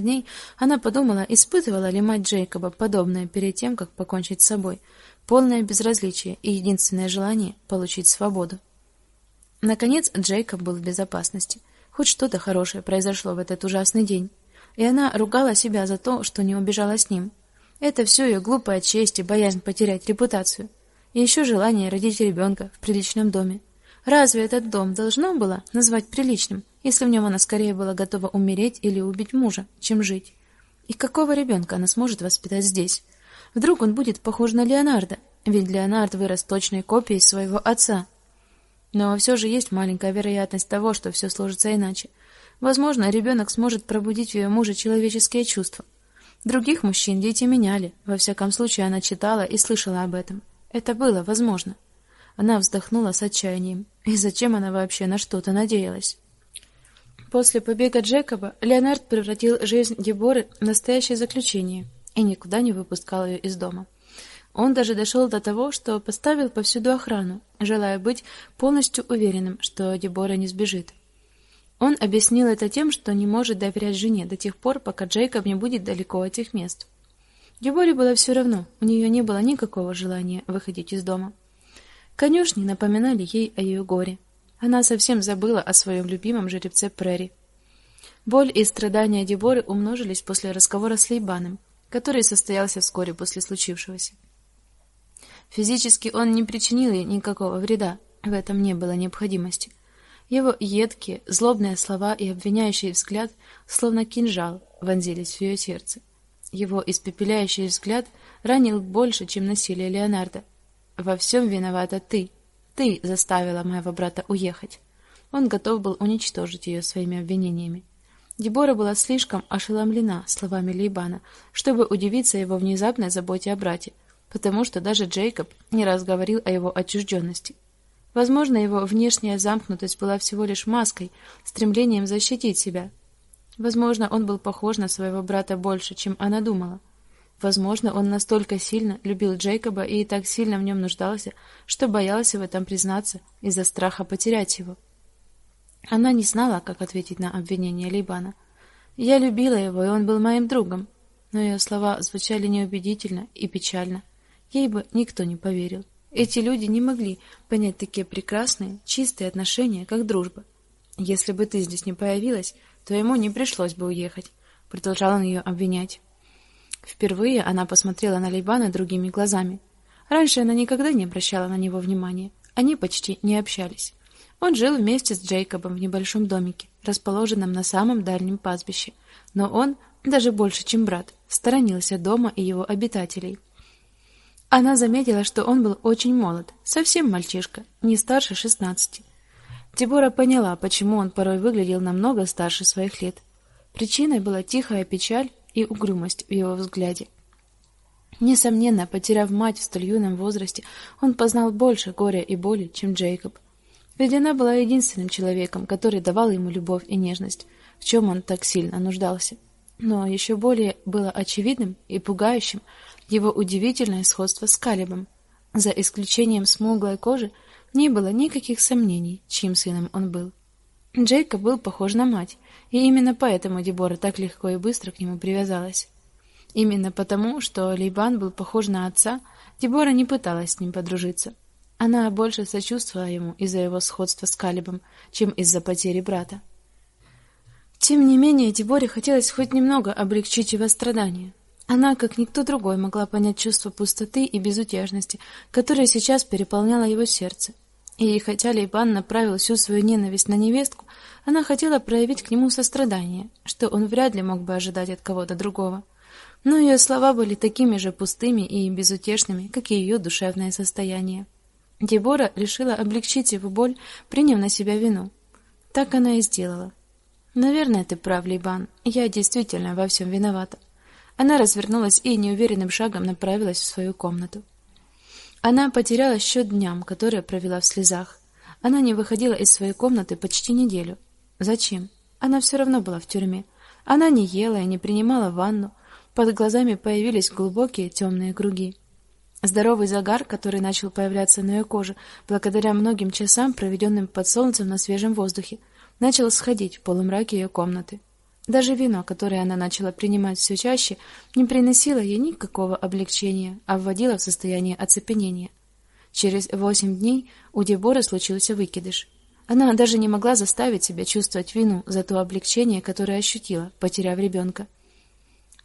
дней она подумала, испытывала ли мать Джейкоба подобное перед тем, как покончить с собой, полное безразличие и единственное желание получить свободу. Наконец Джейкоб был в безопасности. Хоть что-то хорошее произошло в этот ужасный день, и она ругала себя за то, что не убежала с ним. Это все ее глупая честь и боязнь потерять репутацию, и еще желание родить ребенка в приличном доме. Разве этот дом должно было назвать приличным, если в нем она скорее была готова умереть или убить мужа, чем жить? И какого ребенка она сможет воспитать здесь? Вдруг он будет похож на Леонардо, ведь Леонард вырос точной копией своего отца. Но все же есть маленькая вероятность того, что все сложится иначе. Возможно, ребенок сможет пробудить в ее муже человеческие чувства. Других мужчин дети меняли. Во всяком случае, она читала и слышала об этом. Это было возможно. Она вздохнула с отчаянием. И зачем она вообще на что-то надеялась? После побега Джекоба Леонард превратил жизнь Деборы в настоящее заключение и никуда не выпускал ее из дома. Он даже дошел до того, что поставил повсюду охрану, желая быть полностью уверенным, что Дебора не сбежит. Он объяснил это тем, что не может доверять жене до тех пор, пока Джейкоб не будет далеко от этих мест. Деборе было все равно, у нее не было никакого желания выходить из дома. Конюшни напоминали ей о ее горе. Она совсем забыла о своем любимом жеребце Прери. Боль и страдания Деборы умножились после разговора с Лейбаном, который состоялся вскоре после случившегося. Физически он не причинил ей никакого вреда, в этом не было необходимости. Его едкие, злобные слова и обвиняющий взгляд, словно кинжал, вонзились в ее сердце. Его испепеляющий взгляд ранил больше, чем насилие Леонардо. Во всем виновата ты. Ты заставила моего брата уехать. Он готов был уничтожить ее своими обвинениями. Дебора была слишком ошеломлена словами Лейбана, чтобы удивиться его внезапной заботе о брате, потому что даже Джейкоб не раз говорил о его отчужденности. Возможно, его внешняя замкнутость была всего лишь маской, стремлением защитить себя. Возможно, он был похож на своего брата больше, чем она думала. Возможно, он настолько сильно любил Джейкоба и так сильно в нем нуждался, что боялся в этом признаться из-за страха потерять его. Она не знала, как ответить на обвинение Либана. Я любила его, и он был моим другом, но ее слова звучали неубедительно и печально. Ей бы никто не поверил. Эти люди не могли понять такие прекрасные, чистые отношения, как дружба. Если бы ты здесь не появилась, то ему не пришлось бы уехать, продолжал он ее обвинять. Впервые она посмотрела на Лейбана другими глазами. Раньше она никогда не обращала на него внимания. Они почти не общались. Он жил вместе с Джейкобом в небольшом домике, расположенном на самом дальнем пастбище, но он, даже больше, чем брат, сторонился дома и его обитателей. Она заметила, что он был очень молод, совсем мальчишка, не старше шестнадцати. Дебора поняла, почему он порой выглядел намного старше своих лет. Причиной была тихая печаль и угрюмость в его взгляде. Несомненно, потеряв мать в столь юном возрасте, он познал больше горя и боли, чем Джейкоб. Ведь она была единственным человеком, который давал ему любовь и нежность, в чем он так сильно нуждался. Но еще более было очевидным и пугающим его удивительное сходство с Калибом. За исключением смуглой кожи не было никаких сомнений, чьим сыном он был. Джейкоб был похож на мать, и именно поэтому Дебора так легко и быстро к нему привязалась. Именно потому, что Лейбан был похож на отца, Дебора не пыталась с ним подружиться. Она больше сочувствовала ему из-за его сходства с Калибом, чем из-за потери брата. Тем не менее, Деборе хотелось хоть немного облегчить его страдания. Она, как никто другой, могла понять чувство пустоты и безутешности, которое сейчас переполняло его сердце. И хотя Лейбан направил всю свою ненависть на невестку, она хотела проявить к нему сострадание, что он вряд ли мог бы ожидать от кого-то другого. Но ее слова были такими же пустыми и безутешными, как и ее душевное состояние. Дебора решила облегчить его боль, приняв на себя вину. Так она и сделала. Наверное, ты прав, Лейбан. Я действительно во всем виновата. Она развернулась и неуверенным шагом направилась в свою комнату. Она потеряла счет дням, которые провела в слезах. Она не выходила из своей комнаты почти неделю. Зачем? Она все равно была в тюрьме. Она не ела и не принимала ванну. Под глазами появились глубокие темные круги. Здоровый загар, который начал появляться на ее коже благодаря многим часам, проведенным под солнцем на свежем воздухе, начал сходить в полумраке ее комнаты. Даже вино, которое она начала принимать все чаще, не приносило ей никакого облегчения, а вводило в состояние оцепенения. Через восемь дней у Деборы случился выкидыш. Она даже не могла заставить себя чувствовать вину за то облегчение, которое ощутила, потеряв ребенка.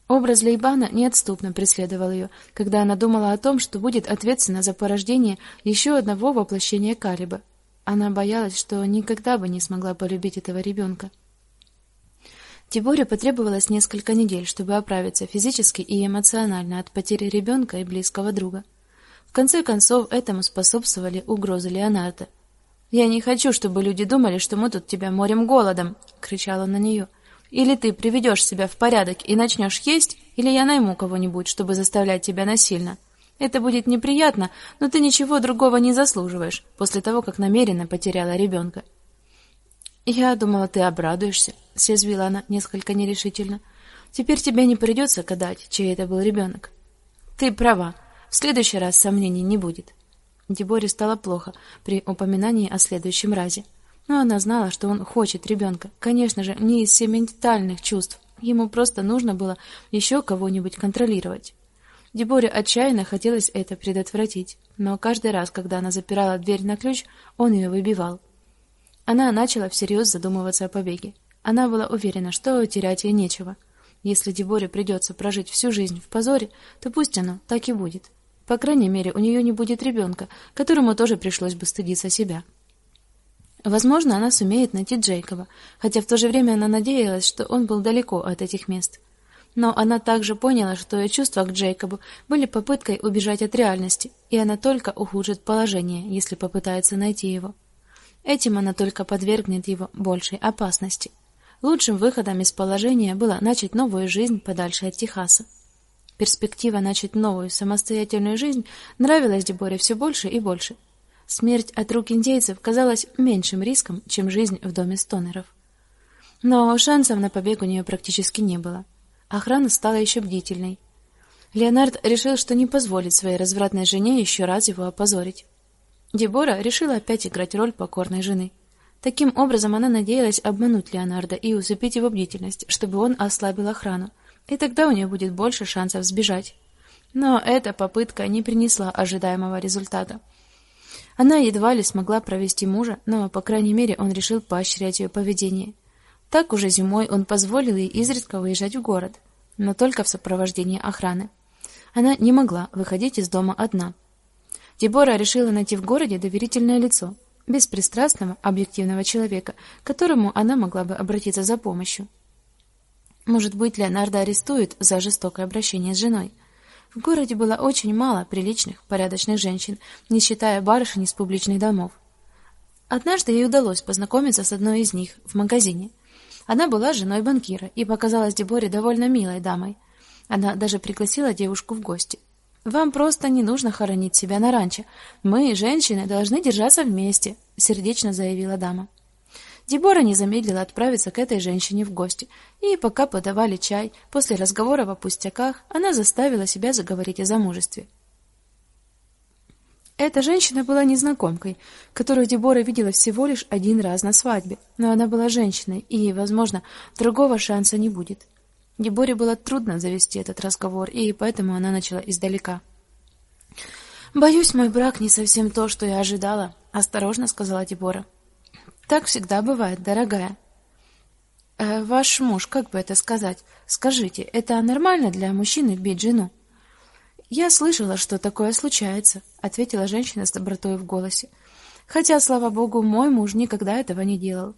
Образ Лейбана неотступно преследовал ее, когда она думала о том, что будет ответственна за порождение еще одного воплощения Калиба. Она боялась, что никогда бы не смогла полюбить этого ребенка. Тиборе потребовалось несколько недель, чтобы оправиться физически и эмоционально от потери ребенка и близкого друга. В конце концов, этому способствовали угрозы Леонардо. "Я не хочу, чтобы люди думали, что мы тут тебя морим голодом", кричал он на нее. "Или ты приведешь себя в порядок и начнешь есть, или я найму кого-нибудь, чтобы заставлять тебя насильно. Это будет неприятно, но ты ничего другого не заслуживаешь после того, как намеренно потеряла ребенка». Я думала, ты обрадуешься, съязвила она несколько нерешительно. Теперь тебе не придется гадать, чей это был ребенок. Ты права. В следующий раз сомнений не будет. Деборе стало плохо при упоминании о следующем разе. Но она знала, что он хочет ребенка. Конечно же, не из сементальных чувств. Ему просто нужно было еще кого-нибудь контролировать. Деборе отчаянно хотелось это предотвратить, но каждый раз, когда она запирала дверь на ключ, он ее выбивал. Она начала всерьез задумываться о побеге. Она была уверена, что терять ей нечего. Если Деборе придется прожить всю жизнь в позоре, то пусть оно так и будет. По крайней мере, у нее не будет ребенка, которому тоже пришлось бы стыдиться себя. Возможно, она сумеет найти Джейкоба, хотя в то же время она надеялась, что он был далеко от этих мест. Но она также поняла, что ее чувства к Джейкобу были попыткой убежать от реальности, и она только ухудшит положение, если попытается найти его. Этим она только подвергнет его большей опасности. Лучшим выходом из положения было начать новую жизнь подальше от Техаса. Перспектива начать новую самостоятельную жизнь нравилась Деборе все больше и больше. Смерть от рук индейцев казалась меньшим риском, чем жизнь в доме Стонеров. Но шансов на побег у нее практически не было. Охрана стала еще бдительной. Леонард решил, что не позволит своей развратной жене еще раз его опозорить. Дебора решила опять играть роль покорной жены. Таким образом она надеялась обмануть Леонардо и усыпить его бдительность, чтобы он ослабил охрану, и тогда у нее будет больше шансов сбежать. Но эта попытка не принесла ожидаемого результата. Она едва ли смогла провести мужа, но по крайней мере он решил поощрять ее поведение. Так уже зимой он позволил ей изредка выезжать в город, но только в сопровождении охраны. Она не могла выходить из дома одна. Дебора решила найти в городе доверительное лицо, беспристрастного, объективного человека, к которому она могла бы обратиться за помощью. Может быть, Леонардо арестуют за жестокое обращение с женой. В городе было очень мало приличных, порядочных женщин, не считая барышень из публичных домов. Однажды ей удалось познакомиться с одной из них в магазине. Она была женой банкира и показалась Деборе довольно милой дамой. Она даже пригласила девушку в гости. Вам просто не нужно хоронить себя на ранчо. Мы, женщины, должны держаться вместе, сердечно заявила дама. Дебора не замедлила отправиться к этой женщине в гости, и пока подавали чай, после разговора о пустяках, она заставила себя заговорить о замужестве. Эта женщина была незнакомкой, которую Дебора видела всего лишь один раз на свадьбе, но она была женщиной, и, возможно, другого шанса не будет. Деборе было трудно завести этот разговор, и поэтому она начала издалека. Боюсь, мой брак не совсем то, что я ожидала, осторожно сказала Дебора. Так всегда бывает, дорогая. Э, ваш муж, как бы это сказать? Скажите, это нормально для мужчины бить жену? Я слышала, что такое случается, ответила женщина с добротой в голосе. Хотя, слава богу, мой муж никогда этого не делал.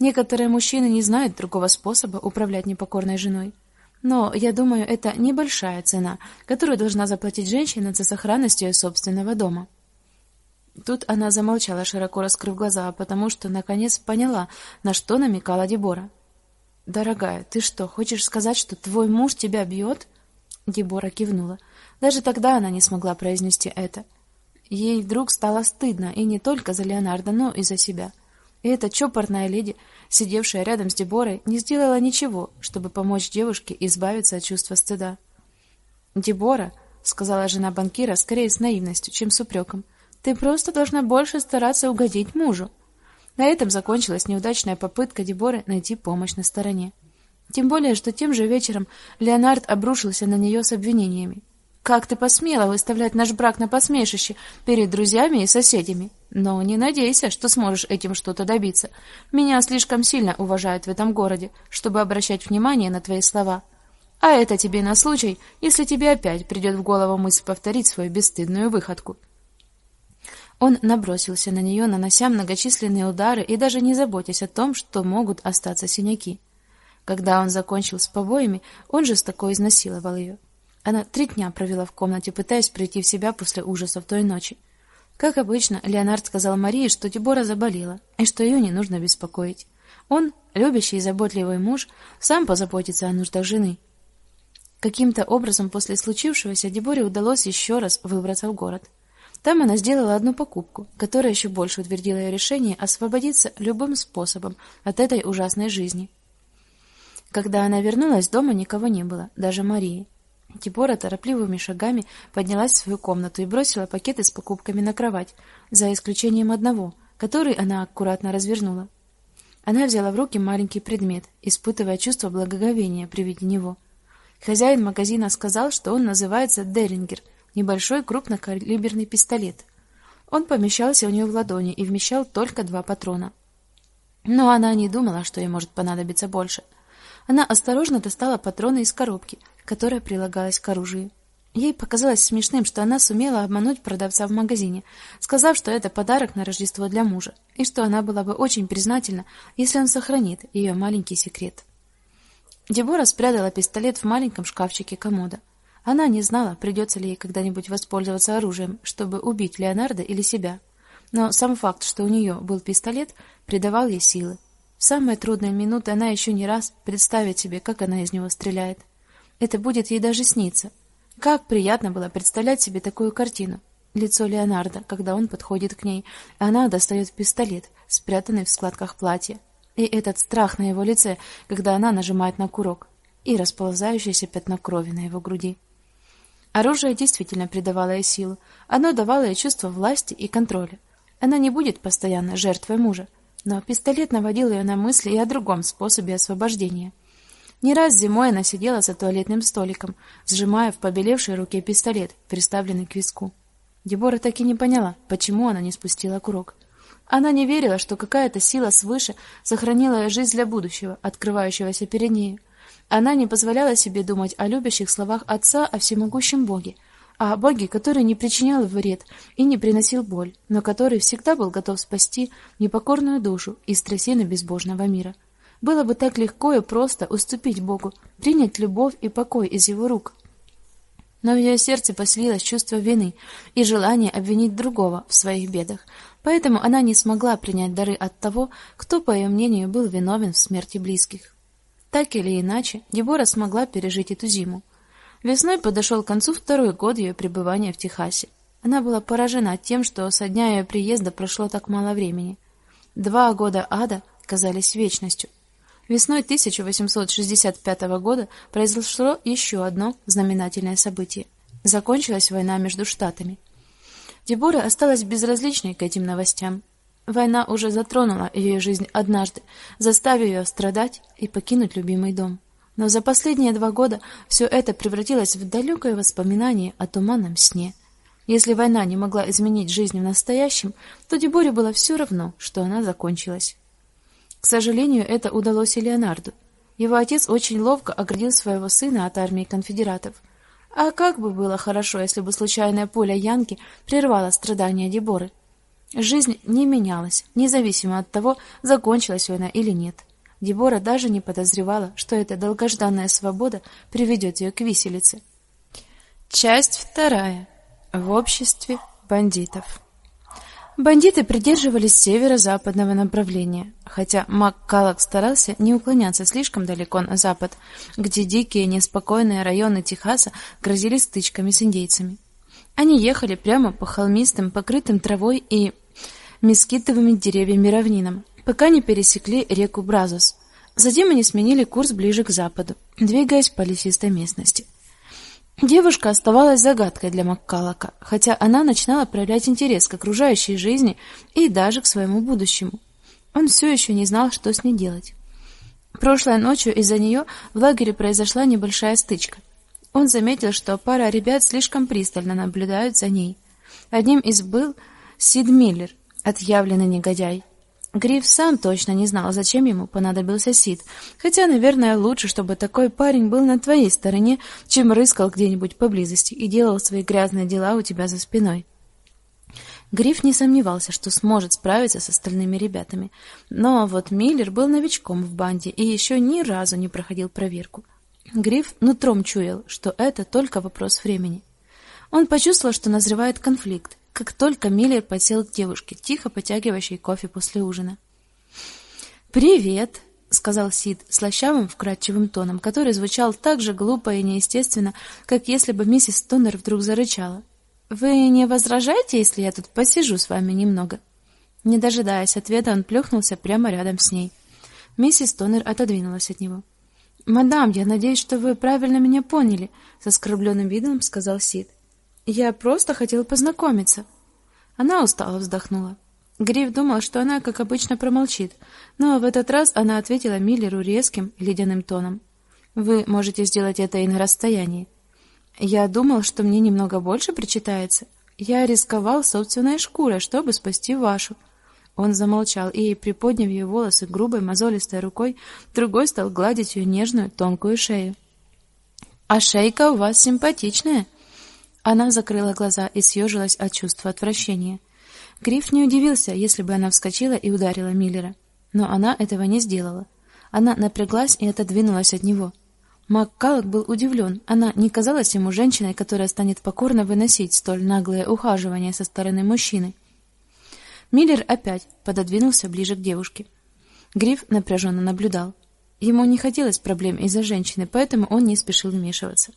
Некоторые мужчины не знают другого способа управлять непокорной женой. Но, я думаю, это небольшая цена, которую должна заплатить женщина за сохранность ее собственного дома. Тут она замолчала, широко раскрыв глаза, потому что наконец поняла, на что намекала Дебора. Дорогая, ты что, хочешь сказать, что твой муж тебя бьет?» Дебора кивнула. Даже тогда она не смогла произнести это. Ей вдруг стало стыдно, и не только за Леонардо, но и за себя. И эта чопорная леди, сидевшая рядом с Деборой, не сделала ничего, чтобы помочь девушке избавиться от чувства стыда. "Дебора", сказала жена банкира скорее с наивностью, чем с упреком, "ты просто должна больше стараться угодить мужу". На этом закончилась неудачная попытка Деборы найти помощь на стороне. Тем более, что тем же вечером Леонард обрушился на нее с обвинениями. Как ты посмела выставлять наш брак на посмешище перед друзьями и соседями? Но не надейся, что сможешь этим что-то добиться. Меня слишком сильно уважают в этом городе, чтобы обращать внимание на твои слова. А это тебе на случай, если тебе опять придет в голову мысль повторить свою бесстыдную выходку. Он набросился на нее, нанося многочисленные удары и даже не заботясь о том, что могут остаться синяки. Когда он закончил с побоями, он жестоко изнасиловал ее. Она три дня провела в комнате, пытаясь прийти в себя после ужасов той ночи. Как обычно, Леонард сказал Марии, что Дебора заболела и что ее не нужно беспокоить. Он, любящий и заботливый муж, сам позаботится о нуждах жены. Каким-то образом после случившегося Деборе удалось еще раз выбраться в город. Там она сделала одну покупку, которая еще больше утвердила ее решение освободиться любым способом от этой ужасной жизни. Когда она вернулась, дома никого не было, даже Марии. Дебора торопливыми шагами поднялась в свою комнату и бросила пакеты с покупками на кровать, за исключением одного, который она аккуратно развернула. Она взяла в руки маленький предмет, испытывая чувство благоговения при виде него. Хозяин магазина сказал, что он называется Дерингер, небольшой крупнокалиберный пистолет. Он помещался у нее в ладони и вмещал только два патрона. Но она не думала, что ей может понадобиться больше. Она осторожно достала патроны из коробки, которая прилагалась к оружию. Ей показалось смешным, что она сумела обмануть продавца в магазине, сказав, что это подарок на Рождество для мужа, и что она была бы очень признательна, если он сохранит ее маленький секрет. Дебора спрятала пистолет в маленьком шкафчике комода. Она не знала, придется ли ей когда-нибудь воспользоваться оружием, чтобы убить Леонардо или себя. Но сам факт, что у нее был пистолет, придавал ей силы. В самые трудные минуты она еще не раз представит себе, как она из него стреляет. Это будет ей даже сниться. Как приятно было представлять себе такую картину. Лицо Леонардо, когда он подходит к ней, она достает пистолет, спрятанный в складках платья. И этот страх на его лице, когда она нажимает на курок, и расползающееся пятно крови на его груди. Оружие действительно придавало ей силу. Оно давало ей чувство власти и контроля. Она не будет постоянно жертвой мужа, но пистолет наводил ее на мысли и о другом способе освобождения. Не раз зимой она сидела за туалетным столиком, сжимая в побелевшей руке пистолет, приставленный к виску. Дебора так и не поняла, почему она не спустила курок. Она не верила, что какая-то сила свыше сохранила ее жизнь для будущего, открывающегося перед ней. Она не позволяла себе думать о любящих словах отца о всемогущем Боге, а о Боге, который не причинял вред и не приносил боль, но который всегда был готов спасти непокорную душу из трясины безбожного мира. Было бы так легко и просто уступить Богу, принять любовь и покой из его рук. Но в ее сердце поселилось чувство вины и желание обвинить другого в своих бедах, поэтому она не смогла принять дары от того, кто, по ее мнению, был виновен в смерти близких. Так или иначе, Дебора смогла пережить эту зиму. Весной подошел к концу второй год ее пребывания в Техасе. Она была поражена тем, что со дня ее приезда прошло так мало времени. Два года ада казались вечностью. Весной 1865 года произошло еще одно знаменательное событие. Закончилась война между штатами. Дебора осталась безразличной к этим новостям. Война уже затронула ее жизнь однажды, заставив ее страдать и покинуть любимый дом. Но за последние два года все это превратилось в далекое воспоминание о туманном сне. Если война не могла изменить жизнь в настоящем, то Деборе было все равно, что она закончилась. К сожалению, это удалось и Леонарду. Его отец очень ловко оградил своего сына от армии конфедератов. А как бы было хорошо, если бы случайное поле Янки прервало страдания Деборы. Жизнь не менялась, независимо от того, закончилась война или нет. Дебора даже не подозревала, что эта долгожданная свобода приведет ее к виселице. Часть вторая. В обществе бандитов. Бандиты придерживались северо-западного направления, хотя Маккаллок старался не уклоняться слишком далеко на запад, где дикие неспокойные районы Техаса грозили стычками с индейцами. Они ехали прямо по холмистым, покрытым травой и мескитовыми деревьями равнинам, пока не пересекли реку Бразос. Затем они сменили курс ближе к западу, двигаясь по лесистой местности. Девушка оставалась загадкой для Маккалака, хотя она начинала проявлять интерес к окружающей жизни и даже к своему будущему. Он все еще не знал, что с ней делать. Прошлой ночью из-за нее в лагере произошла небольшая стычка. Он заметил, что пара ребят слишком пристально наблюдают за ней. Одним из был Сид Миллер, отъявленный негодяй. Гриф сам точно не знал, зачем ему понадобился Сид, хотя, наверное, лучше, чтобы такой парень был на твоей стороне, чем рыскал где-нибудь поблизости и делал свои грязные дела у тебя за спиной. Гриф не сомневался, что сможет справиться с остальными ребятами, но вот Миллер был новичком в банде и еще ни разу не проходил проверку. Гриф нутром чуял, что это только вопрос времени. Он почувствовал, что назревает конфликт, как только Миллер подсел к девушке, тихо потягивающей кофе после ужина. "Привет", сказал Сид слащавым, вкрадчивым тоном, который звучал так же глупо и неестественно, как если бы миссис Тоннер вдруг зарычала. Вы не возражаете, если я тут посижу с вами немного? Не дожидаясь ответа, он плюхнулся прямо рядом с ней. Миссис Тоннер отодвинулась от него. "Мадам, я надеюсь, что вы правильно меня поняли", со оскорбленным видом сказал Сид. "Я просто хотел познакомиться". Она устало вздохнула. Гриф думал, что она, как обычно, промолчит, но в этот раз она ответила Миллеру резким ледяным тоном: "Вы можете сделать это и на расстоянии. Я думал, что мне немного больше причитается. Я рисковал собственной шкурой, чтобы спасти вашу. Он замолчал и, приподняв ее волосы грубой мозолистой рукой, другой стал гладить ее нежную тонкую шею. А шейка у вас симпатичная. Она закрыла глаза и съежилась от чувства отвращения. Гриф не удивился, если бы она вскочила и ударила Миллера, но она этого не сделала. Она напряглась и отодвинулась от него. Маккалок был удивлен. Она не казалась ему женщиной, которая станет покорно выносить столь наглое ухаживание со стороны мужчины. Миллер опять пододвинулся ближе к девушке. Гриф напряженно наблюдал. Ему не хотелось проблем из-за женщины, поэтому он не спешил вмешиваться.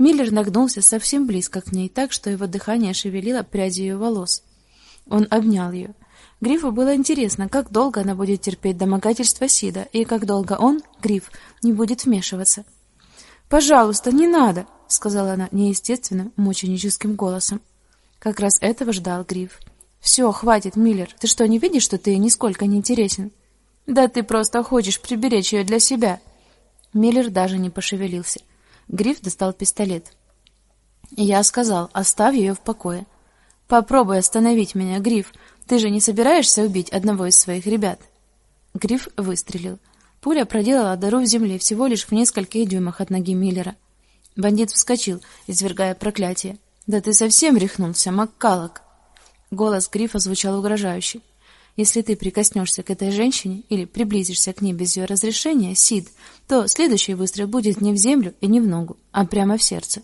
Миллер нагнулся совсем близко к ней, так что его дыхание шевелило пряди ее волос. Он обнял ее. Грифу было интересно, как долго она будет терпеть домогательства Сида и как долго он, Гриф, не будет вмешиваться. Пожалуйста, не надо, сказала она неестественным, мученическим голосом. Как раз этого ждал Гриф. «Все, хватит, Миллер. Ты что, не видишь, что ты нисколько не интересен? Да ты просто хочешь приберечь ее для себя. Миллер даже не пошевелился. Гриф достал пистолет. Я сказал: "Оставь ее в покое". Попробуй остановить меня, Гриф. Ты же не собираешься убить одного из своих ребят? Гриф выстрелил. Пуля проделала дыру в земле всего лишь в нескольких дюймах от ноги Миллера. Бандит вскочил, извергая проклятие. "Да ты совсем рехнулся, Маккалок!" Голос Грифа звучал угрожающе. "Если ты прикоснешься к этой женщине или приблизишься к ней без ее разрешения, Сид, то следующий выстрел будет не в землю и не в ногу, а прямо в сердце".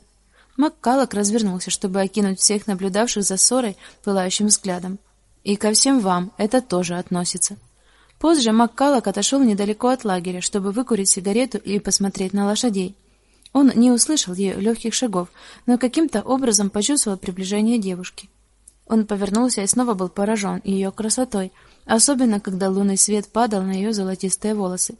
Маккалок развернулся, чтобы окинуть всех наблюдавших за ссорой пылающим взглядом. "И ко всем вам это тоже относится". Позже Маккалок отошел недалеко от лагеря, чтобы выкурить сигарету и посмотреть на лошадей. Он не услышал ее легких шагов, но каким-то образом почувствовал приближение девушки. Он повернулся и снова был поражен ее красотой, особенно когда лунный свет падал на ее золотистые волосы.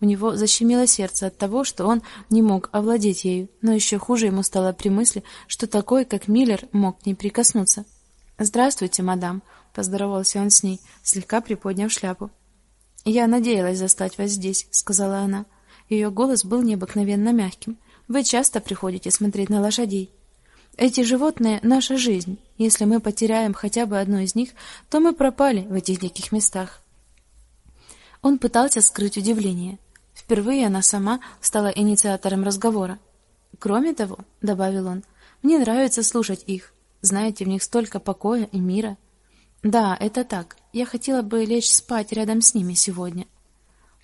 У него защемило сердце от того, что он не мог овладеть ею, но еще хуже ему стало при мысли, что такой, как Миллер, мог к ней прикоснуться. "Здравствуйте, мадам", поздоровался он с ней, слегка приподняв шляпу. Я надеялась застать вас здесь, сказала она. Ее голос был необыкновенно мягким. Вы часто приходите смотреть на лошадей. Эти животные наша жизнь. Если мы потеряем хотя бы одну из них, то мы пропали в этих диких местах. Он пытался скрыть удивление. Впервые она сама стала инициатором разговора. Кроме того, добавил он, мне нравится слушать их. Знаете, в них столько покоя и мира. Да, это так. Я хотела бы лечь спать рядом с ними сегодня.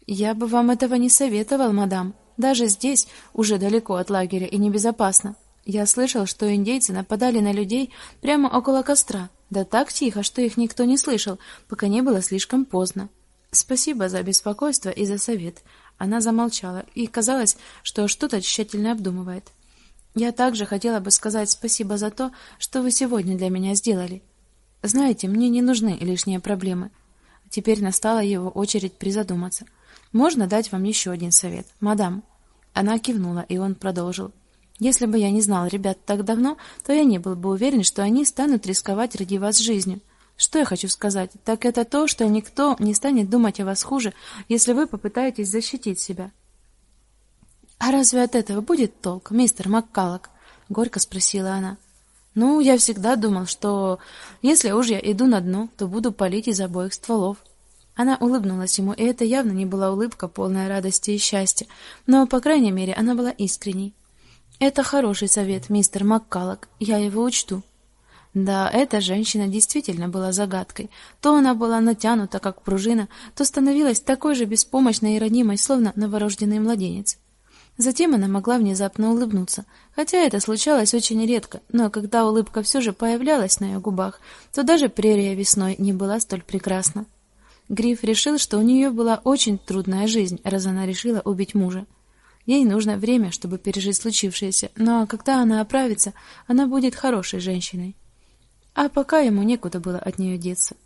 Я бы вам этого не советовал, мадам. Даже здесь, уже далеко от лагеря и небезопасно. Я слышал, что индейцы нападали на людей прямо около костра. Да так тихо, что их никто не слышал, пока не было слишком поздно. Спасибо за беспокойство и за совет. Она замолчала, и казалось, что что-то тщательно обдумывает. Я также хотела бы сказать спасибо за то, что вы сегодня для меня сделали. Знаете, мне не нужны лишние проблемы. Теперь настала его очередь призадуматься. Можно дать вам еще один совет, мадам? Она кивнула, и он продолжил: Если бы я не знал ребят так давно, то я не был бы уверен, что они станут рисковать ради вас жизнью. Что я хочу сказать? Так это то, что никто не станет думать о вас хуже, если вы попытаетесь защитить себя. А разве от этого будет толк, мистер Маккаллок? горько спросила она. Ну, я всегда думал, что если уж я иду на дно, то буду палить из обоих стволов. Она улыбнулась ему, и это явно не была улыбка, полная радости и счастья, но, по крайней мере, она была искренней. Это хороший совет, мистер Маккаллок. Я его учту. Да, эта женщина действительно была загадкой. То она была натянута, как пружина, то становилась такой же беспомощной и ранимой, словно новорожденный младенец. Затем она могла внезапно улыбнуться, хотя это случалось очень редко, но когда улыбка все же появлялась на ее губах, то даже прерия весной не была столь прекрасна. Гриф решил, что у нее была очень трудная жизнь, раз она решила убить мужа. Ей нужно время, чтобы пережить случившееся, но когда она оправится, она будет хорошей женщиной. А пока ему некуда было от нее деться.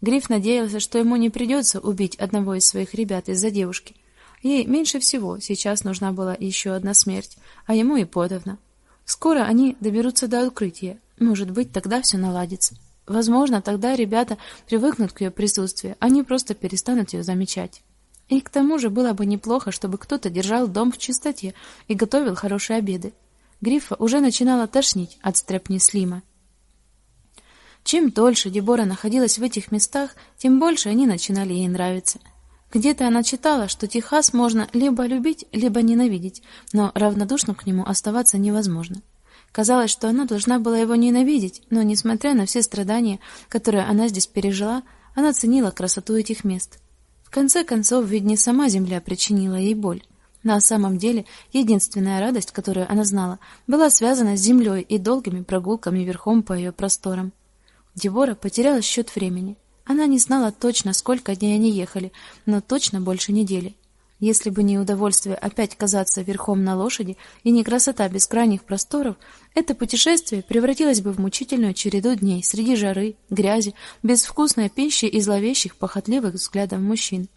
Гриф надеялся, что ему не придется убить одного из своих ребят из-за девушки. Ей меньше всего сейчас нужна была еще одна смерть, а ему и подавно. Скоро они доберутся до укрытия. Может быть, тогда все наладится. Возможно, тогда ребята привыкнут к ее присутствию, они просто перестанут ее замечать. И к тому же было бы неплохо, чтобы кто-то держал дом в чистоте и готовил хорошие обеды. Грифа уже начинала тошнить от стряпни Слима. Чем дольше Дебора находилась в этих местах, тем больше они начинали ей нравиться. Где-то она читала, что Техас можно либо любить, либо ненавидеть, но равнодушным к нему оставаться невозможно. Казалось, что она должна была его ненавидеть, но несмотря на все страдания, которые она здесь пережила, она ценила красоту этих мест. Конце концов, ведь не сама земля причинила ей боль. На самом деле, единственная радость, которую она знала, была связана с землей и долгими прогулками верхом по ее просторам. Девора потеряла счет времени. Она не знала точно, сколько дней они ехали, но точно больше недели. Если бы не удовольствие опять казаться верхом на лошади и не красота бескрайних просторов, это путешествие превратилось бы в мучительную череду дней среди жары, грязи, безвкусной пищи и зловещих похотливых взглядов мужчин.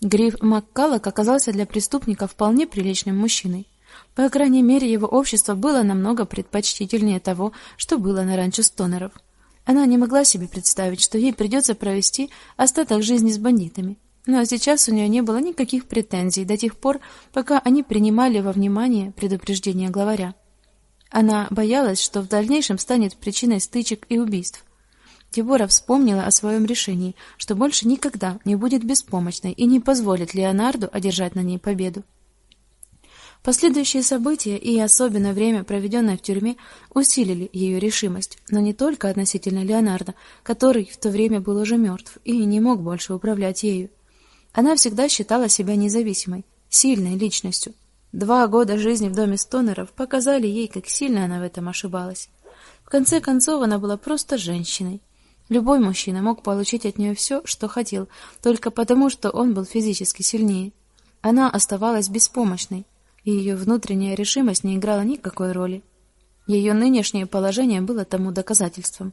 Гриф Маккаллок оказался для преступника вполне приличным мужчиной. По крайней мере, его общество было намного предпочтительнее того, что было на ранчо Стонеров. Она не могла себе представить, что ей придется провести остаток жизни с бандитами. Но сейчас у нее не было никаких претензий до тех пор, пока они принимали во внимание предупреждение главаря. Она боялась, что в дальнейшем станет причиной стычек и убийств. Дебора вспомнила о своем решении, что больше никогда не будет беспомощной и не позволит Леонарду одержать на ней победу. Последующие события и особенно время, проведенное в тюрьме, усилили ее решимость, но не только относительно Леонарда, который в то время был уже мертв и не мог больше управлять ею. Она всегда считала себя независимой, сильной личностью. Два года жизни в доме Стонеров показали ей, как сильно она в этом ошибалась. В конце концов, она была просто женщиной. Любой мужчина мог получить от нее все, что хотел, только потому, что он был физически сильнее. Она оставалась беспомощной, и ее внутренняя решимость не играла никакой роли. Ее нынешнее положение было тому доказательством.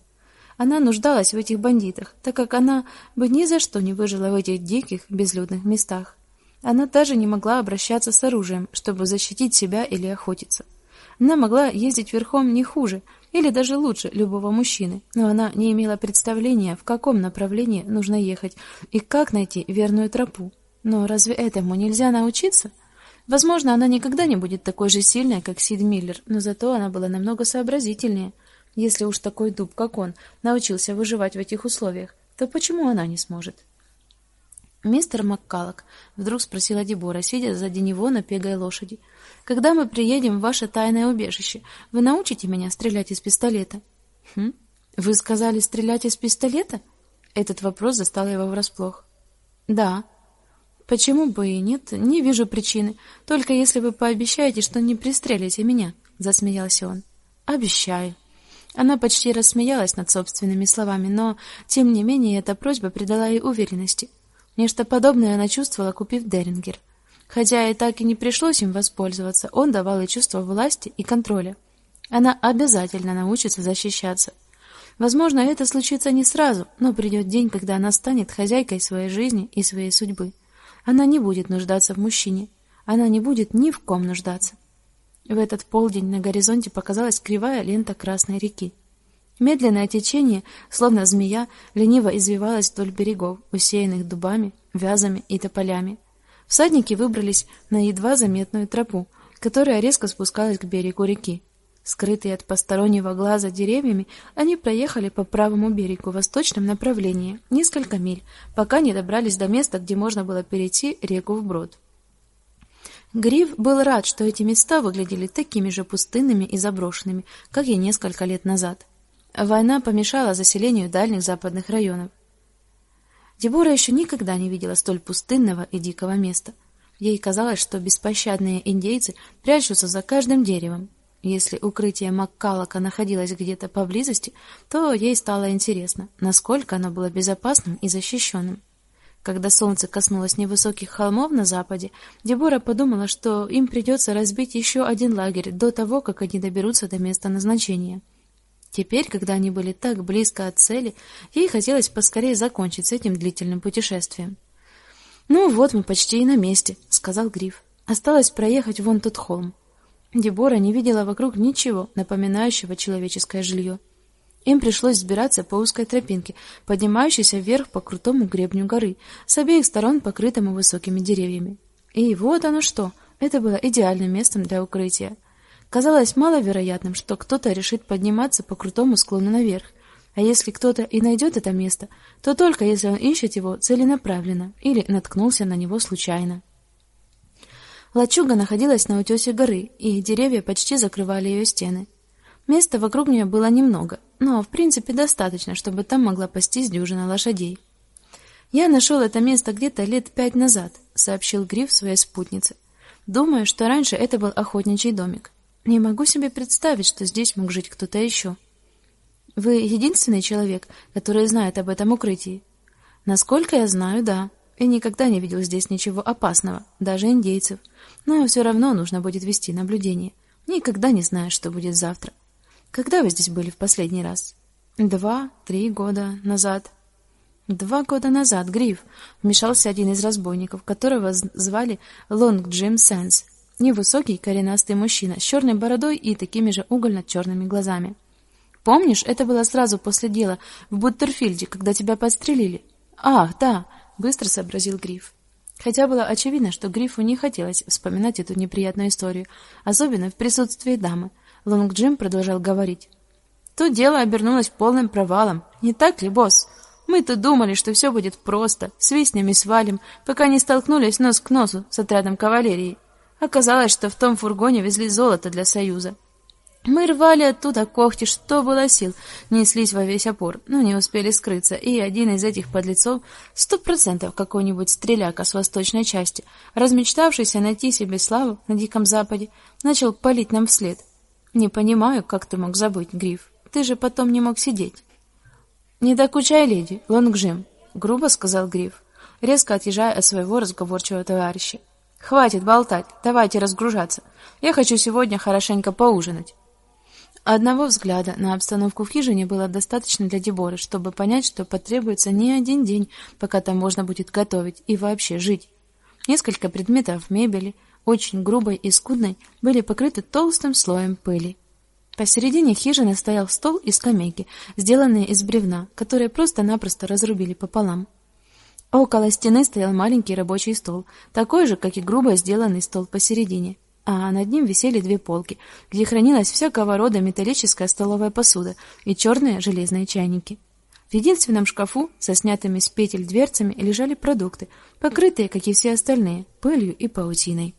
Она нуждалась в этих бандитах, так как она бы ни за что не выжила в этих диких, безлюдных местах. Она даже не могла обращаться с оружием, чтобы защитить себя или охотиться. Она могла ездить верхом не хуже или даже лучше любого мужчины, но она не имела представления, в каком направлении нужно ехать и как найти верную тропу. Но разве этому нельзя научиться? Возможно, она никогда не будет такой же сильной, как Сид Миллер, но зато она была намного сообразительнее. Если уж такой дуб, как он, научился выживать в этих условиях, то почему она не сможет? Мистер Маккалок вдруг спросила Дебора, сидя сзади него на пегой лошади. Когда мы приедем в ваше тайное убежище, вы научите меня стрелять из пистолета? Хм? Вы сказали стрелять из пистолета? Этот вопрос застал его врасплох. Да. Почему бы и нет? Не вижу причины. Только если вы пообещаете, что не пристрелите меня, засмеялся он. Обещаю. Она почти рассмеялась над собственными словами, но тем не менее эта просьба придала ей уверенности. Нечто подобное она чувствовала, купив Дерингер. Хотя и так и не пришлось им воспользоваться, он давал ей чувство власти и контроля. Она обязательно научится защищаться. Возможно, это случится не сразу, но придет день, когда она станет хозяйкой своей жизни и своей судьбы. Она не будет нуждаться в мужчине, она не будет ни в ком нуждаться. В этот полдень на горизонте показалась кривая лента Красной реки. Медленное течение, словно змея, лениво извивалось вдоль берегов, усеянных дубами, вязами и тополями. Всадники выбрались на едва заметную тропу, которая резко спускалась к берегу реки. Скрытые от постороннего глаза деревьями, они проехали по правому берегу в восточном направлении несколько миль, пока не добрались до места, где можно было перейти реку вброд. Гриф был рад, что эти места выглядели такими же пустынными и заброшенными, как и несколько лет назад. Война помешала заселению дальних западных районов. Дебора еще никогда не видела столь пустынного и дикого места. Ей казалось, что беспощадные индейцы прячутся за каждым деревом, если укрытие Маккалака находилось где-то поблизости, то ей стало интересно, насколько оно было безопасным и защищенным. Когда солнце коснулось невысоких холмов на западе, Дебора подумала, что им придется разбить еще один лагерь до того, как они доберутся до места назначения. Теперь, когда они были так близко от цели, ей хотелось поскорее закончить с этим длительным путешествием. "Ну вот мы почти и на месте", сказал Гриф. "Осталось проехать вон тот холм". Дебора не видела вокруг ничего, напоминающего человеческое жилье. Им пришлось взбираться по узкой тропинке, поднимающейся вверх по крутому гребню горы, с обеих сторон покрытому высокими деревьями. И вот оно что. Это было идеальным местом для укрытия. Казалось маловероятным, что кто-то решит подниматься по крутому склону наверх. А если кто-то и найдет это место, то только если он ищет его целенаправленно или наткнулся на него случайно. Лачуга находилась на утесе горы, и деревья почти закрывали ее стены. Места вокруг нее было немного, но в принципе достаточно, чтобы там могла пастись дюжина лошадей. Я нашел это место где-то лет пять назад, сообщил Гриф своей спутнице. Думаю, что раньше это был охотничий домик. Не могу себе представить, что здесь мог жить кто-то еще. Вы единственный человек, который знает об этом укрытии. Насколько я знаю, да. И никогда не видел здесь ничего опасного, даже индейцев. Но все равно нужно будет вести наблюдение. Никогда не знаешь, что будет завтра. Когда вы здесь были в последний раз? Два, три года назад. Два года назад, Гриф, вмешался один из разбойников, которого звали Лонг Джим Сенс. Невысокий, коренастый мужчина с черной бородой и такими же угольно черными глазами. Помнишь, это было сразу после дела в Буттерфилде, когда тебя подстрелили? Ах, да, быстро сообразил Гриф. Хотя было очевидно, что Грифу не хотелось вспоминать эту неприятную историю, особенно в присутствии дамы. Лонг Джим продолжал говорить. То дело обернулось полным провалом. Не так ли, босс? Мы-то думали, что все будет просто, свистнем и свалим, пока не столкнулись нос к носу с отрядом кавалерии. Оказалось, что в том фургоне везли золото для Союза. Мы рвали оттуда когти, что было сил, неслись во весь опор, но не успели скрыться, и один из этих подлецов, сто процентов какой-нибудь стреляка с восточной части, размечтавшийся найти себе славу на Диком Западе, начал палить нам вслед. Не понимаю, как ты мог забыть, Гриф. Ты же потом не мог сидеть. Не докучай, леди, Лонгжим, грубо сказал Гриф, резко отъезжая от своего разговорчивого товарища. Хватит болтать, давайте разгружаться. Я хочу сегодня хорошенько поужинать. Одного взгляда на обстановку в хижине было достаточно для Деборы, чтобы понять, что потребуется не один день, пока там можно будет готовить и вообще жить. Несколько предметов мебели, очень грубой и скудной, были покрыты толстым слоем пыли. Посередине хижины стоял стол и скамейки, сделанные из бревна, которые просто-напросто разрубили пополам. Около стены стоял маленький рабочий стол, такой же, как и грубо сделанный стол посередине а над ним висели две полки, где хранилась всякого рода металлическая столовая посуда и черные железные чайники. В единственном шкафу со снятыми с петель дверцами лежали продукты, покрытые, как и все остальные, пылью и паутиной.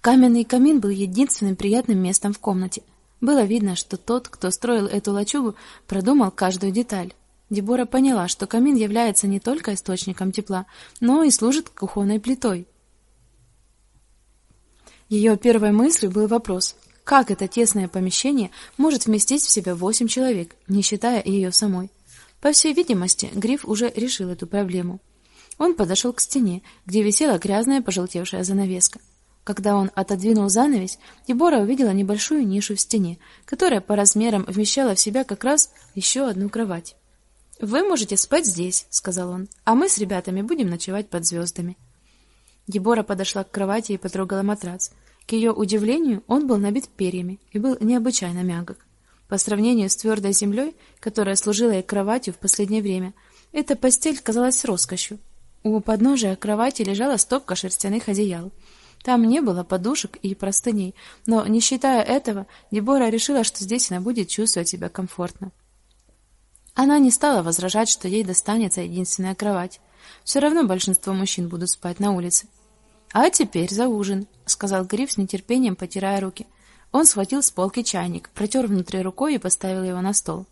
Каменный камин был единственным приятным местом в комнате. Было видно, что тот, кто строил эту лачугу, продумал каждую деталь. Дебора поняла, что камин является не только источником тепла, но и служит кухонной плитой, ее первой мыслью был вопрос: как это тесное помещение может вместить в себя восемь человек, не считая ее самой? По всей видимости, Гриф уже решил эту проблему. Он подошел к стене, где висела грязная пожелтевшая занавеска. Когда он отодвинул занавес, Дебора увидела небольшую нишу в стене, которая по размерам вмещала в себя как раз еще одну кровать. Вы можете спать здесь, сказал он. А мы с ребятами будем ночевать под звездами». Дебора подошла к кровати и потрогала матрац. К ее удивлению, он был набит перьями и был необычайно мягок. По сравнению с твердой землей, которая служила ей кроватью в последнее время, эта постель казалась роскошью. У подножия кровати лежала стопка шерстяных одеял. Там не было подушек и простыней, но, не считая этого, Дебора решила, что здесь она будет чувствовать себя комфортно. Она не стала возражать, что ей достанется единственная кровать. Все равно большинство мужчин будут спать на улице. А теперь за ужин, сказал Гриф с нетерпением, потирая руки. Он схватил с полки чайник, протер внутри рукой и поставил его на стол.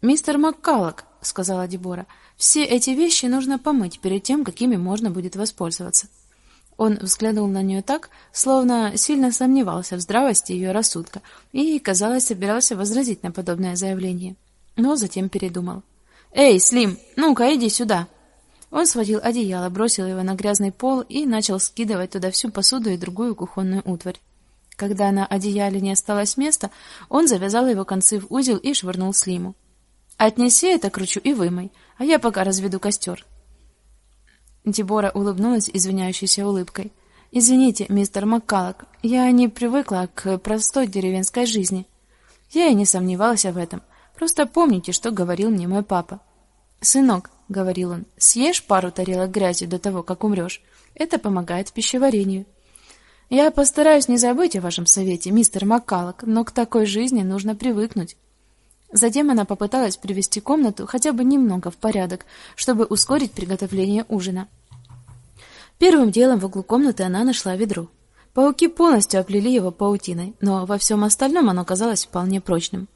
Мистер Маккаллок, сказала Дебора. Все эти вещи нужно помыть перед тем, какими можно будет воспользоваться. Он взглянул на нее так, словно сильно сомневался в здравости ее рассудка и, казалось, собирался возразить на подобное заявление, но затем передумал. "Эй, Слим, ну-ка, иди сюда". Он схватил одеяло, бросил его на грязный пол и начал скидывать туда всю посуду и другую кухонную утварь. Когда на одеяле не осталось места, он завязал его концы в узел и швырнул Слиму. Отнеси это к ручью и вымой, а я пока разведу костер». Дебора улыбнулась извиняющейся улыбкой. Извините, мистер Маккалок, я не привыкла к простой деревенской жизни. Я и не сомневалась в этом. Просто помните, что говорил мне мой папа. Сынок, говорил он, съешь пару тарелок грязи до того, как умрешь. Это помогает пищеварению. Я постараюсь не забыть о вашем совете, мистер Маккалок, но к такой жизни нужно привыкнуть. Затем она попыталась привести комнату хотя бы немного в порядок, чтобы ускорить приготовление ужина. Первым делом в углу комнаты она нашла ведро. Пауки полностью оплели его паутиной, но во всем остальном оно казалось вполне прочным.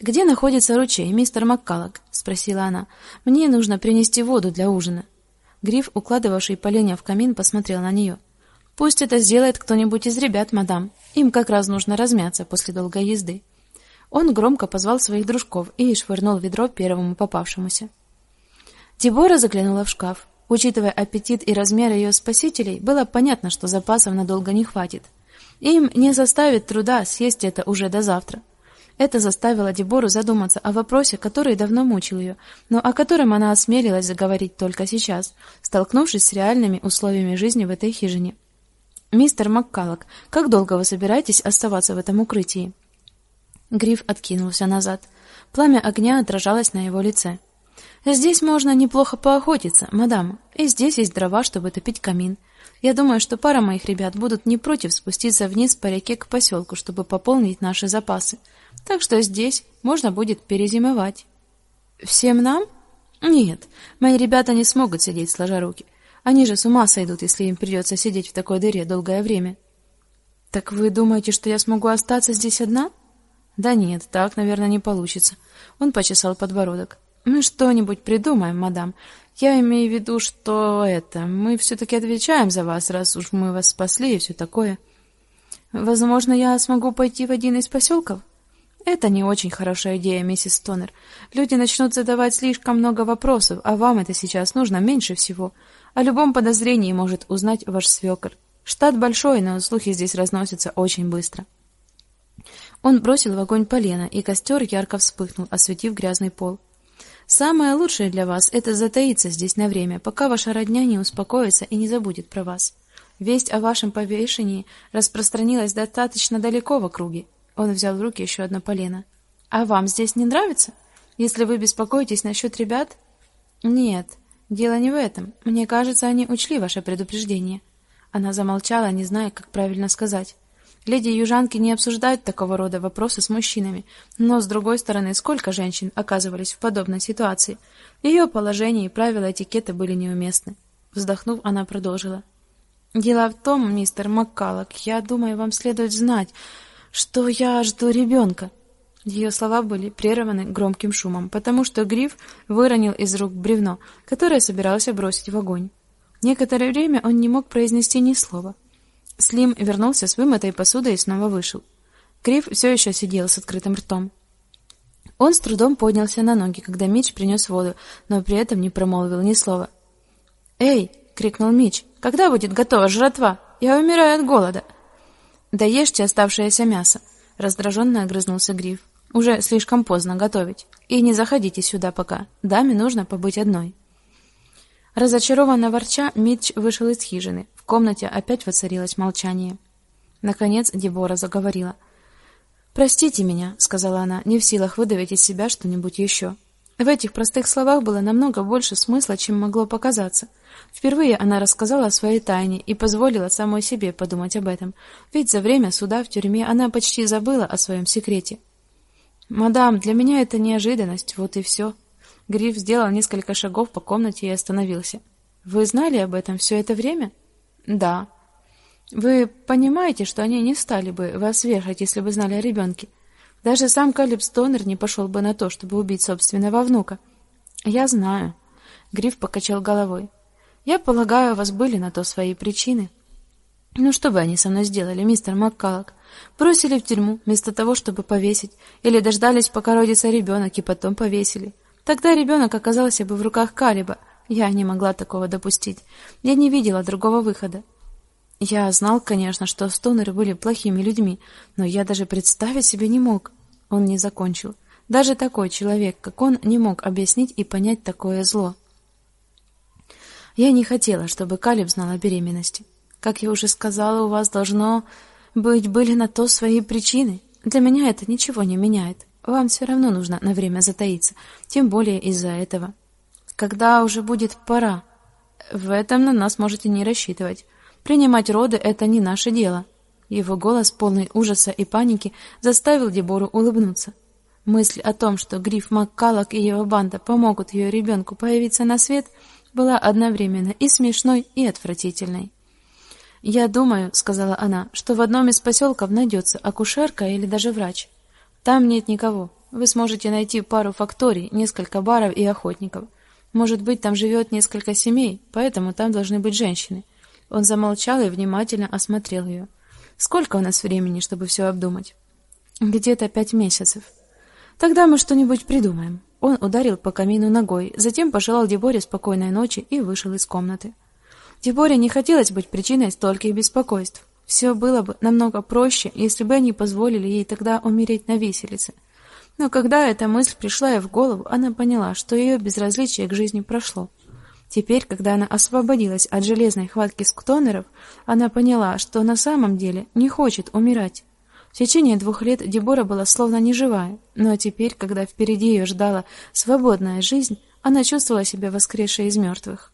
Где находится ручей, мистер Маккалок? спросила она. Мне нужно принести воду для ужина. Гриф, укладывавший поленья в камин, посмотрел на нее. Пусть это сделает кто-нибудь из ребят, мадам. Им как раз нужно размяться после долгой езды. Он громко позвал своих дружков и швырнул ведро первому попавшемуся. Дебора заглянула в шкаф. Учитывая аппетит и размер ее спасителей, было понятно, что запасов надолго не хватит. Им не заставит труда съесть это уже до завтра. Это заставило Дебору задуматься о вопросе, который давно мучил ее, но о котором она осмелилась заговорить только сейчас, столкнувшись с реальными условиями жизни в этой хижине. Мистер Маккалок, как долго вы собираетесь оставаться в этом укрытии? Гриф откинулся назад. Пламя огня отражалось на его лице. Здесь можно неплохо поохотиться, мадам. И здесь есть дрова, чтобы топить камин. Я думаю, что пара моих ребят будут не против спуститься вниз по реке к поселку, чтобы пополнить наши запасы. Так что здесь можно будет перезимовать. Всем нам? Нет. Мои ребята не смогут сидеть сложа руки. Они же с ума сойдут, если им придется сидеть в такой дыре долгое время. Так вы думаете, что я смогу остаться здесь одна? Да нет, так, наверное, не получится. Он почесал подбородок. Мы что-нибудь придумаем, мадам. Я имею в виду, что это, мы все таки отвечаем за вас, раз уж мы вас спасли и все такое. Возможно, я смогу пойти в один из поселков?» Это не очень хорошая идея, миссис Тонер. Люди начнут задавать слишком много вопросов, а вам это сейчас нужно меньше всего. О любом подозрении может узнать ваш свекор. Штат большой, но слухи здесь разносятся очень быстро. Он бросил в огонь полено, и костер ярко вспыхнул, осветив грязный пол. Самое лучшее для вас это затаиться здесь на время, пока ваша родня не успокоится и не забудет про вас. Весть о вашем повешении распространилась достаточно далеко в округе. Он взял в руки еще одно полено. А вам здесь не нравится? Если вы беспокоитесь насчет ребят? Нет, дело не в этом. Мне кажется, они учли ваше предупреждение. Она замолчала, не зная, как правильно сказать. Леди-южанки не обсуждают такого рода вопросы с мужчинами, но с другой стороны, сколько женщин оказывались в подобной ситуации? Ее положение и правила этикета были неуместны. Вздохнув, она продолжила: "Дело в том, мистер Маккалок, я думаю, вам следует знать, что я жду ребенка». Ее слова были прерваны громким шумом, потому что Гриф выронил из рук бревно, которое собирался бросить в огонь. Некоторое время он не мог произнести ни слова. Слим вернулся с вымытой посудой и снова вышел. Крив все еще сидел с открытым ртом. Он с трудом поднялся на ноги, когда Мич принес воду, но при этом не промолвил ни слова. "Эй!" крикнул Мич. "Когда будет готова жратва? Я умираю от голода". "Да ешьте оставшееся мясо", раздраженно огрызнулся Гриф. "Уже слишком поздно готовить. И не заходите сюда пока. Даме нужно побыть одной". Разочарованно ворча, Митч вышел из хижины комнате опять воцарилось молчание. Наконец Дебора заговорила. Простите меня, сказала она, не в силах выдавить из себя что-нибудь еще. В этих простых словах было намного больше смысла, чем могло показаться. Впервые она рассказала о своей тайне и позволила самой себе подумать об этом, ведь за время суда в тюрьме она почти забыла о своем секрете. Мадам, для меня это неожиданность, вот и все». Гриф сделал несколько шагов по комнате и остановился. Вы знали об этом все это время? Да. Вы понимаете, что они не стали бы вас вешать, если бы знали о ребенке? Даже сам Калиб Стонер не пошел бы на то, чтобы убить собственного внука. Я знаю. Гриф покачал головой. Я полагаю, у вас были на то свои причины. Ну что бы они со мной сделали, мистер Маккаллок? Бросили в тюрьму вместо того, чтобы повесить, или дождались, пока родится ребенок, и потом повесили. Тогда ребенок оказался бы в руках Калиба. Я не могла такого допустить. Я не видела другого выхода. Я знал, конечно, что Стоунеры были плохими людьми, но я даже представить себе не мог. Он не закончил. Даже такой человек, как он, не мог объяснить и понять такое зло. Я не хотела, чтобы Калиб знал о беременности. Как я уже сказала, у вас должно быть были на то свои причины. Для меня это ничего не меняет. Вам все равно нужно на время затаиться, тем более из-за этого. Когда уже будет пора? В этом на нас можете не рассчитывать. Принимать роды это не наше дело. Его голос, полный ужаса и паники, заставил Дебору улыбнуться. Мысль о том, что Гриф Маккалок и его банда помогут ее ребенку появиться на свет, была одновременно и смешной, и отвратительной. "Я думаю", сказала она, "что в одном из поселков найдется акушерка или даже врач. Там нет никого. Вы сможете найти пару факторий, несколько баров и охотников. Может быть, там живет несколько семей, поэтому там должны быть женщины. Он замолчал и внимательно осмотрел ее. Сколько у нас времени, чтобы все обдумать? Где-то пять месяцев. Тогда мы что-нибудь придумаем. Он ударил по камину ногой, затем пожелал Деборе спокойной ночи и вышел из комнаты. Деборе не хотелось быть причиной стольких беспокойств. Все было бы намного проще, если бы они позволили ей тогда умереть на виселице. Но когда эта мысль пришла ей в голову, она поняла, что ее безразличие к жизни прошло. Теперь, когда она освободилась от железной хватки скутонеров, она поняла, что на самом деле не хочет умирать. В течение двух лет Дебора была словно неживая, но теперь, когда впереди ее ждала свободная жизнь, она чувствовала себя воскресшей из мертвых.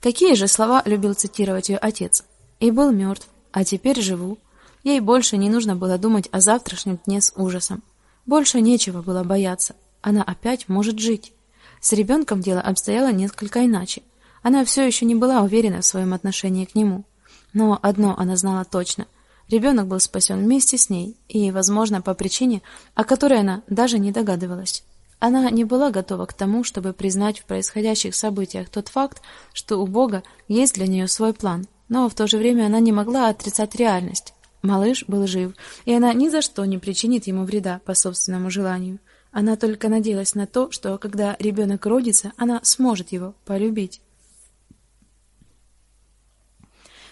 Какие же слова любил цитировать ее отец? И был мертв, а теперь живу. Ей больше не нужно было думать о завтрашнем дне с ужасом. Больше нечего было бояться. Она опять может жить. С ребенком дело обстояло несколько иначе. Она все еще не была уверена в своем отношении к нему. Но одно она знала точно: ребенок был спасен вместе с ней, и, возможно, по причине, о которой она даже не догадывалась. Она не была готова к тому, чтобы признать в происходящих событиях тот факт, что у Бога есть для нее свой план, но в то же время она не могла отрицать реальность. Малыш был жив, и она ни за что не причинит ему вреда по собственному желанию. Она только надеялась на то, что когда ребенок родится, она сможет его полюбить.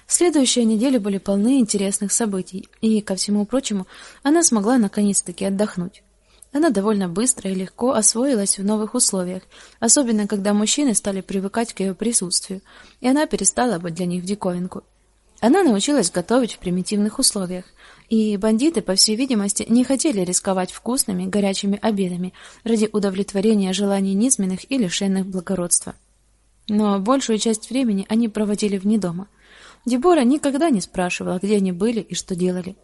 Следующие недели были полны интересных событий, и ко всему прочему, она смогла наконец-таки отдохнуть. Она довольно быстро и легко освоилась в новых условиях, особенно когда мужчины стали привыкать к ее присутствию, и она перестала быть для них в диковинку. Она научилась готовить в примитивных условиях, и бандиты, по всей видимости, не хотели рисковать вкусными горячими обедами ради удовлетворения желаний низменных и лишенных благородства. Но большую часть времени они проводили вне дома. Дебора никогда не спрашивала, где они были и что делали.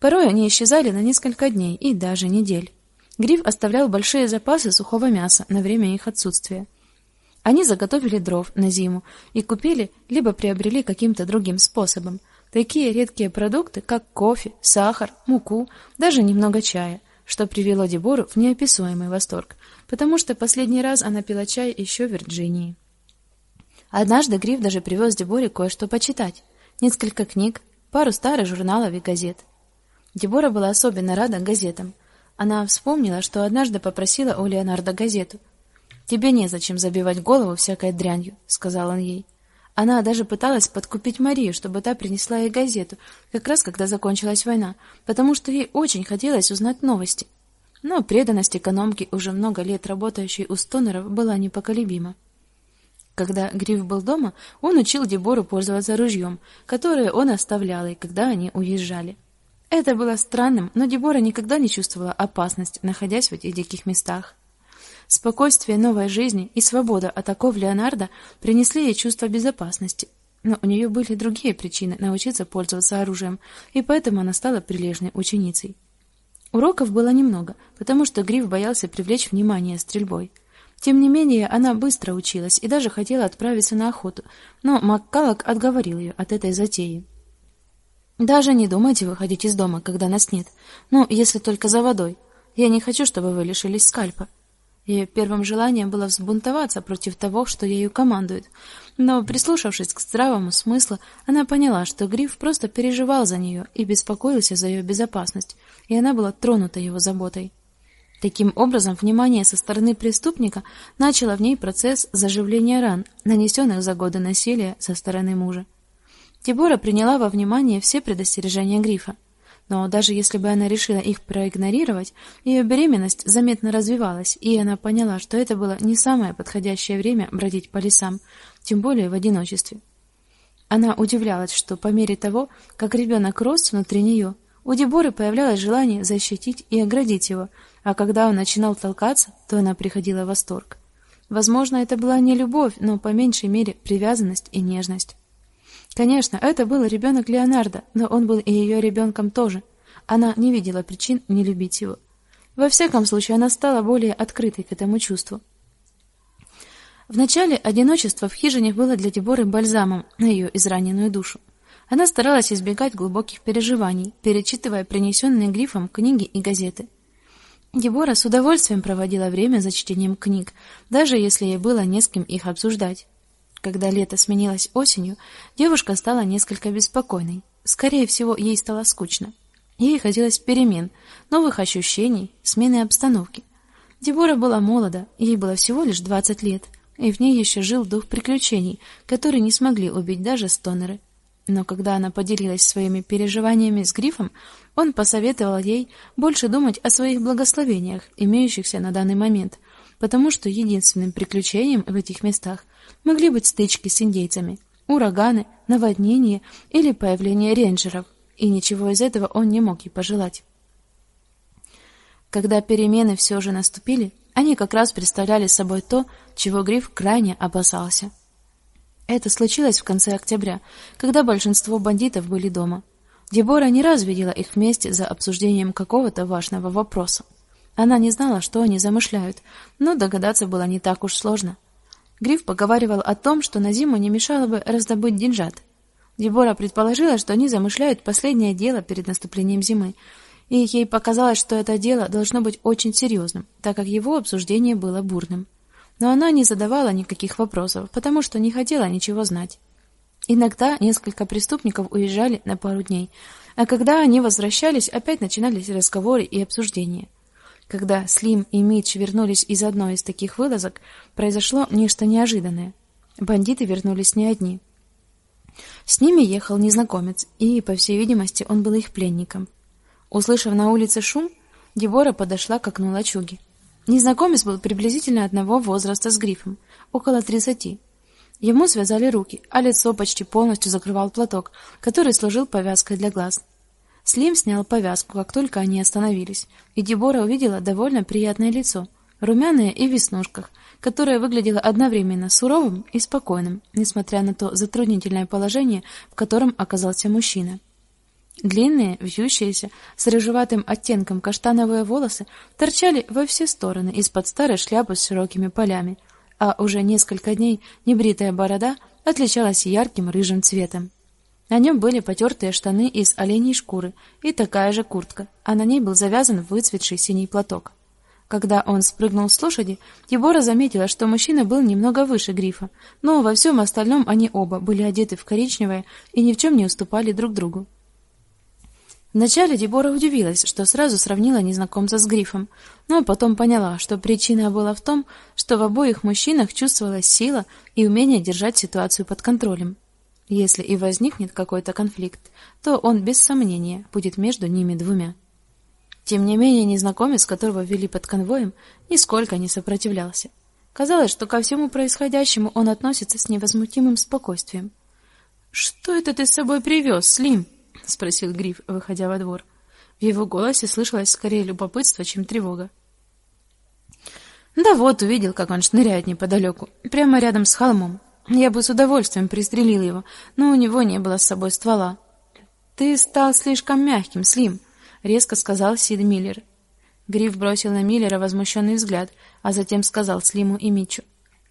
Порой они исчезали на несколько дней и даже недель. Гриф оставлял большие запасы сухого мяса на время их отсутствия. Они заготовили дров на зиму и купили либо приобрели каким-то другим способом такие редкие продукты, как кофе, сахар, муку, даже немного чая, что привело Дебору в неописуемый восторг, потому что последний раз она пила чай еще в Вирджинии. Однажды Гриф даже привез Деборе кое-что почитать: несколько книг, пару старых журналов и газет. Дебора была особенно рада газетам. Она вспомнила, что однажды попросила у Леонардо газету. Тебе незачем забивать голову всякой дрянью, сказал он ей. Она даже пыталась подкупить Марию, чтобы та принесла ей газету, как раз когда закончилась война, потому что ей очень хотелось узнать новости. Но преданность экономки, уже много лет работающей у Стонеров, была непоколебима. Когда Гриф был дома, он учил Дебору пользоваться ружьем, которое он оставлял ей, когда они уезжали. Это было странным, но Дебора никогда не чувствовала опасность, находясь в этих диких местах. Спокойствие новой жизни и свобода от оков Леонардо принесли ей чувство безопасности. Но у нее были другие причины научиться пользоваться оружием, и поэтому она стала прилежной ученицей. Уроков было немного, потому что Гриф боялся привлечь внимание стрельбой. Тем не менее, она быстро училась и даже хотела отправиться на охоту, но Маккалок отговорил ее от этой затеи. Даже не думайте выходить из дома, когда нас нет. Ну, если только за водой. Я не хочу, чтобы вы лишились скальпа. Ее первым желанием было взбунтоваться против того, что ею командует. Но, прислушавшись к здравому смыслу, она поняла, что Гриф просто переживал за нее и беспокоился за ее безопасность, и она была тронута его заботой. Таким образом, внимание со стороны преступника начало в ней процесс заживления ран, нанесенных за годы насилия со стороны мужа. Тибора приняла во внимание все предостережения Грифа. Но даже если бы она решила их проигнорировать, ее беременность заметно развивалась, и она поняла, что это было не самое подходящее время бродить по лесам, тем более в одиночестве. Она удивлялась, что по мере того, как ребенок рос внутри нее, у Деборы появлялось желание защитить и оградить его, а когда он начинал толкаться, то она приходила в восторг. Возможно, это была не любовь, но по меньшей мере привязанность и нежность. Конечно, это был ребенок Леонардо, но он был и ее ребенком тоже. Она не видела причин не любить его. Во всяком случае, она стала более открытой к этому чувству. Вначале одиночество в хижине было для Деборы бальзамом на ее израненную душу. Она старалась избегать глубоких переживаний, перечитывая принесенные грифом книги и газеты. Дебора с удовольствием проводила время за чтением книг, даже если ей было не с кем их обсуждать. Когда лето сменилось осенью, девушка стала несколько беспокойной. Скорее всего, ей стало скучно. Ей хотелось перемен, новых ощущений, смены обстановки. Дебора была молода, ей было всего лишь двадцать лет, и в ней еще жил дух приключений, который не смогли убить даже стонеры. Но когда она поделилась своими переживаниями с Грифом, он посоветовал ей больше думать о своих благословениях, имеющихся на данный момент, потому что единственным приключением в этих местах могли быть стычки с индейцами, ураганы, наводнения или появление рейнджеров, и ничего из этого он не мог ей пожелать. Когда перемены все же наступили, они как раз представляли собой то, чего Гриф крайне опасался. Это случилось в конце октября, когда большинство бандитов были дома. Дебора не раз видела их вместе за обсуждением какого-то важного вопроса. Она не знала, что они замышляют, но догадаться было не так уж сложно. Гриф поговаривал о том, что на зиму не мешало бы раздобыть деньжат. Дебора предположила, что они замышляют последнее дело перед наступлением зимы, и ей показалось, что это дело должно быть очень серьезным, так как его обсуждение было бурным. Но она не задавала никаких вопросов, потому что не хотела ничего знать. Иногда несколько преступников уезжали на пару дней, а когда они возвращались, опять начинались разговоры и обсуждения. Когда Слим и Митч вернулись из одной из таких вылазок, произошло нечто неожиданное. Бандиты вернулись не одни. С ними ехал незнакомец, и, по всей видимости, он был их пленником. Услышав на улице шум, Дебора подошла к окну лачуги. Незнакомец был приблизительно одного возраста с Грифом, около тридцати. Ему связали руки, а лицо почти полностью закрывал платок, который служил повязкой для глаз. Слим снял повязку, как только они остановились, и Дебора увидела довольно приятное лицо, румяное и в веснушках, которое выглядело одновременно суровым и спокойным, несмотря на то затруднительное положение, в котором оказался мужчина. Длинные, вьющиеся, с рыжеватым оттенком каштановые волосы торчали во все стороны из-под старой шляпы с широкими полями, а уже несколько дней небритая борода отличалась ярким рыжим цветом. На нем были потертые штаны из оленьей шкуры и такая же куртка, а на ней был завязан выцветший синий платок. Когда он спрыгнул с лошади, Дебора заметила, что мужчина был немного выше Грифа, но во всем остальном они оба были одеты в коричневое и ни в чем не уступали друг другу. Вначале Дебора удивилась, что сразу сравнила незнакомца с Грифом, но потом поняла, что причина была в том, что в обоих мужчинах чувствовалась сила и умение держать ситуацию под контролем. Если и возникнет какой-то конфликт, то он без сомнения будет между ними двумя. Тем не менее, незнакомец, которого вели под конвоем, нисколько не сопротивлялся. Казалось, что ко всему происходящему он относится с невозмутимым спокойствием. "Что это ты с собой привез, Слим?" спросил Гриф, выходя во двор. В его голосе слышалось скорее любопытство, чем тревога. Да вот, увидел, как он шныряет неподалеку, прямо рядом с холмом. Я бы с удовольствием пристрелил его, но у него не было с собой ствола. Ты стал слишком мягким, Слим, резко сказал Сид Миллер. Гриф бросил на Миллера возмущенный взгляд, а затем сказал Слиму и Митчу: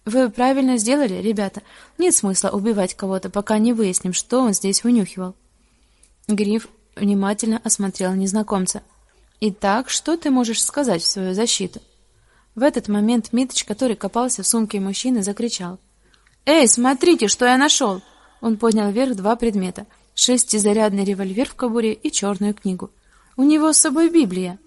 "Вы правильно сделали, ребята. Нет смысла убивать кого-то, пока не выясним, что он здесь вынюхивал". Гриф внимательно осмотрел незнакомца. Итак, что ты можешь сказать в свою защиту? В этот момент Митч, который копался в сумке мужчины, закричал: "Эй, смотрите, что я нашел!» Он поднял вверх два предмета: шестизарядный револьвер в кобуре и черную книгу. У него с собой Библия.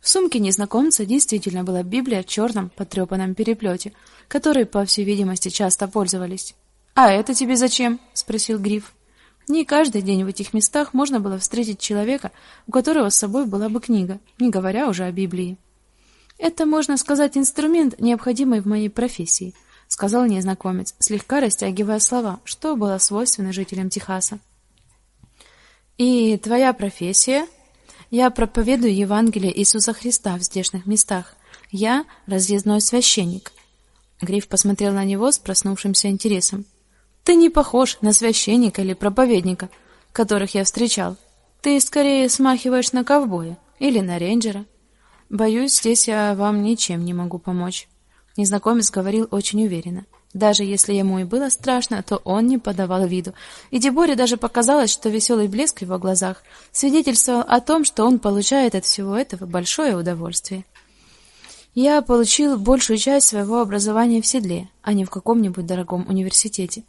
В сумке незнакомца действительно была Библия в черном потрепанном переплете, которой, по всей видимости, часто пользовались. "А это тебе зачем?" спросил Гриф. Не каждый день в этих местах можно было встретить человека, у которого с собой была бы книга, не говоря уже о Библии. Это, можно сказать, инструмент, необходимый в моей профессии, сказал незнакомец, слегка растягивая слова, что было свойственно жителям Техаса. И твоя профессия? Я проповедую Евангелие Иисуса Христа в здешних местах. Я разъездной священник. Гриф посмотрел на него с проснувшимся интересом. Ты не похож на священника или проповедника, которых я встречал. Ты скорее смахиваешь на ковбоя или на рейнджера. Боюсь, здесь я вам ничем не могу помочь. Незнакомец говорил очень уверенно. Даже если ему и было страшно, то он не подавал виду. И Деборе даже показалось, что веселый блеск в его глазах свидетельствовал о том, что он получает от всего этого большое удовольствие. Я получил большую часть своего образования в седле, а не в каком-нибудь дорогом университете.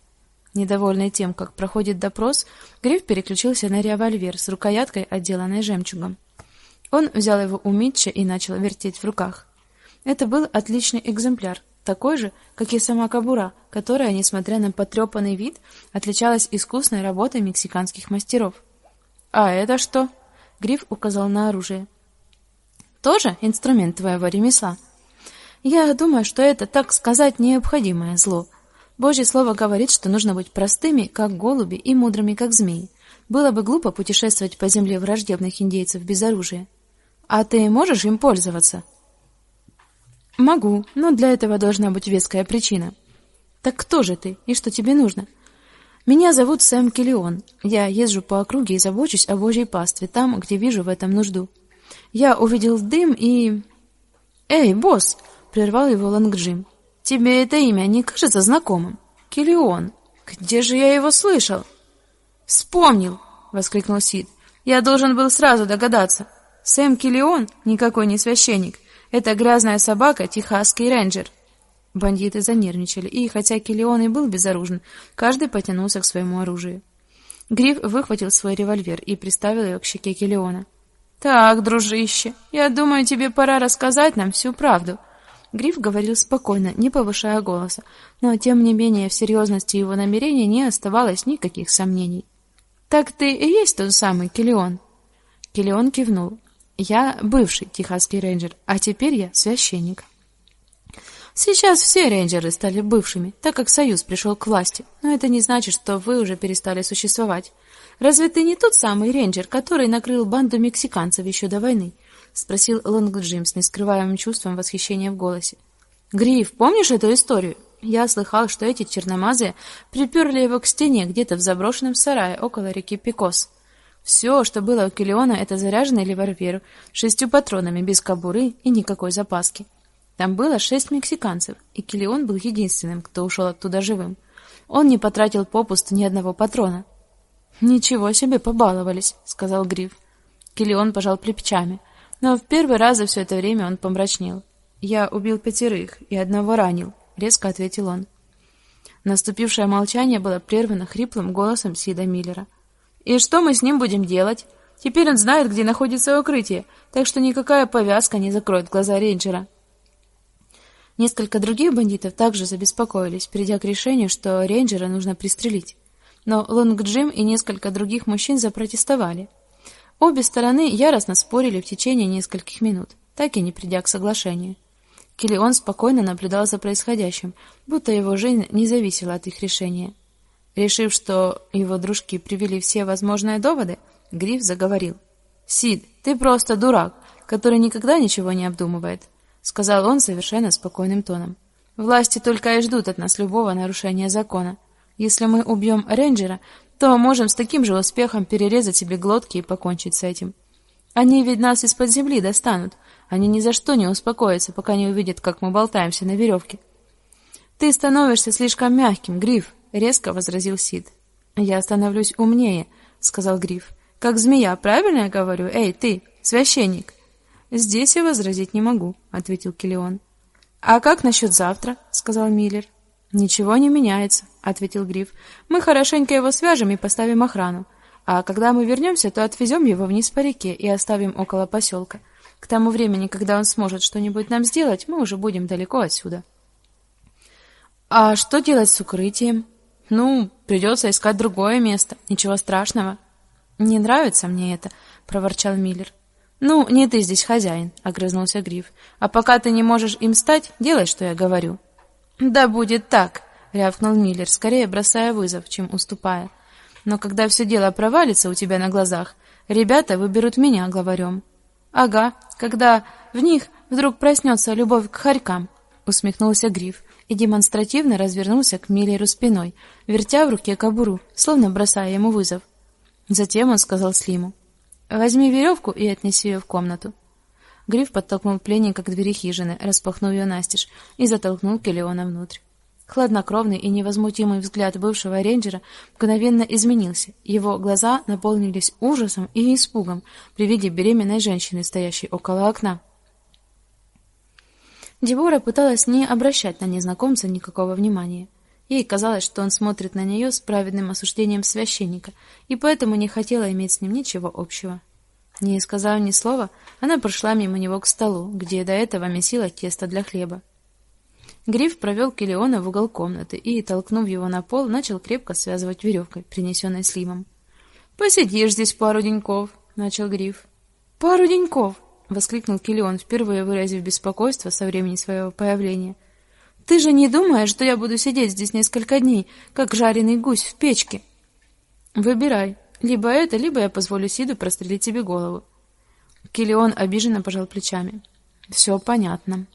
Недовольный тем, как проходит допрос, Гриф переключился на револьвер с рукояткой, отделанной жемчугом. Он взял его у Митча и начал вертеть в руках. Это был отличный экземпляр, такой же, как и сама кобура, которая, несмотря на потрепанный вид, отличалась искусной работой мексиканских мастеров. А это что? Гриф указал на оружие. Тоже инструмент твоего ремесла. Я думаю, что это, так сказать, необходимое зло. Божье слово говорит, что нужно быть простыми, как голуби, и мудрыми, как змеи. Было бы глупо путешествовать по земле враждебных индейцев без оружия. А ты можешь им пользоваться? Могу, но для этого должна быть веская причина. Так кто же ты и что тебе нужно? Меня зовут Сэм Киллион. Я езжу по округе и забочусь о Божьей пастве там, где вижу в этом нужду. Я увидел дым и Эй, босс, прервал его Лангджим. Тебе это имя не кажется знакомым? Киллион. Где же я его слышал? Вспомнил, воскликнул Сид. Я должен был сразу догадаться. Сэм Киллион никакой не священник. Это грязная собака, техасский рейнджер. Бандиты занервничали, и хотя Киллион и был безоружен, каждый потянулся к своему оружию. Гриф выхватил свой револьвер и приставил его к щеке Киллиона. Так, дружище, я думаю, тебе пора рассказать нам всю правду. Гриф говорил спокойно, не повышая голоса, но тем не менее в серьезности его намерений не оставалось никаких сомнений. Так ты и есть тот самый Киллион. Киллион кивнул. Я бывший техасский рейнджер, а теперь я священник. Сейчас все рейнджеры стали бывшими, так как Союз пришел к власти. Но это не значит, что вы уже перестали существовать. Разве ты не тот самый рейнджер, который накрыл банду мексиканцев еще до войны? спросил Лонг Джим с нескрываемым чувством восхищения в голосе. Гриф, помнишь эту историю? Я слыхал, что эти черномазые приперли его к стене где-то в заброшенном сарае около реки Пикос. Все, что было у Килиона, это заряженный револьвер шестью патронами без кобуры и никакой запаски. Там было шесть мексиканцев, и Килион был единственным, кто ушел оттуда живым. Он не потратил попусту ни одного патрона. Ничего себе побаловались, сказал Гриф. Килион пожал плечами, но в первый раз за все это время он помрачнел. Я убил пятерых и одного ранил, резко ответил он. Наступившее молчание было прервано хриплым голосом Сида Миллера. И что мы с ним будем делать? Теперь он знает, где находится укрытие, так что никакая повязка не закроет глаза рейнджера. Несколько других бандитов также забеспокоились, придя к решению, что рейнджера нужно пристрелить. Но Лонг Джим и несколько других мужчин запротестовали. Обе стороны яростно спорили в течение нескольких минут, так и не придя к соглашению. Киллион спокойно наблюдал за происходящим, будто его жизнь не зависела от их решения. Решив, что его дружки привели все возможные доводы, Гриф заговорил. Сид, ты просто дурак, который никогда ничего не обдумывает, сказал он совершенно спокойным тоном. Власти только и ждут от нас любого нарушения закона. Если мы убьем рейнджера, то можем с таким же успехом перерезать себе глотки и покончить с этим. Они ведь нас из-под земли достанут. Они ни за что не успокоятся, пока не увидят, как мы болтаемся на веревке. Ты становишься слишком мягким, Гриф, резко возразил Сид. Я становлюсь умнее, сказал Гриф. Как змея, правильно я говорю? Эй, ты, священник. Здесь я возразить не могу, ответил Килион. А как насчет завтра? сказал Миллер. Ничего не меняется, ответил Гриф. Мы хорошенько его свяжем и поставим охрану. А когда мы вернемся, то отвезем его вниз по реке и оставим около поселка. К тому времени, когда он сможет что-нибудь нам сделать, мы уже будем далеко отсюда. А что делать с укрытием? Ну, придется искать другое место. Ничего страшного. Не нравится мне это, проворчал Миллер. Ну, не ты здесь хозяин, огрызнулся Гриф. А пока ты не можешь им стать, делай, что я говорю. Да будет так, рявкнул Миллер, скорее бросая вызов, чем уступая. Но когда все дело провалится у тебя на глазах, ребята выберут меня главарем. Ага, когда в них вдруг проснется любовь к хорькам, усмехнулся Гриф и демонстративно развернулся к Миллеру спиной, вертя в руке кобуру, словно бросая ему вызов. Затем он сказал Слиму: "Возьми веревку и отнеси ее в комнату". Гриф подтолкнул пленника к двери хижины, распахнув ее настежь, и затолкнул Келеона внутрь. Хладнокровный и невозмутимый взгляд бывшего рейнджера мгновенно изменился. Его глаза наполнились ужасом и испугом при виде беременной женщины, стоящей около окна. Дебора пыталась не обращать на незнакомца никакого внимания. Ей казалось, что он смотрит на нее с праведным осуждением священника, и поэтому не хотела иметь с ним ничего общего. Не сказав ни слова, она прошла мимо него к столу, где до этого месила тесто для хлеба. Гриф провел Килиона в угол комнаты и, толкнув его на пол, начал крепко связывать веревкой, принесенной Слимом. "Посидишь здесь пару деньков", начал Гриф. "Пару деньков", воскликнул Килион, впервые выразив беспокойство со времени своего появления. "Ты же не думаешь, что я буду сидеть здесь несколько дней, как жареный гусь в печке?" "Выбирай, либо это, либо я позволю Сиду прострелить тебе голову". Килион обиженно пожал плечами. «Все понятно.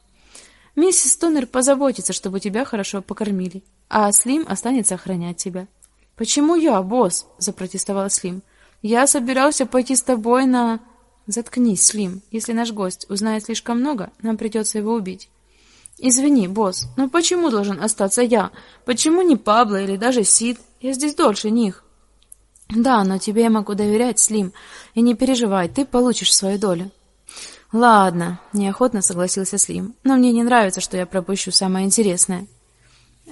Миссис Тонер позаботится, чтобы тебя хорошо покормили, а Слим останется охранять тебя. Почему я, босс? запротестовал Слим. Я собирался пойти с тобой на Заткнись, Слим. Если наш гость узнает слишком много, нам придется его убить. Извини, босс, но почему должен остаться я? Почему не Пабло или даже Сид? Я здесь дольше них. Да, но тебе я могу доверять, Слим. И не переживай, ты получишь свою долю. Ладно, неохотно согласился Слим. Но мне не нравится, что я пропущу самое интересное.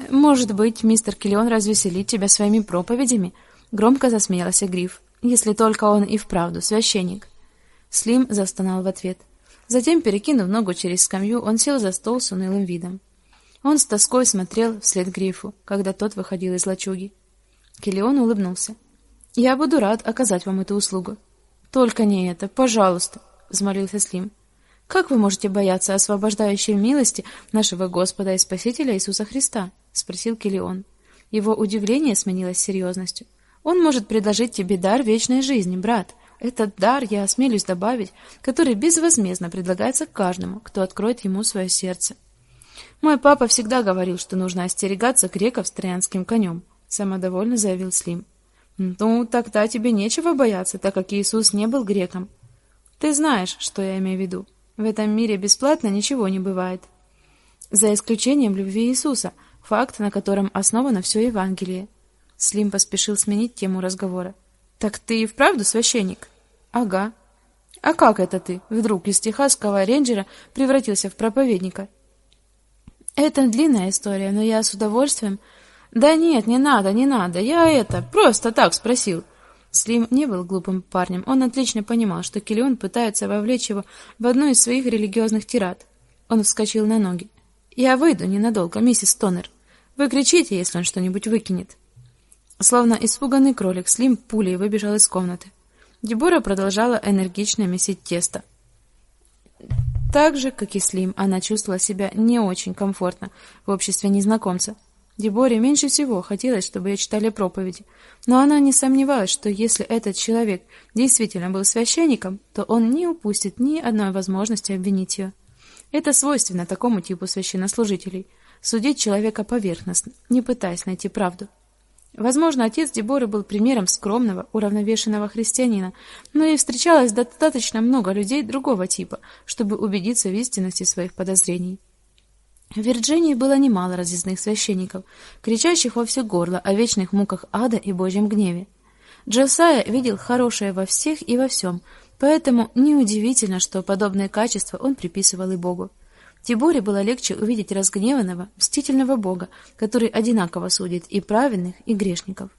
Может быть, мистер Киллион развеселит тебя своими проповедями? Громко засмеялся Гриф. Если только он и вправду священник. Слим застонал в ответ. Затем, перекинув ногу через скамью, он сел за стол с унылым видом. Он с тоской смотрел вслед Грифу, когда тот выходил из лачуги. Киллион улыбнулся. Я буду рад оказать вам эту услугу. Только не это, пожалуйста взмолился Слим. Как вы можете бояться освобождающей милости нашего Господа и Спасителя Иисуса Христа? спросил Килион. Его удивление сменилось серьезностью. Он может предложить тебе дар вечной жизни, брат. Этот дар, я осмелюсь добавить, который безвозмездно предлагается каждому, кто откроет ему свое сердце. Мой папа всегда говорил, что нужно остерегаться греков с троянским конем», — самодовольно заявил Слим. Ну, тогда тебе нечего бояться, так как Иисус не был греком. Ты знаешь, что я имею в виду. В этом мире бесплатно ничего не бывает. За исключением любви Иисуса, факт, на котором основано все Евангелие. Слим поспешил сменить тему разговора. Так ты и вправду священник? Ага. А как это ты вдруг из техасского рейнджера превратился в проповедника? Это длинная история, но я с удовольствием. Да нет, не надо, не надо. Я это просто так спросил. Слим не был глупым парнем. Он отлично понимал, что Килион пытается вовлечь его в одну из своих религиозных тирад. Он вскочил на ноги. Я выйду ненадолго, миссис Тонер. Вы кричите, если он что-нибудь выкинет. Словно испуганный кролик, Слим пулей выбежал из комнаты. Дебора продолжала энергично месить тесто. Так же, как и Слим, она чувствовала себя не очень комфортно в обществе незнакомца. Деборе меньше всего хотелось, чтобы ее читали проповеди, но она не сомневалась, что если этот человек действительно был священником, то он не упустит ни одной возможности обвинить ее. Это свойственно такому типу священнослужителей судить человека поверхностно, не пытаясь найти правду. Возможно, отец Деборы был примером скромного, уравновешенного христианина, но и встречалось достаточно много людей другого типа, чтобы убедиться в истинности своих подозрений. В Вирджинии было немало разъездных священников, кричащих во все горло о вечных муках ада и Божьем гневе. Джосая видел хорошее во всех и во всем, поэтому неудивительно, что подобные качества он приписывал и Богу. Тиборе было легче увидеть разгневанного, мстительного Бога, который одинаково судит и праведных, и грешников.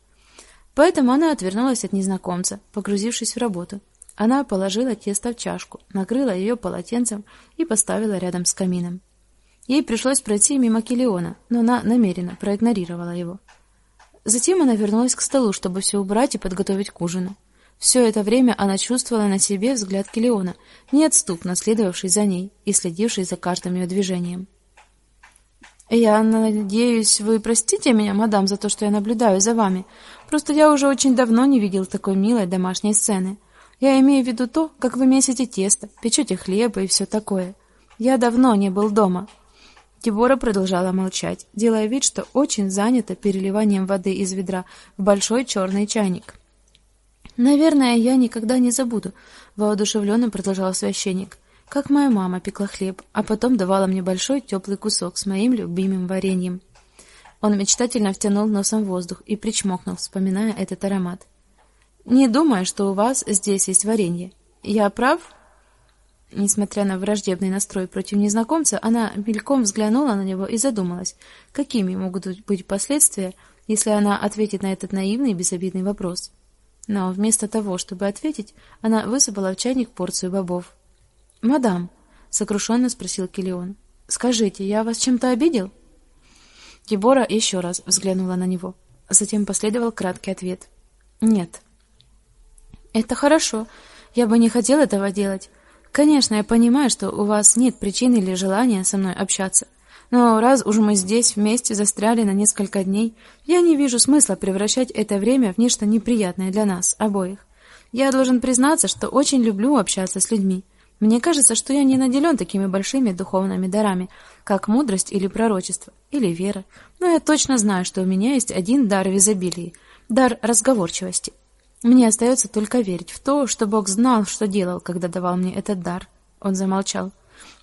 Поэтому она отвернулась от незнакомца, погрузившись в работу. Она положила тесто в чашку, накрыла ее полотенцем и поставила рядом с камином. Ей пришлось пройти мимо Килиона, но она намеренно проигнорировала его. Затем она вернулась к столу, чтобы все убрать и подготовить к ужину. Все это время она чувствовала на себе взгляд Килиона, неотступно следовавший за ней и следивший за каждым ее движением. Я надеюсь, вы простите меня, мадам, за то, что я наблюдаю за вами. Просто я уже очень давно не видел такой милой домашней сцены. Я имею в виду то, как вы месите тесто, печете хлеб и все такое. Я давно не был дома. Тибора продолжала молчать, делая вид, что очень занята переливанием воды из ведра в большой черный чайник. Наверное, я никогда не забуду, воодушевленно продолжал священник, как моя мама пекла хлеб, а потом давала мне большой теплый кусок с моим любимым вареньем. Он мечтательно втянул носом воздух и причмокнул, вспоминая этот аромат. Не думаю, что у вас здесь есть варенье. Я прав? Несмотря на враждебный настрой против незнакомца, она мельком взглянула на него и задумалась, какими могут быть последствия, если она ответит на этот наивный и безобидный вопрос. Но вместо того, чтобы ответить, она высыпала в чайник порцию бобов. "Мадам", сокрушенно спросил Килион. "Скажите, я вас чем-то обидел?" Дебора еще раз взглянула на него. Затем последовал краткий ответ. "Нет". "Это хорошо. Я бы не хотел этого делать. Конечно, я понимаю, что у вас нет причин или желания со мной общаться. Но раз уж мы здесь вместе застряли на несколько дней, я не вижу смысла превращать это время в нечто неприятное для нас обоих. Я должен признаться, что очень люблю общаться с людьми. Мне кажется, что я не наделен такими большими духовными дарами, как мудрость или пророчество, или вера. Но я точно знаю, что у меня есть один дар в изобилии дар разговорчивости. Мне остается только верить в то, что Бог знал, что делал, когда давал мне этот дар. Он замолчал.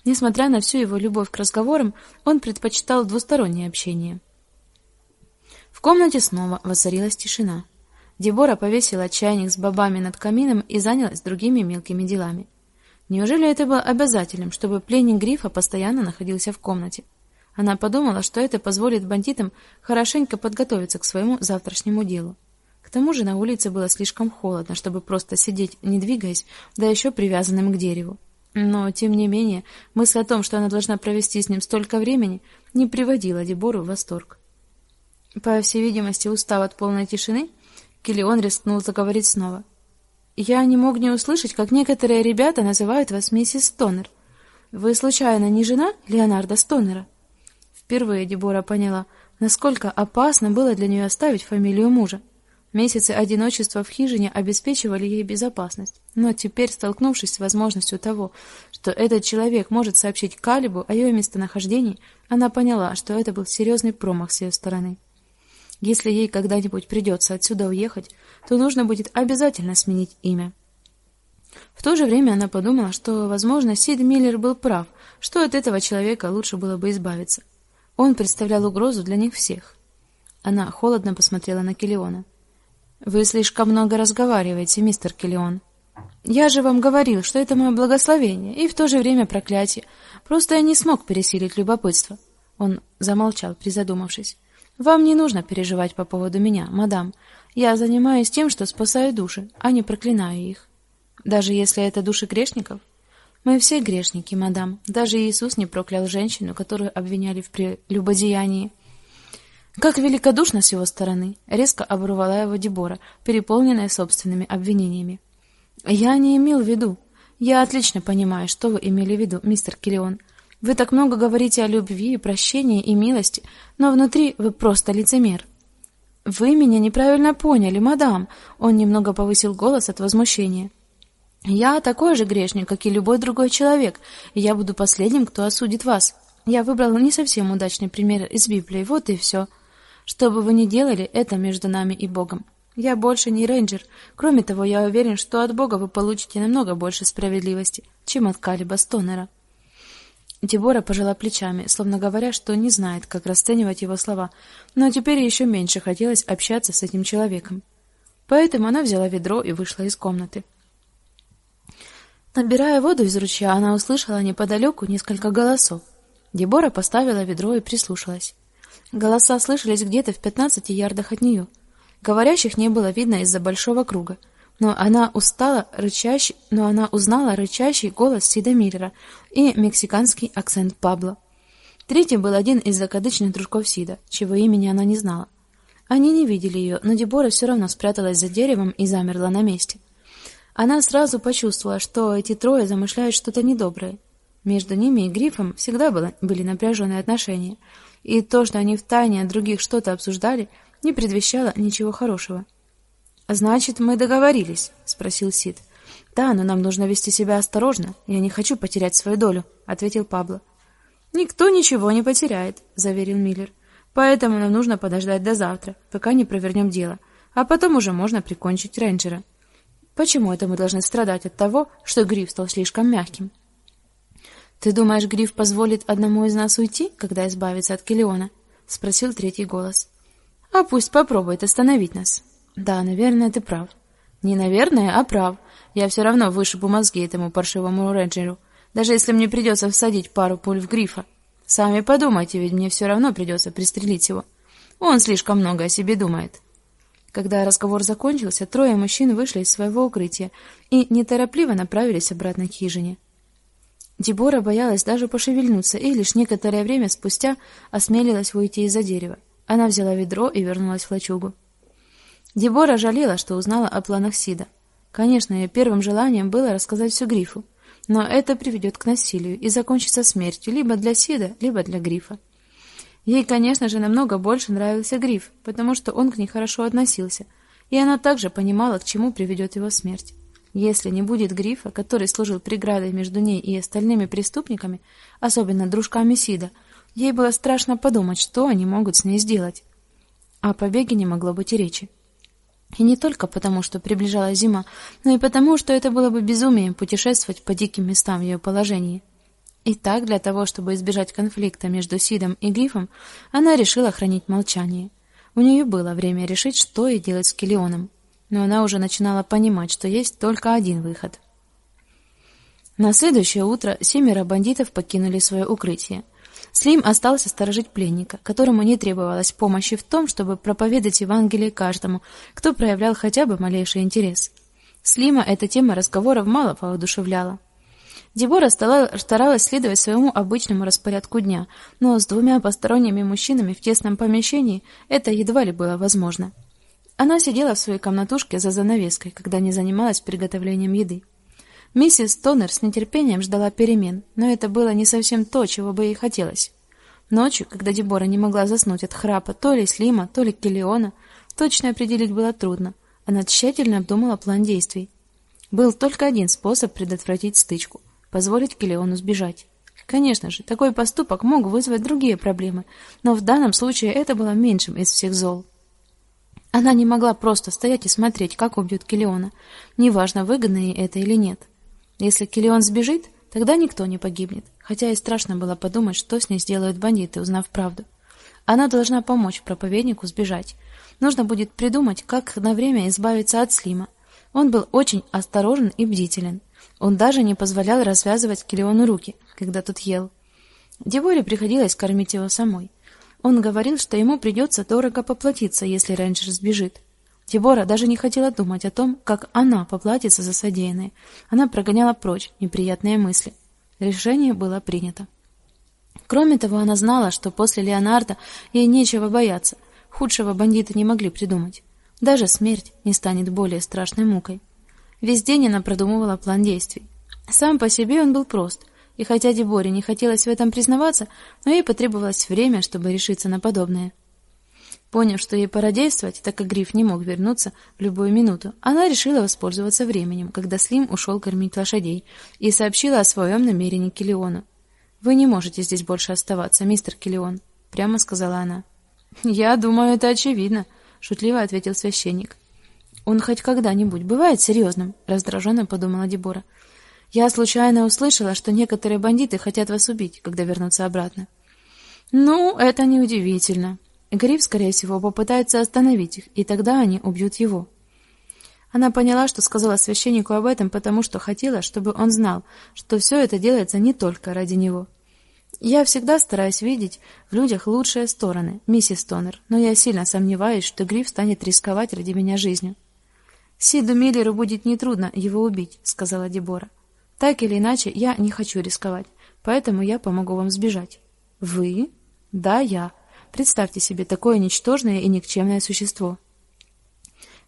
Несмотря на всю его любовь к разговорам, он предпочитал двустороннее общение. В комнате снова воцарилась тишина. Дебора повесила чайник с бобами над камином и занялась другими мелкими делами. Неужели это было обязательным, чтобы пленник Грифа постоянно находился в комнате? Она подумала, что это позволит бандитам хорошенько подготовиться к своему завтрашнему делу. К тому же на улице было слишком холодно, чтобы просто сидеть, не двигаясь, да еще привязанным к дереву. Но тем не менее, мысль о том, что она должна провести с ним столько времени, не приводила Дебору в восторг. По всей видимости, устав от полной тишины, Килион рискнул заговорить снова. Я не мог не услышать, как некоторые ребята называют вас миссис Стонер. Вы случайно не жена Леонарда Стонера? Впервые Дебора поняла, насколько опасно было для нее оставить фамилию мужа. Месяцы одиночества в хижине обеспечивали ей безопасность, но теперь, столкнувшись с возможностью того, что этот человек может сообщить Калибу о ее местонахождении, она поняла, что это был серьезный промах с ее стороны. Если ей когда-нибудь придется отсюда уехать, то нужно будет обязательно сменить имя. В то же время она подумала, что, возможно, Сид Миллер был прав, что от этого человека лучше было бы избавиться. Он представлял угрозу для них всех. Она холодно посмотрела на Келеона. Вы слишком много разговариваете, мистер Киллион. Я же вам говорил, что это мое благословение и в то же время проклятие. Просто я не смог пересилить любопытство. Он замолчал, призадумавшись. Вам не нужно переживать по поводу меня, мадам. Я занимаюсь тем, что спасаю души, а не проклинаю их. Даже если это души грешников. Мы все грешники, мадам. Даже Иисус не проклял женщину, которую обвиняли в прелюбодеянии. Как великодушно с его стороны, резко оборвала его Дебора, переполненная собственными обвинениями. Я не имел в виду. Я отлично понимаю, что вы имели в виду, мистер Киллион. Вы так много говорите о любви, прощении и милости, но внутри вы просто лицемер. Вы меня неправильно поняли, мадам. Он немного повысил голос от возмущения. Я такой же грешник, как и любой другой человек, и я буду последним, кто осудит вас. Я выбрал не совсем удачный пример из Библии, вот и все. Что бы вы ни делали, это между нами и Богом. Я больше не рейнджер. Кроме того, я уверен, что от Бога вы получите намного больше справедливости, чем от Калиба Стонера. Дебора пожала плечами, словно говоря, что не знает, как расценивать его слова, но теперь еще меньше хотелось общаться с этим человеком. Поэтому она взяла ведро и вышла из комнаты. Набирая воду из ручья, она услышала неподалеку несколько голосов. Дебора поставила ведро и прислушалась. Голоса слышались где-то в пятнадцати ярдах от нее. Говорящих не было видно из-за большого круга но она устала рычащий, но она узнала рычащий голос Сида Миллера и мексиканский акцент Пабло. Третий был один из закадычных дружков Сида, чего имени она не знала. Они не видели ее, но Дебора все равно спряталась за деревом и замерла на месте. Она сразу почувствовала, что эти трое замышляют что-то недоброе. Между ними и Грифом всегда было, были напряженные отношения, и то, что они втайне от других что-то обсуждали, не предвещало ничего хорошего. Значит, мы договорились, спросил Сид. Да, но нам нужно вести себя осторожно. Я не хочу потерять свою долю, ответил Пабло. Никто ничего не потеряет, заверил Миллер. Поэтому нам нужно подождать до завтра, пока не провернем дело, а потом уже можно прикончить рейнджера. Почему это мы должны страдать от того, что Гриф стал слишком мягким? Ты думаешь, Гриф позволит одному из нас уйти, когда избавится от Келеона? спросил третий голос. А пусть попробует остановить нас. Да, наверное, ты прав. Не наверное, а прав. Я все равно вышибу мозги этому паршивому рейнджеру, даже если мне придется всадить пару пуль в грифа. Сами подумайте, ведь мне все равно придется пристрелить его. Он слишком много о себе думает. Когда разговор закончился, трое мужчин вышли из своего укрытия и неторопливо направились обратно к хижине. Дебора боялась даже пошевельнуться и лишь некоторое время спустя осмелилась выйти из-за дерева. Она взяла ведро и вернулась в лачугу. Дебора жалела, что узнала о планах Сида. Конечно, ее первым желанием было рассказать все Грифу, но это приведет к насилию и закончится смертью либо для Сида, либо для Грифа. Ей, конечно же, намного больше нравился Гриф, потому что он к ней хорошо относился, и она также понимала, к чему приведет его смерть. Если не будет Грифа, который служил преградой между ней и остальными преступниками, особенно дружками Сида, ей было страшно подумать, что они могут с ней сделать. О побеге не могло быть и речи. И не только потому, что приближалась зима, но и потому, что это было бы безумием путешествовать по диким местам в ее положении. И так, для того, чтобы избежать конфликта между Сидом и Грифом, она решила хранить молчание. У нее было время решить, что ей делать с Келионом, но она уже начинала понимать, что есть только один выход. На следующее утро семеро бандитов покинули свое укрытие. Слим остался сторожить пленника, которому не требовалась помощи в том, чтобы проповедовать Евангелие каждому, кто проявлял хотя бы малейший интерес. Слима эта тема разговоров мало воодушевляла. Дебора старалась следовать своему обычному распорядку дня, но с двумя посторонними мужчинами в тесном помещении это едва ли было возможно. Она сидела в своей комнатушке за занавеской, когда не занималась приготовлением еды. Миссис Тонер с нетерпением ждала перемен, но это было не совсем то, чего бы ей хотелось. Ночью, когда Дебора не могла заснуть от храпа то ли Слима, то ли Келеона, точно определить было трудно. Она тщательно обдумала план действий. Был только один способ предотвратить стычку позволить Келеону сбежать. Конечно же, такой поступок мог вызвать другие проблемы, но в данном случае это было меньшим из всех зол. Она не могла просто стоять и смотреть, как убьют Келеона, неважно, выгодно ей это или нет. Если Килион сбежит, тогда никто не погибнет, хотя и страшно было подумать, что с ней сделают бандиты, узнав правду. Она должна помочь проповеднику сбежать. Нужно будет придумать, как на время избавиться от Слима. Он был очень осторожен и бдителен. Он даже не позволял развязывать Килиону руки, когда тот ел. Деборе приходилось кормить его самой. Он говорил, что ему придется дорого поплатиться, если рейнджер сбежит. Дебора даже не хотела думать о том, как она поплатится за содеянное. Она прогоняла прочь неприятные мысли. Решение было принято. Кроме того, она знала, что после Леонардо ей нечего бояться. Худшего бандиты не могли придумать. Даже смерть не станет более страшной мукой. Весь день она продумывала план действий. Сам по себе он был прост, И хотя Деборе не хотелось в этом признаваться, но ей потребовалось время, чтобы решиться на подобное. Поняв, что ей пора действовать, так как Гриф не мог вернуться в любую минуту, она решила воспользоваться временем, когда Слим ушел кормить лошадей, и сообщила о своем намерении Килиону. Вы не можете здесь больше оставаться, мистер Килион, прямо сказала она. Я думаю, это очевидно, шутливо ответил священник. Он хоть когда-нибудь бывает серьезным?» — раздраженно подумала Дебора. Я случайно услышала, что некоторые бандиты хотят вас убить, когда вернутся обратно. Ну, это неудивительно. Гриф, скорее всего, попытается остановить их, и тогда они убьют его. Она поняла, что сказала священнику об этом, потому что хотела, чтобы он знал, что все это делается не только ради него. Я всегда стараюсь видеть в людях лучшие стороны, миссис Тонер, но я сильно сомневаюсь, что Гриф станет рисковать ради меня жизнью. Сиду Миллеру будет нетрудно его убить, сказала Дебора. Так или иначе, я не хочу рисковать, поэтому я помогу вам сбежать. Вы? Да, я. Представьте себе такое ничтожное и никчемное существо.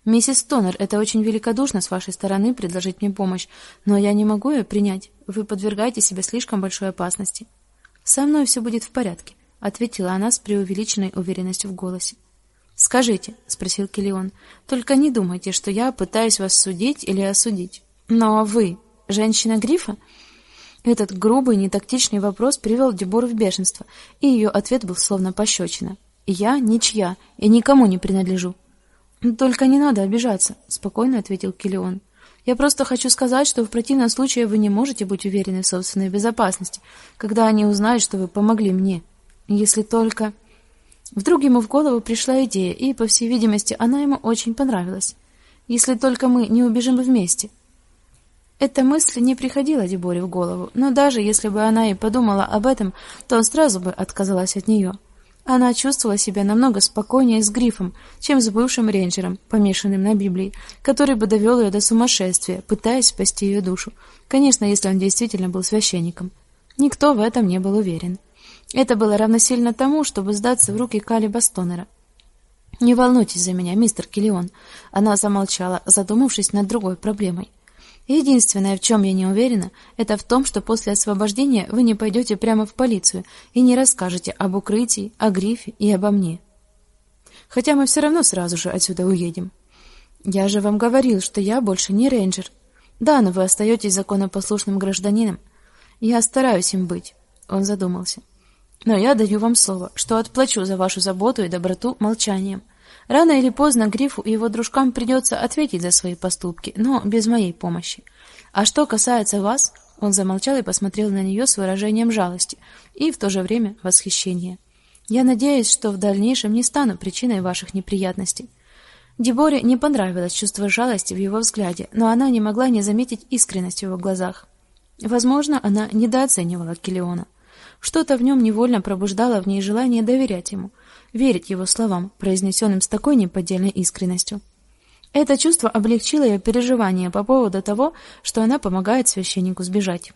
Миссис Тонер, это очень великодушно с вашей стороны предложить мне помощь, но я не могу ее принять. Вы подвергаете себя слишком большой опасности. Со мной все будет в порядке, ответила она с преувеличенной уверенностью в голосе. Скажите, спросил Килион. Только не думайте, что я пытаюсь вас судить или осудить. Но вы женщина Грифа? Этот грубый, нетактичный вопрос привел Дебору в бешенство, и ее ответ был словно пощечина. «Я ничья, и никому не принадлежу». «Только не надо обижаться», — спокойно ответил Килион. «Я просто хочу сказать, что в противном случае вы не можете быть уверены в собственной безопасности, когда они узнают, что вы помогли мне. Если только...» Вдруг ему в голову пришла идея, и, по всей видимости, она ему очень понравилась. «Если только мы не убежим вместе», эта мысль не приходила Деборе в голову, но даже если бы она и подумала об этом, то сразу бы отказалась от нее. Она чувствовала себя намного спокойнее с Грифом, чем с бывшим рейнджером, помешанным на Библии, который бы довел ее до сумасшествия, пытаясь спасти ее душу. Конечно, если он действительно был священником. Никто в этом не был уверен. Это было равносильно тому, чтобы сдаться в руки Кали Бастонера. Не волнуйтесь за меня, мистер Киллион. Она замолчала, задумавшись над другой проблемой. Единственное, в чем я не уверена, это в том, что после освобождения вы не пойдете прямо в полицию и не расскажете об укрытии, о грифе и обо мне. Хотя мы все равно сразу же отсюда уедем. Я же вам говорил, что я больше не рейнджер. Да, но вы остаетесь законопослушным гражданином. Я стараюсь им быть. Он задумался. Но я даю вам слово, что отплачу за вашу заботу и доброту молчанием. Рано или поздно Грифу и его дружкам придется ответить за свои поступки, но без моей помощи. А что касается вас, он замолчал и посмотрел на нее с выражением жалости и в то же время восхищения. Я надеюсь, что в дальнейшем не стану причиной ваших неприятностей. Деборе не понравилось чувство жалости в его взгляде, но она не могла не заметить искренность в его глазах. Возможно, она недооценивала Килиона. Что-то в нем невольно пробуждало в ней желание доверять ему верить его словам, произнесенным с такой неподдельной искренностью. Это чувство облегчило ее переживания по поводу того, что она помогает священнику сбежать.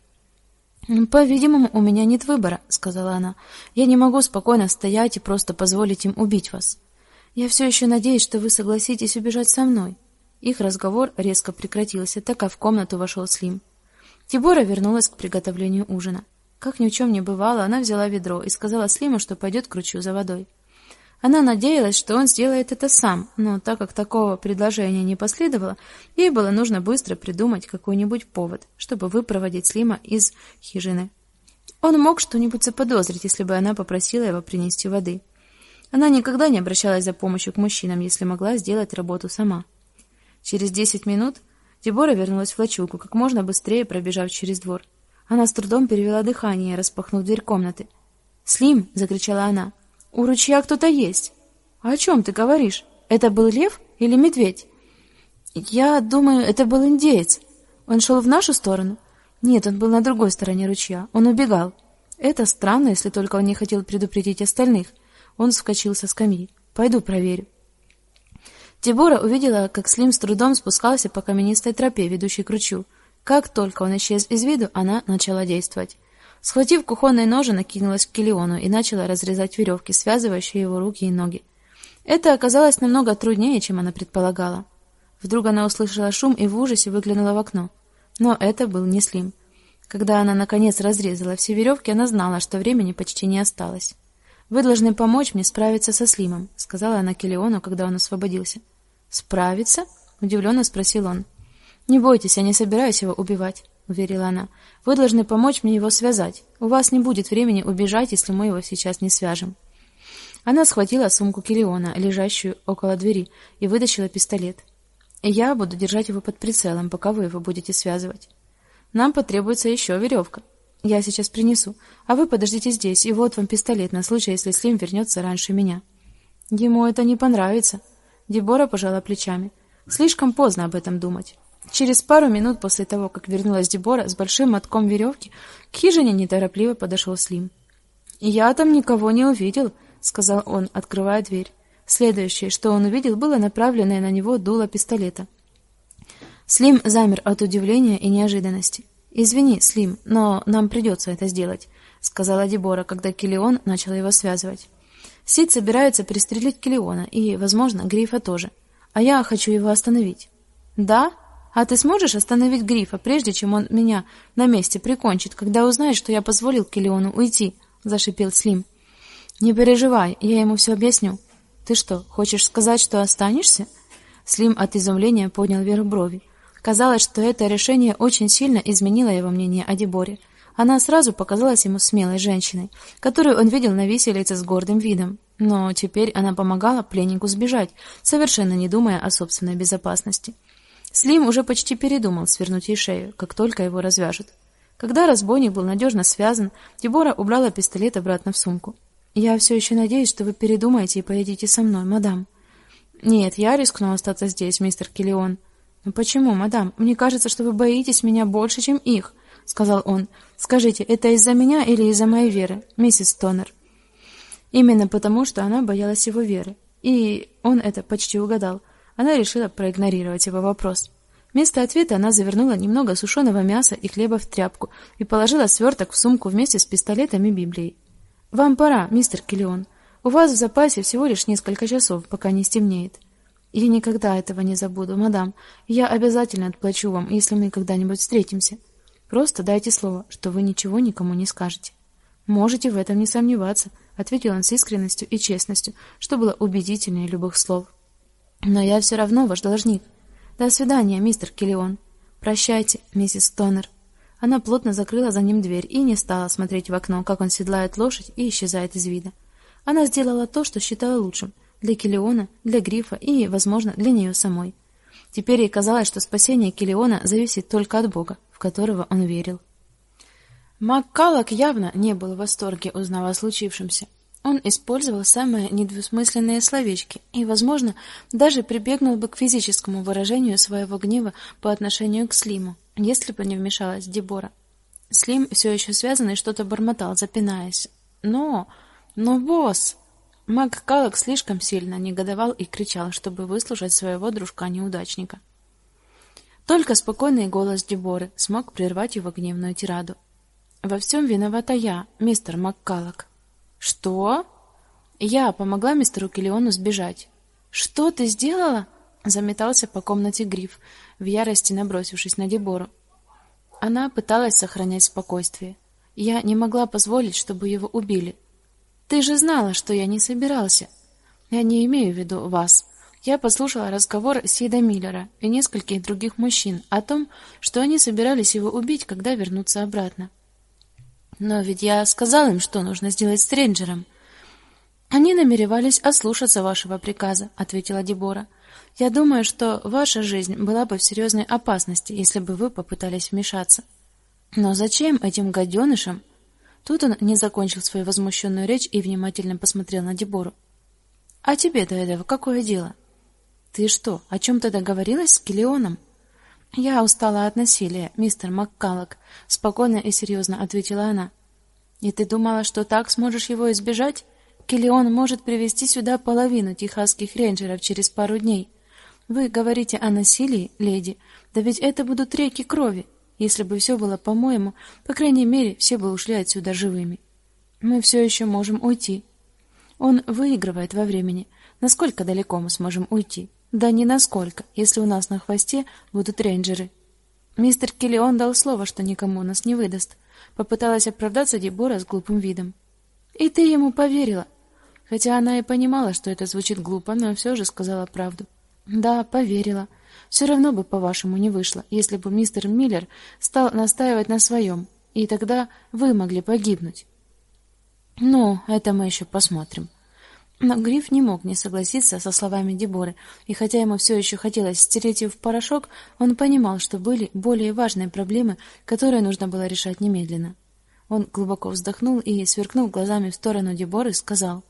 По-видимому, у меня нет выбора, сказала она. Я не могу спокойно стоять и просто позволить им убить вас. Я все еще надеюсь, что вы согласитесь убежать со мной. Их разговор резко прекратился, так как в комнату вошел Слим. Тибора вернулась к приготовлению ужина. Как ни в чем не бывало, она взяла ведро и сказала Слиму, что пойдет к ручью за водой. Она надеялась, что он сделает это сам, но так как такого предложения не последовало, ей было нужно быстро придумать какой-нибудь повод, чтобы выпроводить Слима из хижины. Он мог что-нибудь заподозрить, если бы она попросила его принести воды. Она никогда не обращалась за помощью к мужчинам, если могла сделать работу сама. Через десять минут Дебора вернулась в лачугу, как можно быстрее пробежав через двор. Она с трудом перевела дыхание, распахнув дверь комнаты. "Слим!" закричала она. У ручья кто-то есть. А о чем ты говоришь? Это был лев или медведь? Я думаю, это был индеец. Он шел в нашу сторону. Нет, он был на другой стороне ручья. Он убегал. Это странно, если только он не хотел предупредить остальных. Он вскочил со скамьи. Пойду проверю. Дебора увидела, как Слим с трудом спускался по каменистой тропе, ведущей к ручью. Как только он исчез из виду, она начала действовать. Схватив кухонные ножи, накинулась к Килиону и начала разрезать веревки, связывающие его руки и ноги. Это оказалось намного труднее, чем она предполагала. Вдруг она услышала шум и в ужасе выглянула в окно. Но это был не Слим. Когда она наконец разрезала все веревки, она знала, что времени почти не осталось. Вы должны помочь мне справиться со Слимом, сказала она Келеону, когда он освободился. Справиться? удивленно спросил он. Не бойтесь, я не собираюсь его убивать, уверила она. Вы должны помочь мне его связать. У вас не будет времени убежать, если мы его сейчас не свяжем. Она схватила сумку Келеона, лежащую около двери, и вытащила пистолет. Я буду держать его под прицелом, пока вы его будете связывать. Нам потребуется еще веревка. Я сейчас принесу. А вы подождите здесь, и вот вам пистолет на случай, если Слим вернется раньше меня. Ему это не понравится. Дебора пожала плечами. Слишком поздно об этом думать. Через пару минут после того, как вернулась Дебора с большим мотком веревки, к хижине неторопливо подошел Слим. "Я там никого не увидел", сказал он, открывая дверь. Следующее, что он увидел, было направленное на него дуло пистолета. Слим замер от удивления и неожиданности. Извини, Слим, но нам придется это сделать, сказала Дебора, когда Килион начал его связывать. Сид собирается пристрелить Килиона и, возможно, Грифа тоже. А я хочу его остановить. Да? А ты сможешь остановить Грифа, прежде чем он меня на месте прикончит, когда узнает, что я позволил Килиону уйти? зашипел Слим. Не переживай, я ему все объясню. Ты что, хочешь сказать, что останешься? Слим от изумления поднял вверх брови. Казалось, что это решение очень сильно изменило его мнение о Деборе. Она сразу показалась ему смелой женщиной, которую он видел на виселице с гордым видом. Но теперь она помогала пленнику сбежать, совершенно не думая о собственной безопасности. Слим уже почти передумал свернуть ей шею, как только его развяжут. Когда разбойник был надежно связан, Дебора убрала пистолет обратно в сумку. Я все еще надеюсь, что вы передумаете и поедете со мной, мадам. Нет, я рискну остаться здесь, мистер Киллион. «Но почему, мадам? Мне кажется, что вы боитесь меня больше, чем их», — сказал он. «Скажите, это из-за меня или из-за моей веры, миссис Тоннер?» Именно потому, что она боялась его веры. И он это почти угадал. Она решила проигнорировать его вопрос. Вместо ответа она завернула немного сушеного мяса и хлеба в тряпку и положила сверток в сумку вместе с пистолетом и Библией. «Вам пора, мистер Киллион. У вас в запасе всего лишь несколько часов, пока не стемнеет. Я никогда этого не забуду, мадам. Я обязательно отплачу вам, если мы когда-нибудь встретимся. Просто дайте слово, что вы ничего никому не скажете. Можете в этом не сомневаться, ответил он с искренностью и честностью, что было убедительнее любых слов. Но я все равно ваш должник. До свидания, мистер Киллион. Прощайте, миссис Тоннер. Она плотно закрыла за ним дверь и не стала смотреть в окно, как он седлает лошадь и исчезает из вида. Она сделала то, что считала лучшим для Килиона, для Грифа и, возможно, для нее самой. Теперь ей казалось, что спасение Килиона зависит только от Бога, в которого он верил. Маккалок явно не был в восторге, узнав о случившемся. Он использовал самые недвусмысленные словечки и, возможно, даже прибегнул бы к физическому выражению своего гнева по отношению к Слиму, если бы не вмешалась Дебора. Слим все еще связанный что-то бормотал, запинаясь. "Но, но босс!" Маг Калок слишком сильно негодовал и кричал, чтобы выслушать своего дружка-неудачника. Только спокойный голос Деборы смог прервать его гневную тираду. Во всем виновата я, мистер Маккалок. Что? Я помогла мистеру Киллиону сбежать. Что ты сделала? заметался по комнате Гриф, в ярости набросившись на Дебору. Она пыталась сохранять спокойствие. Я не могла позволить, чтобы его убили. Ты же знала, что я не собирался. Я не имею в виду вас. Я послушала разговор Сида Миллера и нескольких других мужчин о том, что они собирались его убить, когда вернутся обратно. Но ведь я сказал им, что нужно сделать с Рейнджером. Они намеревались ослушаться вашего приказа, ответила Дебора. Я думаю, что ваша жизнь была бы в серьезной опасности, если бы вы попытались вмешаться. Но зачем этим гаденышам Тут он не закончил свою возмущенную речь и внимательно посмотрел на Дебору. А тебе до этого какое дело? Ты что, о чем то договорилась с Килеоном? Я устала от насилия, мистер Маккалок, спокойно и серьезно ответила она. И ты думала, что так сможешь его избежать? Килеон может привести сюда половину техасских рейнджеров через пару дней. Вы говорите о насилии, леди, да ведь это будут реки крови. Если бы все было по-моему, по крайней мере, все бы ушли отсюда живыми. Мы все еще можем уйти. Он выигрывает во времени. Насколько далеко мы сможем уйти? Да не насколько, если у нас на хвосте будут рейнджеры. Мистер Киллион дал слово, что никому нас не выдаст. Попыталась оправдаться Дебора с глупым видом. И ты ему поверила? Хотя она и понимала, что это звучит глупо, но все же сказала правду. Да, поверила. Все равно бы, по-вашему, не вышло, если бы мистер Миллер стал настаивать на своем, и тогда вы могли погибнуть. Ну, это мы еще посмотрим. Но Гриф не мог не согласиться со словами Деборы, и хотя ему все еще хотелось стереть ее в порошок, он понимал, что были более важные проблемы, которые нужно было решать немедленно. Он глубоко вздохнул и, сверкнув глазами в сторону Деборы, сказал: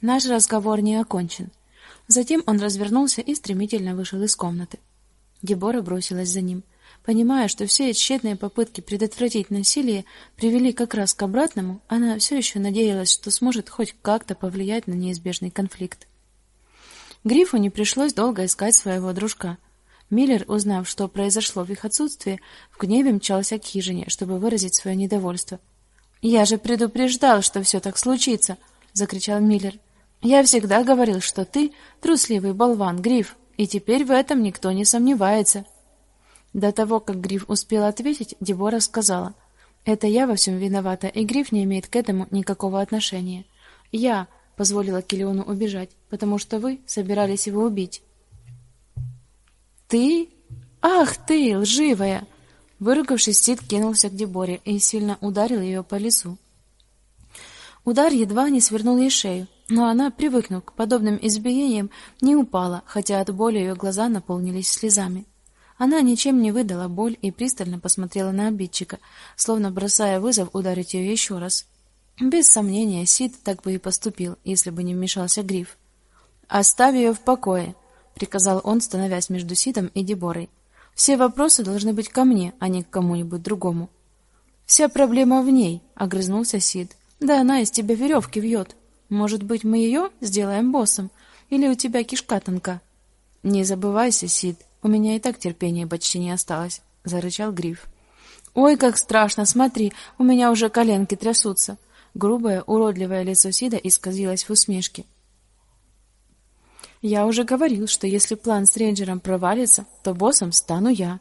"Наш разговор не окончен". Затем он развернулся и стремительно вышел из комнаты. Дебора бросилась за ним. Понимая, что все тщетные попытки предотвратить насилие привели как раз к обратному, она все еще надеялась, что сможет хоть как-то повлиять на неизбежный конфликт. Грифу не пришлось долго искать своего дружка. Миллер, узнав, что произошло в их отсутствии, в гневе мчался к хижине, чтобы выразить свое недовольство. "Я же предупреждал, что все так случится", закричал Миллер. "Я всегда говорил, что ты трусливый болван, Гриф, и теперь в этом никто не сомневается". До того, как Гриф успел ответить, Дебора сказала: "Это я во всем виновата, и Гриф не имеет к этому никакого отношения. Я позволила Килиону убежать, потому что вы собирались его убить". "Ты? Ах ты, лживая!" Выругавшись, Сид кинулся к Деборе и сильно ударил ее по лицу. Удар едва не свернул ей шею, но она, привыкнув к подобным избиениям, не упала, хотя от боли ее глаза наполнились слезами. Она ничем не выдала боль и пристально посмотрела на обидчика, словно бросая вызов ударить ее еще раз. Без сомнения, Сид так бы и поступил, если бы не вмешался Гриф. "Оставь ее в покое", приказал он, становясь между Сидом и Деборой. "Все вопросы должны быть ко мне, а не к кому-нибудь другому". "Вся проблема в ней", огрызнулся Сид. "Да она из тебя веревки вьет. Может быть, мы ее сделаем боссом, или у тебя кишка тонка?" "Не забывайся, Сид", у меня и так терпения почти не осталось, зарычал Гриф. Ой, как страшно, смотри, у меня уже коленки трясутся. Грубое, уродливое лицо Сида исказилось в усмешке. Я уже говорил, что если план с рейнджером провалится, то боссом стану я.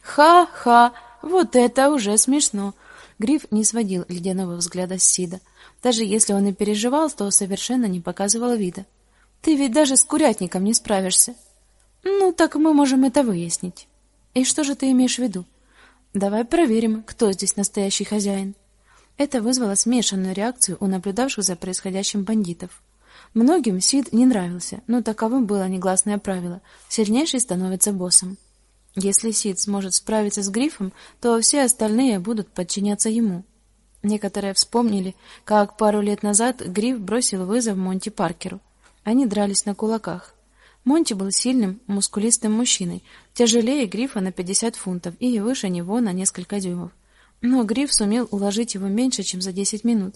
Ха-ха, вот это уже смешно. Гриф не сводил ледяного взгляда с Сида. Даже если он и переживал, то совершенно не показывал вида. Ты ведь даже с курятником не справишься. Ну, так мы можем это выяснить. И что же ты имеешь в виду? Давай проверим, кто здесь настоящий хозяин. Это вызвало смешанную реакцию у наблюдавших за происходящим бандитов. Многим Сид не нравился, но таковым было негласное правило: сильнейший становится боссом. Если Сид сможет справиться с Грифом, то все остальные будут подчиняться ему. Некоторые вспомнили, как пару лет назад Гриф бросил вызов Монти Паркеру. Они дрались на кулаках. Монти был сильным, мускулистым мужчиной, тяжелее Грифа на 50 фунтов и выше него на несколько дюймов. Но Гриф сумел уложить его меньше, чем за 10 минут.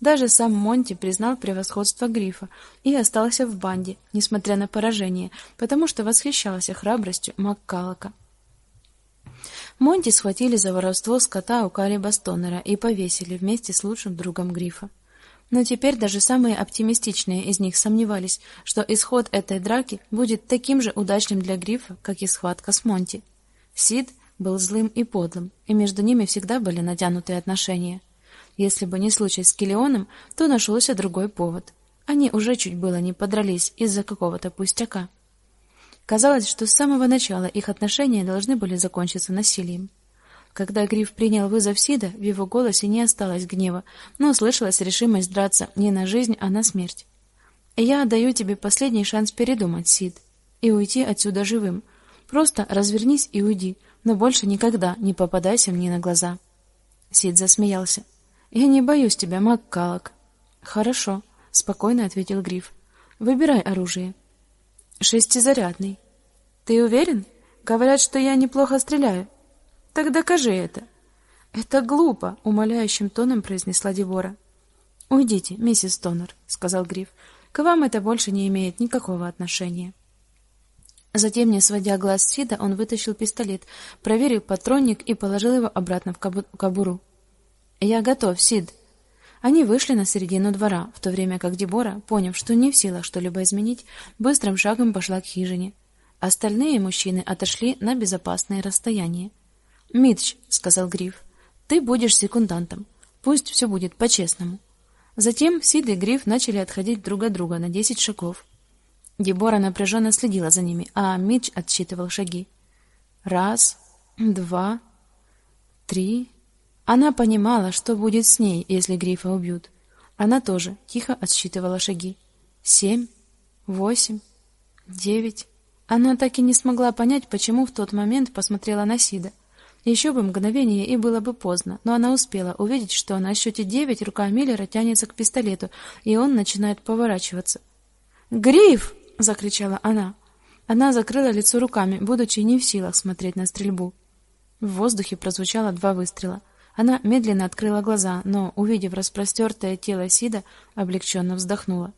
Даже сам Монти признал превосходство Грифа и остался в банде, несмотря на поражение, потому что восхищался храбростью Маккалока. Монти схватили за воровство скота у Калиба Стонера и повесили вместе с лучшим другом Грифа. Но теперь даже самые оптимистичные из них сомневались, что исход этой драки будет таким же удачным для Грифа, как и схватка с Монти. Сид был злым и подлым, и между ними всегда были натянутые отношения. Если бы не случай с Килионом, то нашелся другой повод. Они уже чуть было не подрались из-за какого-то пустяка. Казалось, что с самого начала их отношения должны были закончиться насилием. Когда Гриф принял вызов Сида, в его голосе не осталось гнева, но слышалась решимость драться не на жизнь, а на смерть. Я даю тебе последний шанс передумать, Сид, и уйти отсюда живым. Просто развернись и уйди, но больше никогда не попадайся мне на глаза. Сид засмеялся. Я не боюсь тебя, Маккалок. Хорошо, спокойно ответил Гриф. Выбирай оружие. Шестизарядный. Ты уверен? Говорят, что я неплохо стреляю. Так докажи это. Это глупо, умоляющим тоном произнесла Дебора. Уйдите, миссис Тоннер, сказал Гриф. К вам это больше не имеет никакого отношения. Затем, не сводя глаз с Сида, он вытащил пистолет, проверил патронник и положил его обратно в кобуру. "Я готов, Сид". Они вышли на середину двора, в то время как Дебора, поняв, что не в силах что-либо изменить, быстрым шагом пошла к хижине. Остальные мужчины отошли на безопасное расстояние. "Митч", сказал Гриф. "Ты будешь секундантом. Пусть все будет по-честному". Затем Сид и Гриф начали отходить друг от друга на десять шагов. Дебора напряженно следила за ними, а Митч отсчитывал шаги. Раз, два, три. Она понимала, что будет с ней, если Грифа убьют. Она тоже тихо отсчитывала шаги. Семь, восемь, девять. Она так и не смогла понять, почему в тот момент посмотрела на Сида. Еще бы мгновение и было бы поздно, но она успела увидеть, что на счете девять рука Миллера тянется к пистолету, и он начинает поворачиваться. "Гриф!" закричала она. Она закрыла лицо руками, будучи не в силах смотреть на стрельбу. В воздухе прозвучало два выстрела. Она медленно открыла глаза, но, увидев распростертое тело Сида, облегченно вздохнула.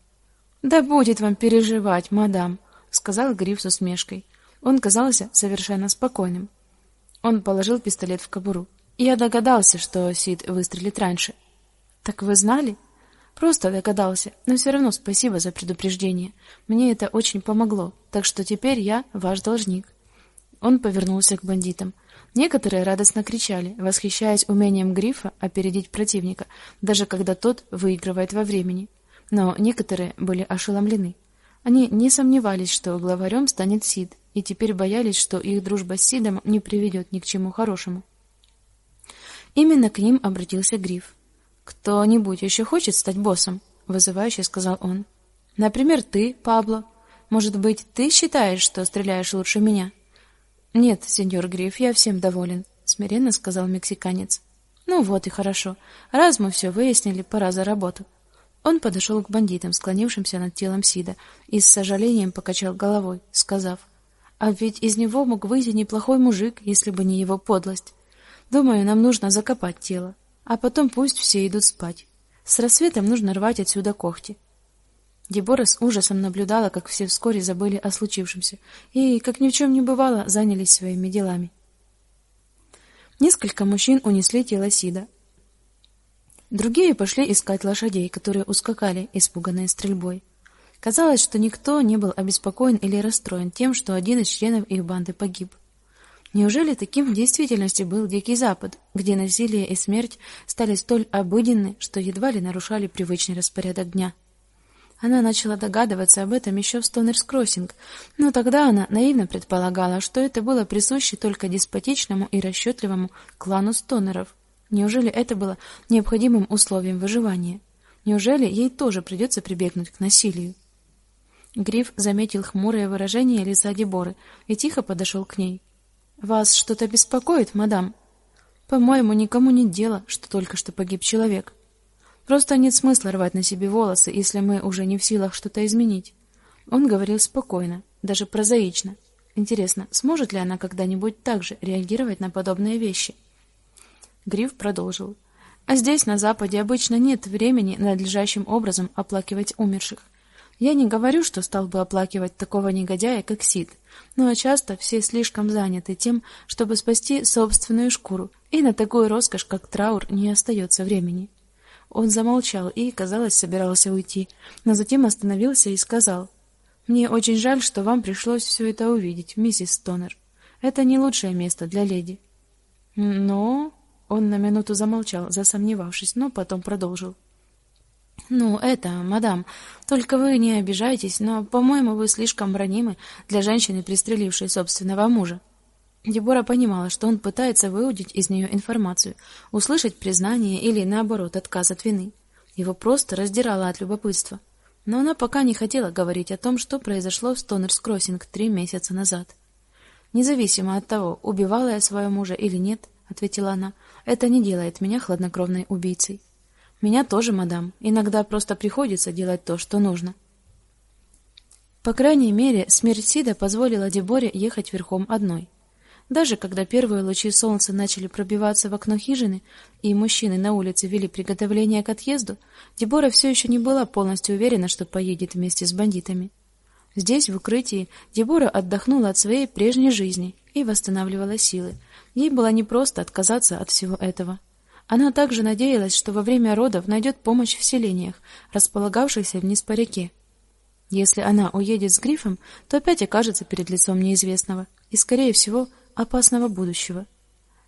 "Да будет вам переживать, мадам", сказал Гриф с усмешкой. Он казался совершенно спокойным. Он положил пистолет в кобуру. "Я догадался, что Сид выстрелит раньше". "Так вы знали?" Просто догадался, но все равно спасибо за предупреждение. Мне это очень помогло, так что теперь я ваш должник. Он повернулся к бандитам. Некоторые радостно кричали, восхищаясь умением Грифа опередить противника, даже когда тот выигрывает во времени. Но некоторые были ошеломлены. Они не сомневались, что главарем станет Сид, и теперь боялись, что их дружба с Сидом не приведет ни к чему хорошему. Именно к ним обратился Гриф. Кто-нибудь еще хочет стать боссом? вызывающе сказал он. Например, ты, Пабло. Может быть, ты считаешь, что стреляешь лучше меня? Нет, сеньор Гриф, я всем доволен, смиренно сказал мексиканец. Ну вот и хорошо. Раз мы все выяснили, пора за работу. Он подошел к бандитам, склонившимся над телом Сида, и с сожалением покачал головой, сказав: "А ведь из него мог выйти неплохой мужик, если бы не его подлость. Думаю, нам нужно закопать тело. А потом пусть все идут спать. С рассветом нужно рвать отсюда когти. Дебора с ужасом наблюдала, как все вскоре забыли о случившемся и, как ни в чем не бывало, занялись своими делами. Несколько мужчин унесли тело Сида. Другие пошли искать лошадей, которые ускакали, испуганные стрельбой. Казалось, что никто не был обеспокоен или расстроен тем, что один из членов их банды погиб. Неужели таким в действительности был Дикий Запад, где насилие и смерть стали столь обыденны, что едва ли нарушали привычный распорядок дня? Она начала догадываться об этом еще в Стонерс-Кроссинг, но тогда она наивно предполагала, что это было присуще только деспотичному и расчетливому клану Стонеров. Неужели это было необходимым условием выживания? Неужели ей тоже придется прибегнуть к насилию? Гриф заметил хмурое выражение лица Деборы и тихо подошел к ней. Вас что-то беспокоит, мадам? По-моему, никому нет дела, что только что погиб человек. Просто нет смысла рвать на себе волосы, если мы уже не в силах что-то изменить. Он говорил спокойно, даже прозаично. Интересно, сможет ли она когда-нибудь так же реагировать на подобные вещи? Гриф продолжил: "А здесь на западе обычно нет времени надлежащим образом оплакивать умерших. Я не говорю, что стал бы оплакивать такого негодяя, как Сид, но часто все слишком заняты тем, чтобы спасти собственную шкуру, и на такую роскошь, как траур, не остается времени. Он замолчал и, казалось, собирался уйти, но затем остановился и сказал: "Мне очень жаль, что вам пришлось все это увидеть, миссис Стонер. Это не лучшее место для леди". Но он на минуту замолчал, засомневавшись, но потом продолжил: ну, это, мадам, только вы не обижайтесь, но, по-моему, вы слишком ранимы для женщины, пристрелившей собственного мужа. Дебора понимала, что он пытается выудить из нее информацию, услышать признание или наоборот отказ от вины. Его просто раздирало от любопытства. Но она пока не хотела говорить о том, что произошло в Стонерс-Кроссинг три месяца назад. Независимо от того, убивала я своего мужа или нет, ответила она. Это не делает меня хладнокровной убийцей. Меня тоже, мадам. Иногда просто приходится делать то, что нужно. По крайней мере, смерть Сида позволила Деборе ехать верхом одной. Даже когда первые лучи солнца начали пробиваться в окно хижины, и мужчины на улице вели приготовления к отъезду, Дебора все еще не была полностью уверена, что поедет вместе с бандитами. Здесь, в укрытии, Дебора отдохнула от своей прежней жизни и восстанавливала силы. Ей было непросто отказаться от всего этого. Она также надеялась, что во время родов найдет помощь в селениях, располагавшихся вниз по реке. Если она уедет с Грифом, то опять окажется перед лицом неизвестного и, скорее всего, опасного будущего.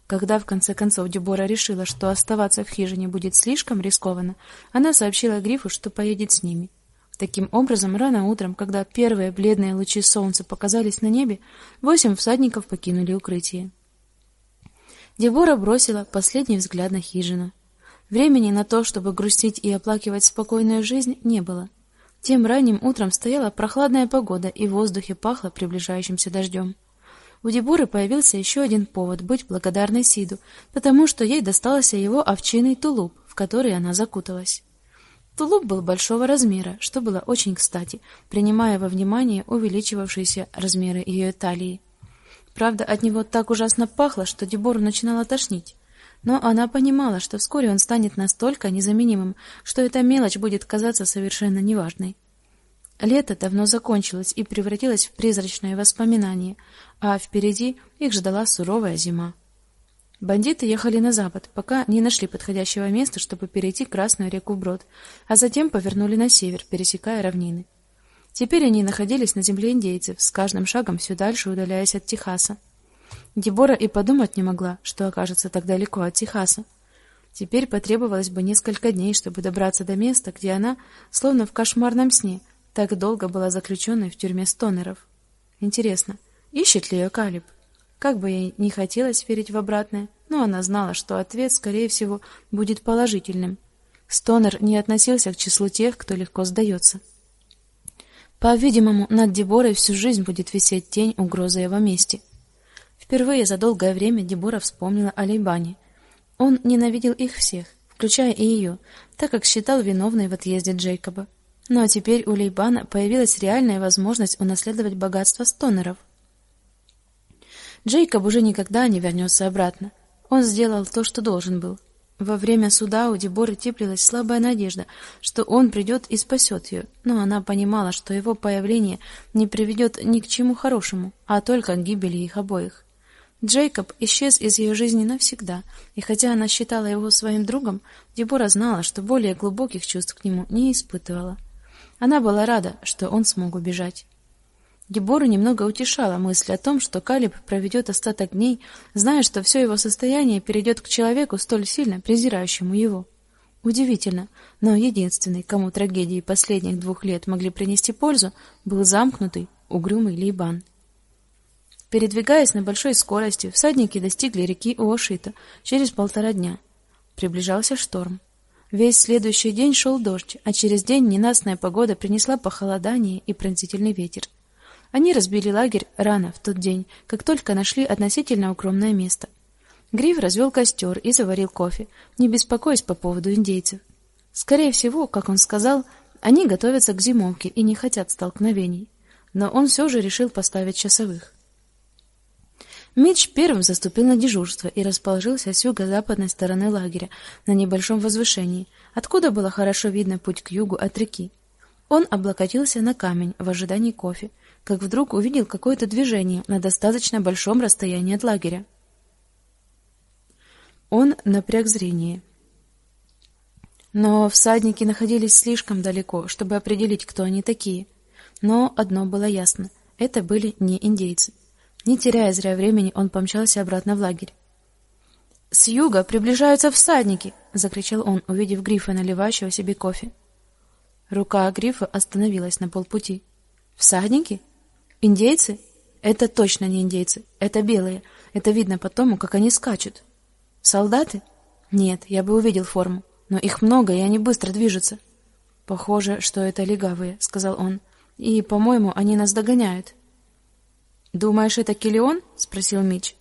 Когда в конце концов Дебора решила, что оставаться в хижине будет слишком рискованно, она сообщила Грифу, что поедет с ними. Таким образом, рано утром, когда первые бледные лучи солнца показались на небе, восемь всадников покинули укрытие. Дебора бросила последний взгляд на хижину. Времени на то, чтобы грустить и оплакивать спокойную жизнь, не было. Тем ранним утром стояла прохладная погода, и в воздухе пахло приближающимся дождем. У Деборы появился еще один повод быть благодарной Сиду, потому что ей достался его овчинный тулуп, в который она закуталась. Тулуп был большого размера, что было очень кстати, принимая во внимание увеличивавшиеся размеры ее талии. Правда, от него так ужасно пахло, что Дебору начинало тошнить. Но она понимала, что вскоре он станет настолько незаменимым, что эта мелочь будет казаться совершенно неважной. Лето давно закончилось и превратилось в призрачное воспоминание, а впереди их ждала суровая зима. Бандиты ехали на запад, пока не нашли подходящего места, чтобы перейти Красную реку вброд, а затем повернули на север, пересекая равнины. Теперь они находились на земле индейцев, с каждым шагом все дальше удаляясь от Техаса. Дебора и подумать не могла, что окажется так далеко от Техаса. Теперь потребовалось бы несколько дней, чтобы добраться до места, где она, словно в кошмарном сне, так долго была заключенной в тюрьме стонеров. Интересно, ищет ли ее Калиб? Как бы ей не хотелось верить в обратное, но она знала, что ответ, скорее всего, будет положительным. Стонер не относился к числу тех, кто легко сдается. По-видимому, над Деборой всю жизнь будет висеть тень угрозы его мести. Впервые за долгое время Дебора вспомнила о Лейбане. Он ненавидел их всех, включая и ее, так как считал виновной в отъезде Джейкоба. Но теперь у Лейбана появилась реальная возможность унаследовать богатство Стонеров. Джейкоб уже никогда не вернется обратно. Он сделал то, что должен был. Во время суда у Деборы теплилась слабая надежда, что он придет и спасет ее, но она понимала, что его появление не приведет ни к чему хорошему, а только к гибели их обоих. Джейкоб исчез из ее жизни навсегда, и хотя она считала его своим другом, Дебора знала, что более глубоких чувств к нему не испытывала. Она была рада, что он смог убежать. Дебору немного утешала мысль о том, что Калиб проведет остаток дней, зная, что все его состояние перейдет к человеку столь сильно презирающему его. Удивительно, но единственный, кому трагедии последних двух лет могли принести пользу, был замкнутый, угрюмый Лейбан. Передвигаясь на большой скорости, всадники достигли реки Уошита через полтора дня. Приближался шторм. Весь следующий день шел дождь, а через день ненастная погода принесла похолодание и пронзительный ветер. Они разбили лагерь рано в тот день, как только нашли относительно укромное место. Гриф развел костер и заварил кофе, не беспокоясь по поводу индейцев. Скорее всего, как он сказал, они готовятся к зимовке и не хотят столкновений. Но он все же решил поставить часовых. Митч первым заступил на дежурство и расположился с юго-западной стороны лагеря, на небольшом возвышении, откуда было хорошо видно путь к югу от реки. Он облокотился на камень в ожидании кофе, как вдруг увидел какое-то движение на достаточно большом расстоянии от лагеря. Он напряг зрение. Но всадники находились слишком далеко, чтобы определить, кто они такие. Но одно было ясно: это были не индейцы. Не теряя зря времени, он помчался обратно в лагерь. С юга приближаются всадники, закричал он, увидев Грифа, наливающего себе кофе. Рука Грифа остановилась на полпути. Всадники? Индейцы? Это точно не индейцы, это белые. Это видно по тому, как они скачут. Солдаты? Нет, я бы увидел форму, но их много, и они быстро движутся. Похоже, что это легавые, сказал он. И, по-моему, они нас догоняют. Думаешь, это Килион? спросил Мич.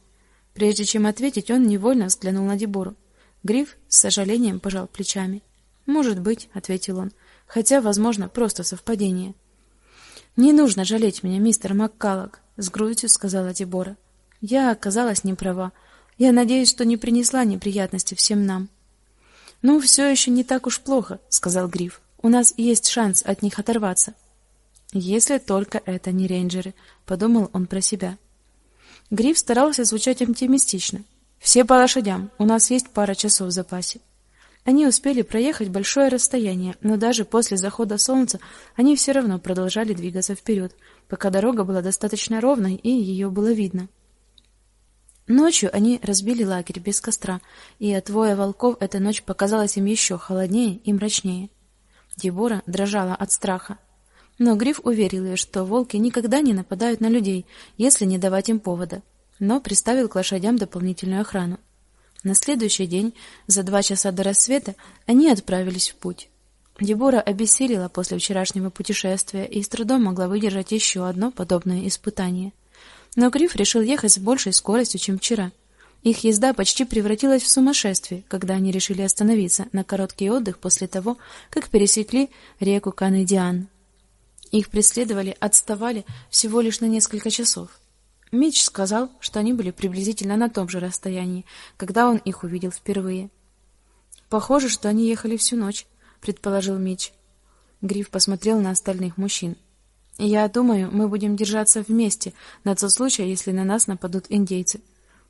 Прежде чем ответить, он невольно взглянул на Дебору. Гриф с сожалением пожал плечами. Может быть, ответил он, хотя, возможно, просто совпадение. Не нужно жалеть меня, мистер Маккаллок, с грустью сказала Дебора. Я оказалась не права. Я надеюсь, что не принесла неприятности всем нам. Ну, все еще не так уж плохо, сказал Гриф. У нас есть шанс от них оторваться. Если только это не рейнджеры, подумал он про себя. Гриф старался звучать оптимистично. Все по лошадям. У нас есть пара часов в запасе. Они успели проехать большое расстояние, но даже после захода солнца они все равно продолжали двигаться вперед, пока дорога была достаточно ровной и ее было видно. Ночью они разбили лагерь без костра, и от воя волков эта ночь показалась им еще холоднее и мрачнее. Дебора дрожала от страха. Но Гриф уверил ее, что волки никогда не нападают на людей, если не давать им повода, но приставил к лошадям дополнительную охрану. На следующий день, за два часа до рассвета, они отправились в путь. Дебора обессилила после вчерашнего путешествия и с трудом могла выдержать еще одно подобное испытание. Но Гриф решил ехать с большей скоростью, чем вчера. Их езда почти превратилась в сумасшествие, когда они решили остановиться на короткий отдых после того, как пересекли реку Канедиан. Их преследовали, отставали всего лишь на несколько часов. Мич сказал, что они были приблизительно на том же расстоянии, когда он их увидел впервые. Похоже, что они ехали всю ночь, предположил Мич. Гриф посмотрел на остальных мужчин. Я думаю, мы будем держаться вместе на тот случай, если на нас нападут индейцы.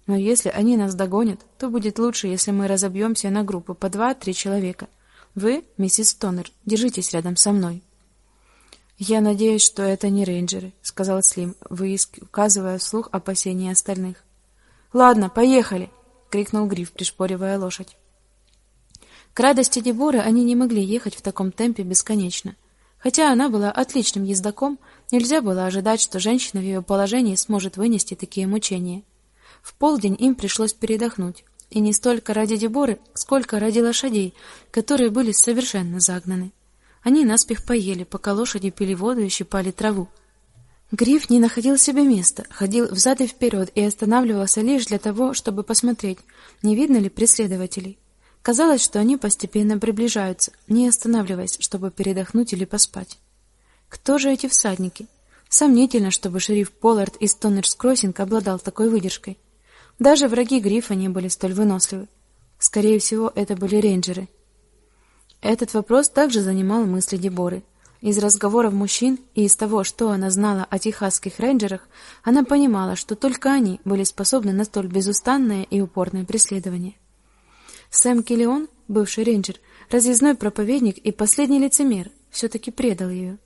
Но если они нас догонят, то будет лучше, если мы разобьемся на группы по два-три человека. Вы, миссис Тоннер, держитесь рядом со мной. Я надеюсь, что это не рейнджеры, сказал Слим, выказывая вслух опасения остальных. Ладно, поехали, крикнул Гриф, пришпоривая лошадь. К радости Деборы они не могли ехать в таком темпе бесконечно. Хотя она была отличным ездаком, нельзя было ожидать, что женщина в ее положении сможет вынести такие мучения. В полдень им пришлось передохнуть, и не столько ради Деборы, сколько ради лошадей, которые были совершенно загнаны. Они наспех поели, пока лошади пили воду и щипали траву. Гриф не находил себе места, ходил взад и вперед и останавливался лишь для того, чтобы посмотреть, не видно ли преследователей. Казалось, что они постепенно приближаются, не останавливаясь, чтобы передохнуть или поспать. Кто же эти всадники? Сомнительно, чтобы шериф Поллард из Тоннерс-Кроссинг обладал такой выдержкой. Даже враги Грифа не были столь выносливы. Скорее всего, это были рейнджеры. Этот вопрос также занимал мысли Деборы. Из разговоров мужчин и из того, что она знала о техасских рейнджерах, она понимала, что только они были способны на столь безустанное и упорное преследование. Сэм Киллион, бывший рейнджер, разъездной проповедник и последний лицемер, все таки предал ее.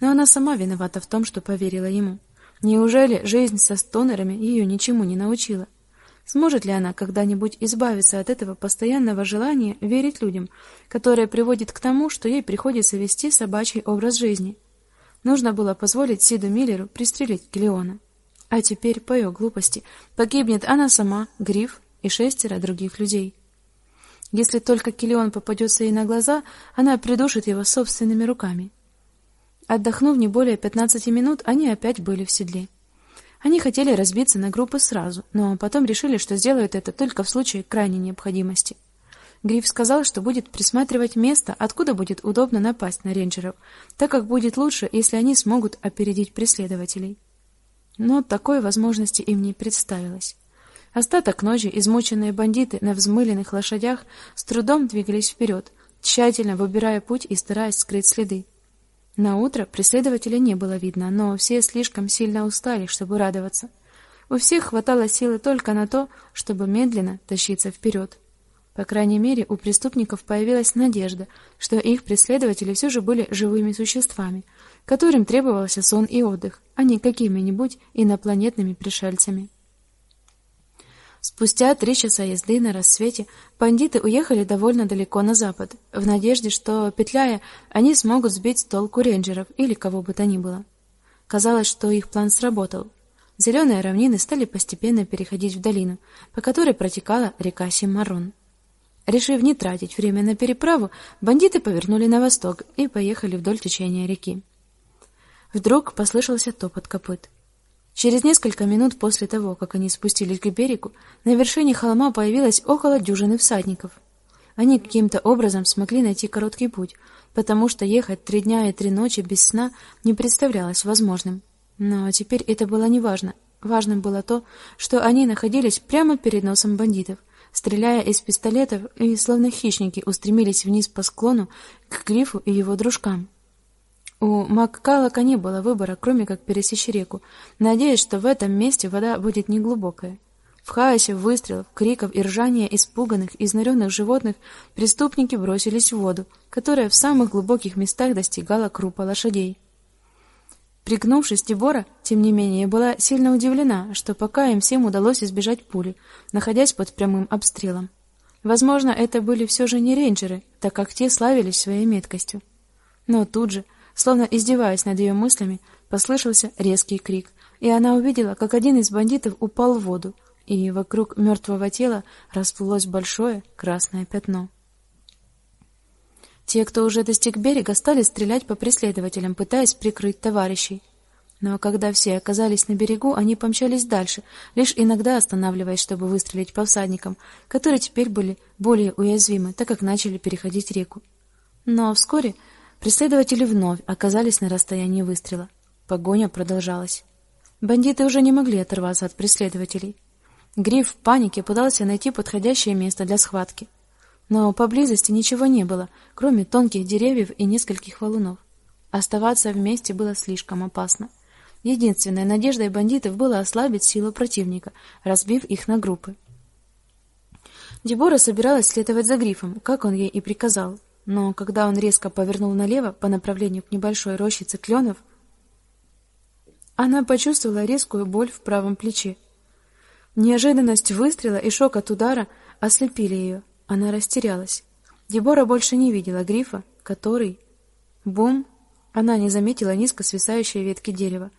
Но она сама виновата в том, что поверила ему. Неужели жизнь со стонерами ее ничему не научила? Сможет ли она когда-нибудь избавиться от этого постоянного желания верить людям, которое приводит к тому, что ей приходится вести собачий образ жизни? Нужно было позволить Сиду Миллеру пристрелить Гелиона. А теперь по ее глупости погибнет она сама, Гриф и шестеро других людей. Если только Килион попадется ей на глаза, она придушит его собственными руками. Отдохнув не более пятнадцати минут, они опять были в седле. Они хотели разбиться на группы сразу, но потом решили, что сделают это только в случае крайней необходимости. Гриф сказал, что будет присматривать место, откуда будет удобно напасть на рейнджеров, так как будет лучше, если они смогут опередить преследователей. Но такой возможности им не представилось. Остаток ночи измученные бандиты на взмыленных лошадях с трудом двигались вперед, тщательно выбирая путь и стараясь скрыть следы. На утро преследователя не было видно, но все слишком сильно устали, чтобы радоваться. У всех хватало силы только на то, чтобы медленно тащиться вперед. По крайней мере, у преступников появилась надежда, что их преследователи все же были живыми существами, которым требовался сон и отдых, а не какими-нибудь инопланетными пришельцами. Спустя три часа езды на рассвете бандиты уехали довольно далеко на запад, в надежде, что петляя, они смогут сбить с толку рейнджеров или кого бы то ни было. Казалось, что их план сработал. Зеленые равнины стали постепенно переходить в долину, по которой протекала река Симарон. Решив не тратить время на переправу, бандиты повернули на восток и поехали вдоль течения реки. Вдруг послышался топот копыт. Через несколько минут после того, как они спустились к берегу, на вершине холма появилось около дюжины всадников. Они каким-то образом смогли найти короткий путь, потому что ехать три дня и три ночи без сна не представлялось возможным. Но теперь это было неважно. Важным было то, что они находились прямо перед носом бандитов, стреляя из пистолетов и словно хищники устремились вниз по склону к Грифу и его дружкам. У Маккалака не было выбора, кроме как пересечь реку, надеясь, что в этом месте вода будет неглубокая. В хаосе выстрелов, криков и ржания испуганных, изнуренных животных преступники бросились в воду, которая в самых глубоких местах достигала крупа лошадей. Пригнувшись, Дебора, тем не менее, была сильно удивлена, что пока им всем удалось избежать пули, находясь под прямым обстрелом. Возможно, это были все же не рейнджеры, так как те славились своей меткостью. Но тут же, словно издеваясь над ее мыслями, послышался резкий крик, и она увидела, как один из бандитов упал в воду, и вокруг мертвого тела расплылось большое красное пятно. Те, кто уже достиг берега, стали стрелять по преследователям, пытаясь прикрыть товарищей. Но когда все оказались на берегу, они помчались дальше, лишь иногда останавливаясь, чтобы выстрелить по всадникам, которые теперь были более уязвимы, так как начали переходить реку. Но вскоре преследователи вновь оказались на расстоянии выстрела. Погоня продолжалась. Бандиты уже не могли оторваться от преследователей. Гриф в панике пытался найти подходящее место для схватки, но поблизости ничего не было, кроме тонких деревьев и нескольких валунов. Оставаться вместе было слишком опасно. Единственной надеждой бандитов было ослабить силу противника, разбив их на группы. Дебора собиралась следовать за Грифом, как он ей и приказал. Но когда он резко повернул налево по направлению к небольшой рощице кленов, она почувствовала резкую боль в правом плече. Неожиданность выстрела и шок от удара ослепили ее. Она растерялась. Дебора больше не видела Грифа, который бум, она не заметила низко свисающие ветки дерева.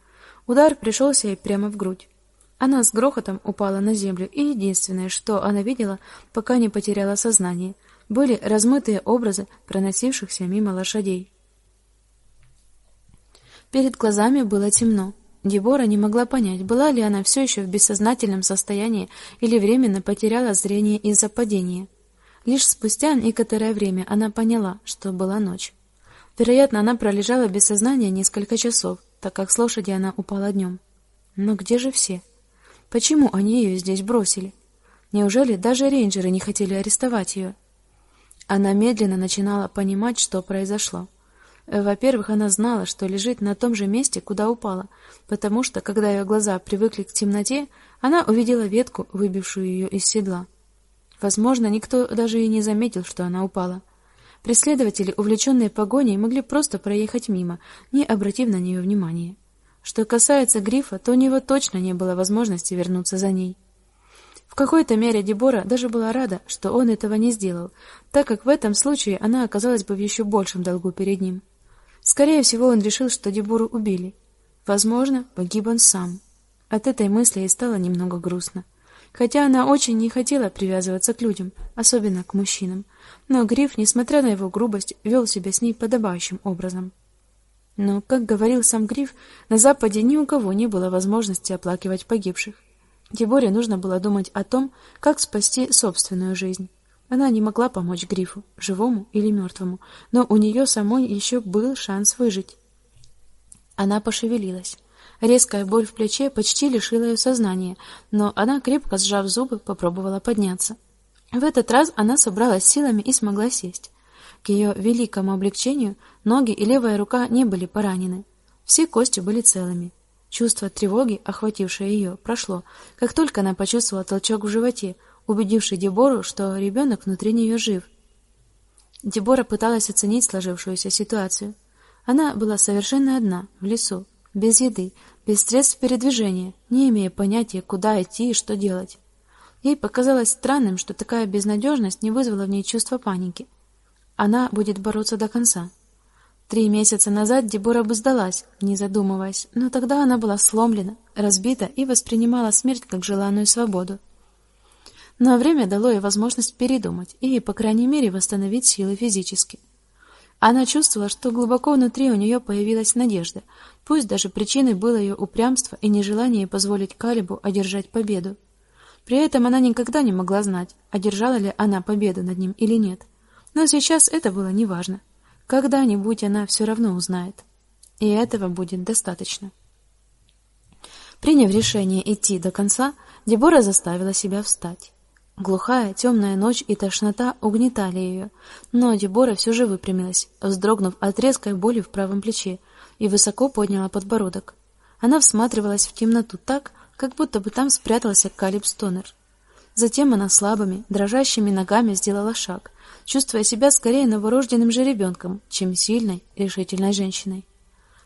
Удар пришелся ей прямо в грудь. Она с грохотом упала на землю, и единственное, что она видела, пока не потеряла сознание, были размытые образы проносившихся мимо лошадей. Перед глазами было темно. Дебора не могла понять, была ли она все еще в бессознательном состоянии или временно потеряла зрение из-за падения. Лишь спустя некоторое время она поняла, что была ночь. Вероятно, она пролежала без сознания несколько часов так как с лошади она упала днем. Но где же все? Почему они ее здесь бросили? Неужели даже рейнджеры не хотели арестовать ее? Она медленно начинала понимать, что произошло. Во-первых, она знала, что лежит на том же месте, куда упала, потому что, когда ее глаза привыкли к темноте, она увидела ветку, выбившую ее из седла. Возможно, никто даже и не заметил, что она упала. Преследователи, увлеченные погоней, могли просто проехать мимо, не обратив на нее внимания. Что касается Грифа, то у него точно не было возможности вернуться за ней. В какой-то мере Дебора даже была рада, что он этого не сделал, так как в этом случае она оказалась бы в еще большем долгу перед ним. Скорее всего, он решил, что Дебору убили. Возможно, погиб он сам. От этой мысли ей стало немного грустно хотя она очень не хотела привязываться к людям, особенно к мужчинам. Но Гриф, несмотря на его грубость, вел себя с ней подобающим образом. Но, как говорил сам Гриф, на западе ни у кого не было возможности оплакивать погибших. Деборе нужно было думать о том, как спасти собственную жизнь. Она не могла помочь Грифу, живому или мертвому, но у нее самой еще был шанс выжить. Она пошевелилась. Резкая боль в плече почти лишила ее сознания, но она, крепко сжав зубы, попробовала подняться. В этот раз она собралась силами и смогла сесть. К ее великому облегчению ноги и левая рука не были поранены. Все кости были целыми. Чувство тревоги, охватившее ее, прошло, как только она почувствовала толчок в животе, убедивший Дебору, что ребенок внутри нее жив. Дебора пыталась оценить сложившуюся ситуацию. Она была совершенно одна в лесу, без еды, без средств передвижения, не имея понятия, куда идти и что делать. Ей показалось странным, что такая безнадежность не вызвала в ней чувства паники. Она будет бороться до конца. Три месяца назад Дебора бы сдалась, не задумываясь, но тогда она была сломлена, разбита и воспринимала смерть как желанную свободу. Но время дало ей возможность передумать и, по крайней мере, восстановить силы физически. Она чувствовала, что глубоко внутри у нее появилась надежда, пусть даже причиной было ее упрямство и нежелание позволить Калибу одержать победу. При этом она никогда не могла знать, одержала ли она победу над ним или нет. Но сейчас это было неважно. Когда-нибудь она все равно узнает. И этого будет достаточно. Приняв решение идти до конца, Дебора заставила себя встать. Глухая, темная ночь и тошнота угнетали ее, но Дебора все же выпрямилась, вздрогнув от резкой боли в правом плече, и высоко подняла подбородок. Она всматривалась в темноту так, как будто бы там спрятался Калиб Стонер. Затем она слабыми, дрожащими ногами сделала шаг, чувствуя себя скорее новорожденным жеребенком, чем сильной, решительной женщиной.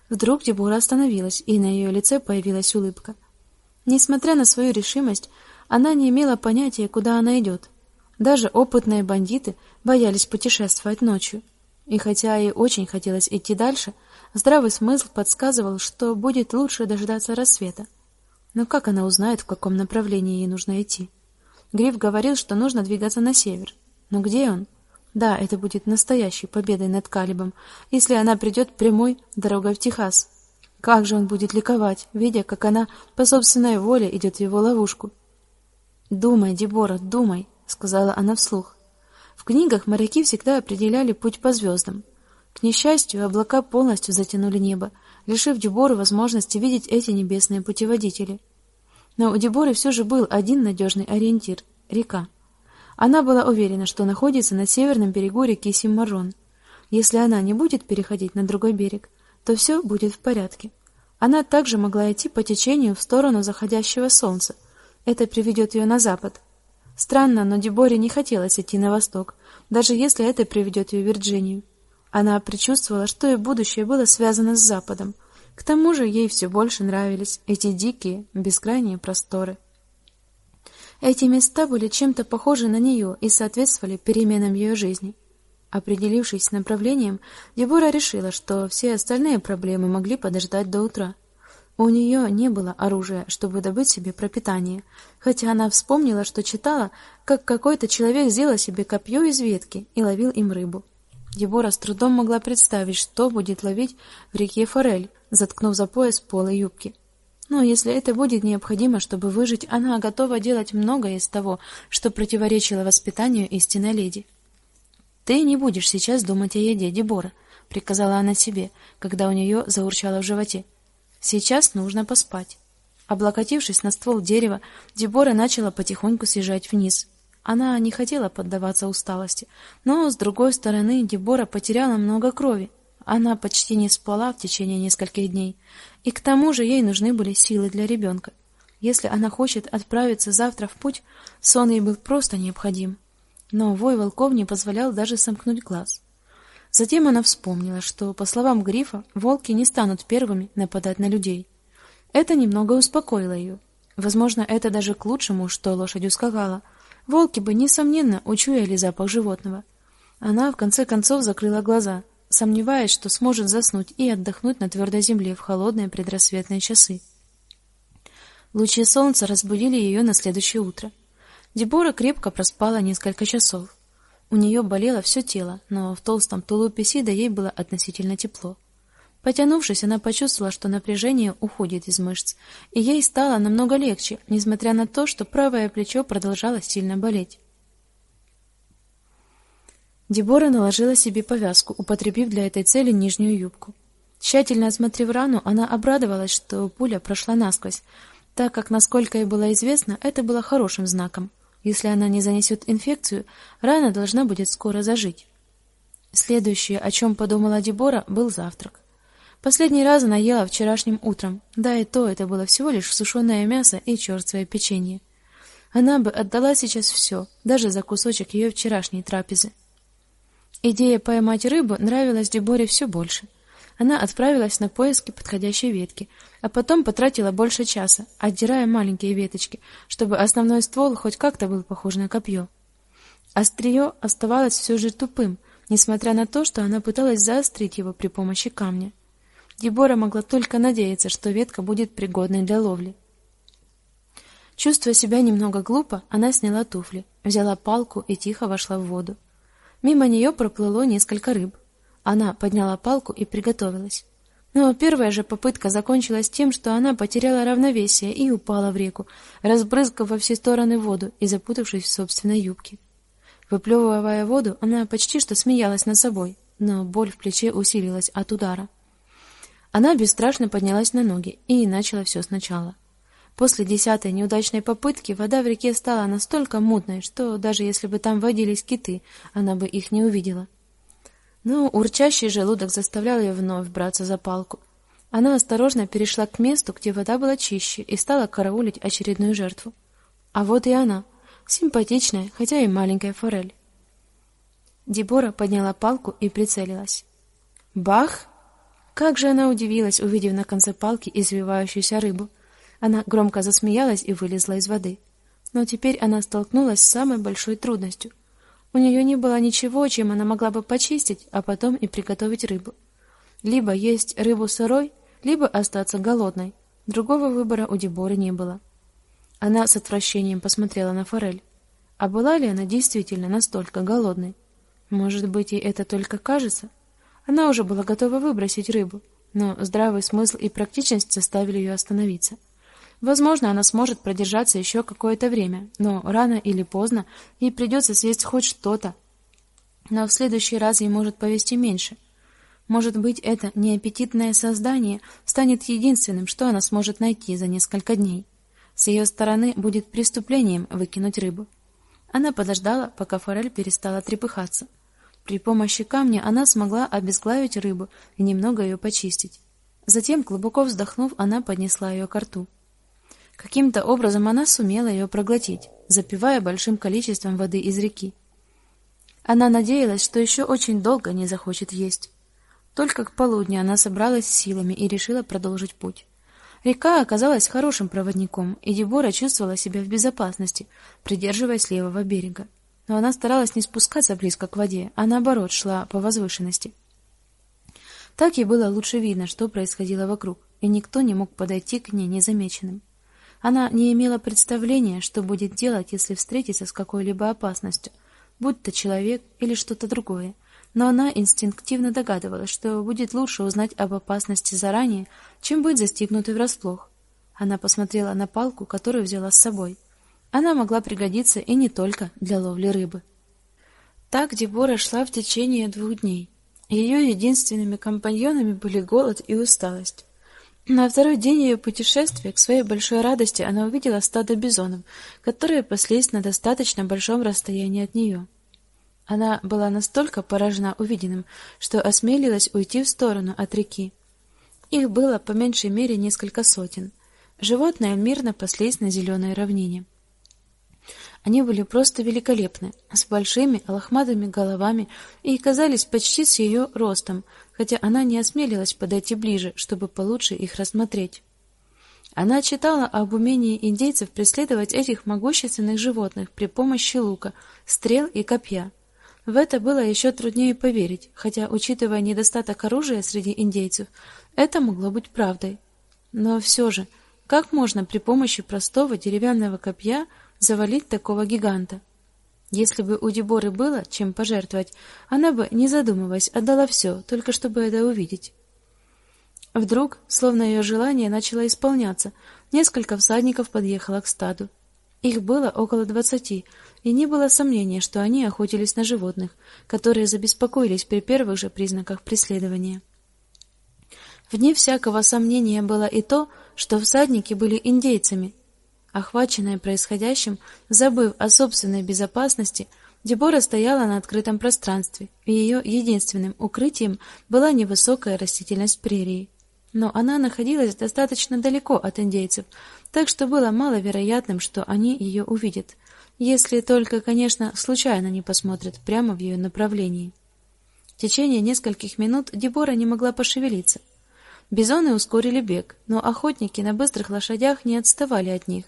Вдруг Дебора остановилась, и на ее лице появилась улыбка. Несмотря на свою решимость, она не имела понятия, куда она идет. Даже опытные бандиты боялись путешествовать ночью. И хотя ей очень хотелось идти дальше, здравый смысл подсказывал, что будет лучше дождаться рассвета. Но как она узнает, в каком направлении ей нужно идти? Гриф говорил, что нужно двигаться на север. Но где он? Да, это будет настоящей победой над Калибом, если она придет прямой дорогой в Техас. Как же он будет ликовать, видя, как она по собственной воле идет в его ловушку. "Думай, Дебора, думай", сказала она вслух. В книгах моряки всегда определяли путь по звездам. К несчастью, облака полностью затянули небо, лишив Деборы возможности видеть эти небесные путеводители. Но у Деборы все же был один надежный ориентир река. Она была уверена, что находится на северном берегу реки Симмарон. Если она не будет переходить на другой берег, то все будет в порядке. Она также могла идти по течению в сторону заходящего солнца. Это приведет ее на запад. Странно, но Деборе не хотелось идти на восток, даже если это приведет ее в Вирджинию. Она предчувствовала, что и будущее было связано с западом. К тому же ей все больше нравились эти дикие, бескрайние просторы. Эти места были чем-то похожи на нее и соответствовали переменам ее жизни. Определившись с направлением, Дебора решила, что все остальные проблемы могли подождать до утра. У нее не было оружия, чтобы добыть себе пропитание, хотя она вспомнила, что читала, как какой-то человек сделал себе копье из ветки и ловил им рыбу. Дебора с трудом могла представить, что будет ловить в реке форель, заткнув за пояс полы юбки. Но если это будет необходимо, чтобы выжить, она готова делать многое из того, что противоречило воспитанию истинной леди. Ты не будешь сейчас думать о еде, Дебора, приказала она себе, когда у нее заурчало в животе. Сейчас нужно поспать. Облокотившись на ствол дерева, Дебора начала потихоньку съезжать вниз. Она не хотела поддаваться усталости, но с другой стороны, Дебора потеряла много крови. Она почти не спала в течение нескольких дней, и к тому же ей нужны были силы для ребенка. Если она хочет отправиться завтра в путь, сон ей был просто необходим. Но вой волков не позволял даже сомкнуть глаз. Затем она вспомнила, что, по словам Грифа, волки не станут первыми нападать на людей. Это немного успокоило ее. Возможно, это даже к лучшему, что лошадь ускакала. Волки бы несомненно учуяли запах животного. Она в конце концов закрыла глаза сомневаясь, что сможет заснуть и отдохнуть на твердой земле в холодные предрассветные часы. Лучи солнца разбудили ее на следующее утро. Дебора крепко проспала несколько часов. У нее болело все тело, но в толстом тулупе Сида ей было относительно тепло. Потянувшись, она почувствовала, что напряжение уходит из мышц, и ей стало намного легче, несмотря на то, что правое плечо продолжало сильно болеть. Дебора наложила себе повязку, употребив для этой цели нижнюю юбку. Тщательно осмотрев рану, она обрадовалась, что пуля прошла насквозь, так как, насколько ей было известно, это было хорошим знаком. Если она не занесет инфекцию, рана должна будет скоро зажить. Следующее, о чем подумала Дебора, был завтрак. Последний раз она ела вчерашним утром. Да и то это было всего лишь сушеное мясо и черствое печенье. Она бы отдала сейчас все, даже за кусочек ее вчерашней трапезы. Идея поймать рыбу нравилась Деборе все больше. Она отправилась на поиски подходящей ветки, а потом потратила больше часа, отдирая маленькие веточки, чтобы основной ствол хоть как-то был похож на копье. Острие оставалось все же тупым, несмотря на то, что она пыталась заострить его при помощи камня. Дебора могла только надеяться, что ветка будет пригодной для ловли. Чувствуя себя немного глупо, она сняла туфли, взяла палку и тихо вошла в воду. Мимо нее проплыло несколько рыб. Она подняла палку и приготовилась. Но первая же попытка закончилась тем, что она потеряла равновесие и упала в реку, разбрызгав во все стороны воду и запутавшись в собственной юбке. Выплевывая воду, она почти что смеялась над собой, но боль в плече усилилась от удара. Она бесстрашно поднялась на ноги и начала все сначала. После десятой неудачной попытки вода в реке стала настолько мутной, что даже если бы там водились киты, она бы их не увидела. Но урчащий желудок заставлял ее вновь браться за палку. Она осторожно перешла к месту, где вода была чище, и стала караулить очередную жертву. А вот и она, симпатичная, хотя и маленькая форель. Дебора подняла палку и прицелилась. Бах! Как же она удивилась, увидев на конце палки извивающуюся рыбу. Она громко засмеялась и вылезла из воды. Но теперь она столкнулась с самой большой трудностью. У нее не было ничего, чем она могла бы почистить, а потом и приготовить рыбу. Либо есть рыбу сырой, либо остаться голодной. Другого выбора у Деборы не было. Она с отвращением посмотрела на форель. А была ли она действительно настолько голодной? Может быть, ей это только кажется? Она уже была готова выбросить рыбу, но здравый смысл и практичность заставили ее остановиться. Возможно, она сможет продержаться еще какое-то время, но рано или поздно ей придется съесть хоть что-то. Но в следующий раз ей может повезти меньше. Может быть, это неаппетитное создание станет единственным, что она сможет найти за несколько дней. С ее стороны будет преступлением выкинуть рыбу. Она подождала, пока форель перестала трепыхаться. При помощи камня она смогла обезглавить рыбу и немного ее почистить. Затем, глубоко вздохнув, она поднесла ее к рту. Каким-то образом она сумела ее проглотить, запивая большим количеством воды из реки. Она надеялась, что еще очень долго не захочет есть. Только к полудню она собралась силами и решила продолжить путь. Река оказалась хорошим проводником, и Дебора чувствовала себя в безопасности, придерживаясь левого берега. Но она старалась не спускаться близко к воде, а наоборот шла по возвышенности. Так ей было лучше видно, что происходило вокруг, и никто не мог подойти к ней незамеченным. Она не имела представления, что будет делать, если встретится с какой-либо опасностью, будь то человек или что-то другое но она инстинктивно догадывалась, что будет лучше узнать об опасности заранее, чем быть застигнутой врасплох. Она посмотрела на палку, которую взяла с собой. Она могла пригодиться и не только для ловли рыбы. Так Дебора шла в течение двух дней. Ее единственными компаньонами были голод и усталость. На второй день ее путешествия, к своей большой радости, она увидела стадо бизонов, которые паслись на достаточно большом расстоянии от нее. Она была настолько поражена увиденным, что осмелилась уйти в сторону от реки. Их было по меньшей мере несколько сотен. Животные мирно паслись на зеленой равнине. Они были просто великолепны, с большими лохматыми головами и казались почти с ее ростом, хотя она не осмелилась подойти ближе, чтобы получше их рассмотреть. Она читала об умении индейцев преследовать этих могущественных животных при помощи лука, стрел и копья. В это было еще труднее поверить, хотя, учитывая недостаток оружия среди индейцев, это могло быть правдой. Но все же, как можно при помощи простого деревянного копья завалить такого гиганта? Если бы у Деборы было чем пожертвовать, она бы, не задумываясь, отдала все, только чтобы это увидеть. Вдруг, словно ее желание начало исполняться, несколько всадников подъехало к стаду. Их было около двадцати, и не было сомнения, что они охотились на животных, которые забеспокоились при первых же признаках преследования. Вне всякого сомнения было и то, что всадники были индейцами. Охваченная происходящим, забыв о собственной безопасности, Дебора стояла на открытом пространстве, и ее единственным укрытием была невысокая растительность прерии но она находилась достаточно далеко от индейцев, так что было маловероятным, что они ее увидят, если только, конечно, случайно не посмотрят прямо в ее направлении. В течение нескольких минут Дебора не могла пошевелиться. Бизоны ускорили бег, но охотники на быстрых лошадях не отставали от них.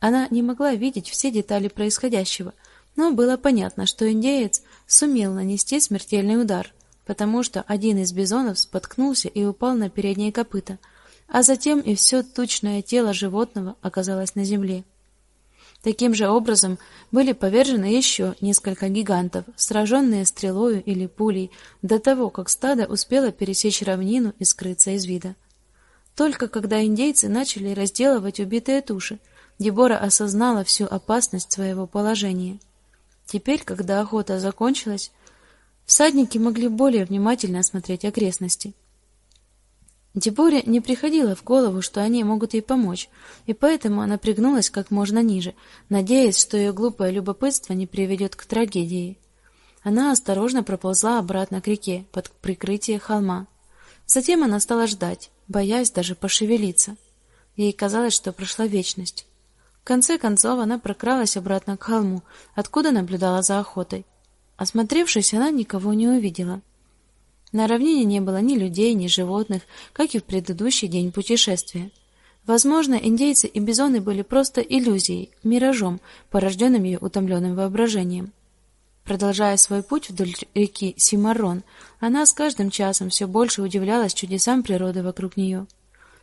Она не могла видеть все детали происходящего, но было понятно, что индеец сумел нанести смертельный удар потому что один из бизонов споткнулся и упал на передние копыта, а затем и все тучное тело животного оказалось на земле. Таким же образом были повержены еще несколько гигантов, сраженные стрелою или пулей до того, как стадо успело пересечь равнину и скрыться из вида. Только когда индейцы начали разделывать убитые туши, Дебора осознала всю опасность своего положения. Теперь, когда охота закончилась, всадники могли более внимательно осмотреть окрестности. Деборе не приходило в голову, что они могут ей помочь, и поэтому она пригнулась как можно ниже, надеясь, что ее глупое любопытство не приведет к трагедии. Она осторожно проползла обратно к реке под прикрытие холма. Затем она стала ждать, боясь даже пошевелиться. Ей казалось, что прошла вечность. Конце концов она прокралась обратно к холму, откуда наблюдала за охотой. Осмотревшись, она никого не увидела. На равнине не было ни людей, ни животных, как и в предыдущий день путешествия. Возможно, индейцы и бизоны были просто иллюзией, миражом, порожденным ее утомленным воображением. Продолжая свой путь вдоль реки Симарон, она с каждым часом все больше удивлялась чудесам природы вокруг нее.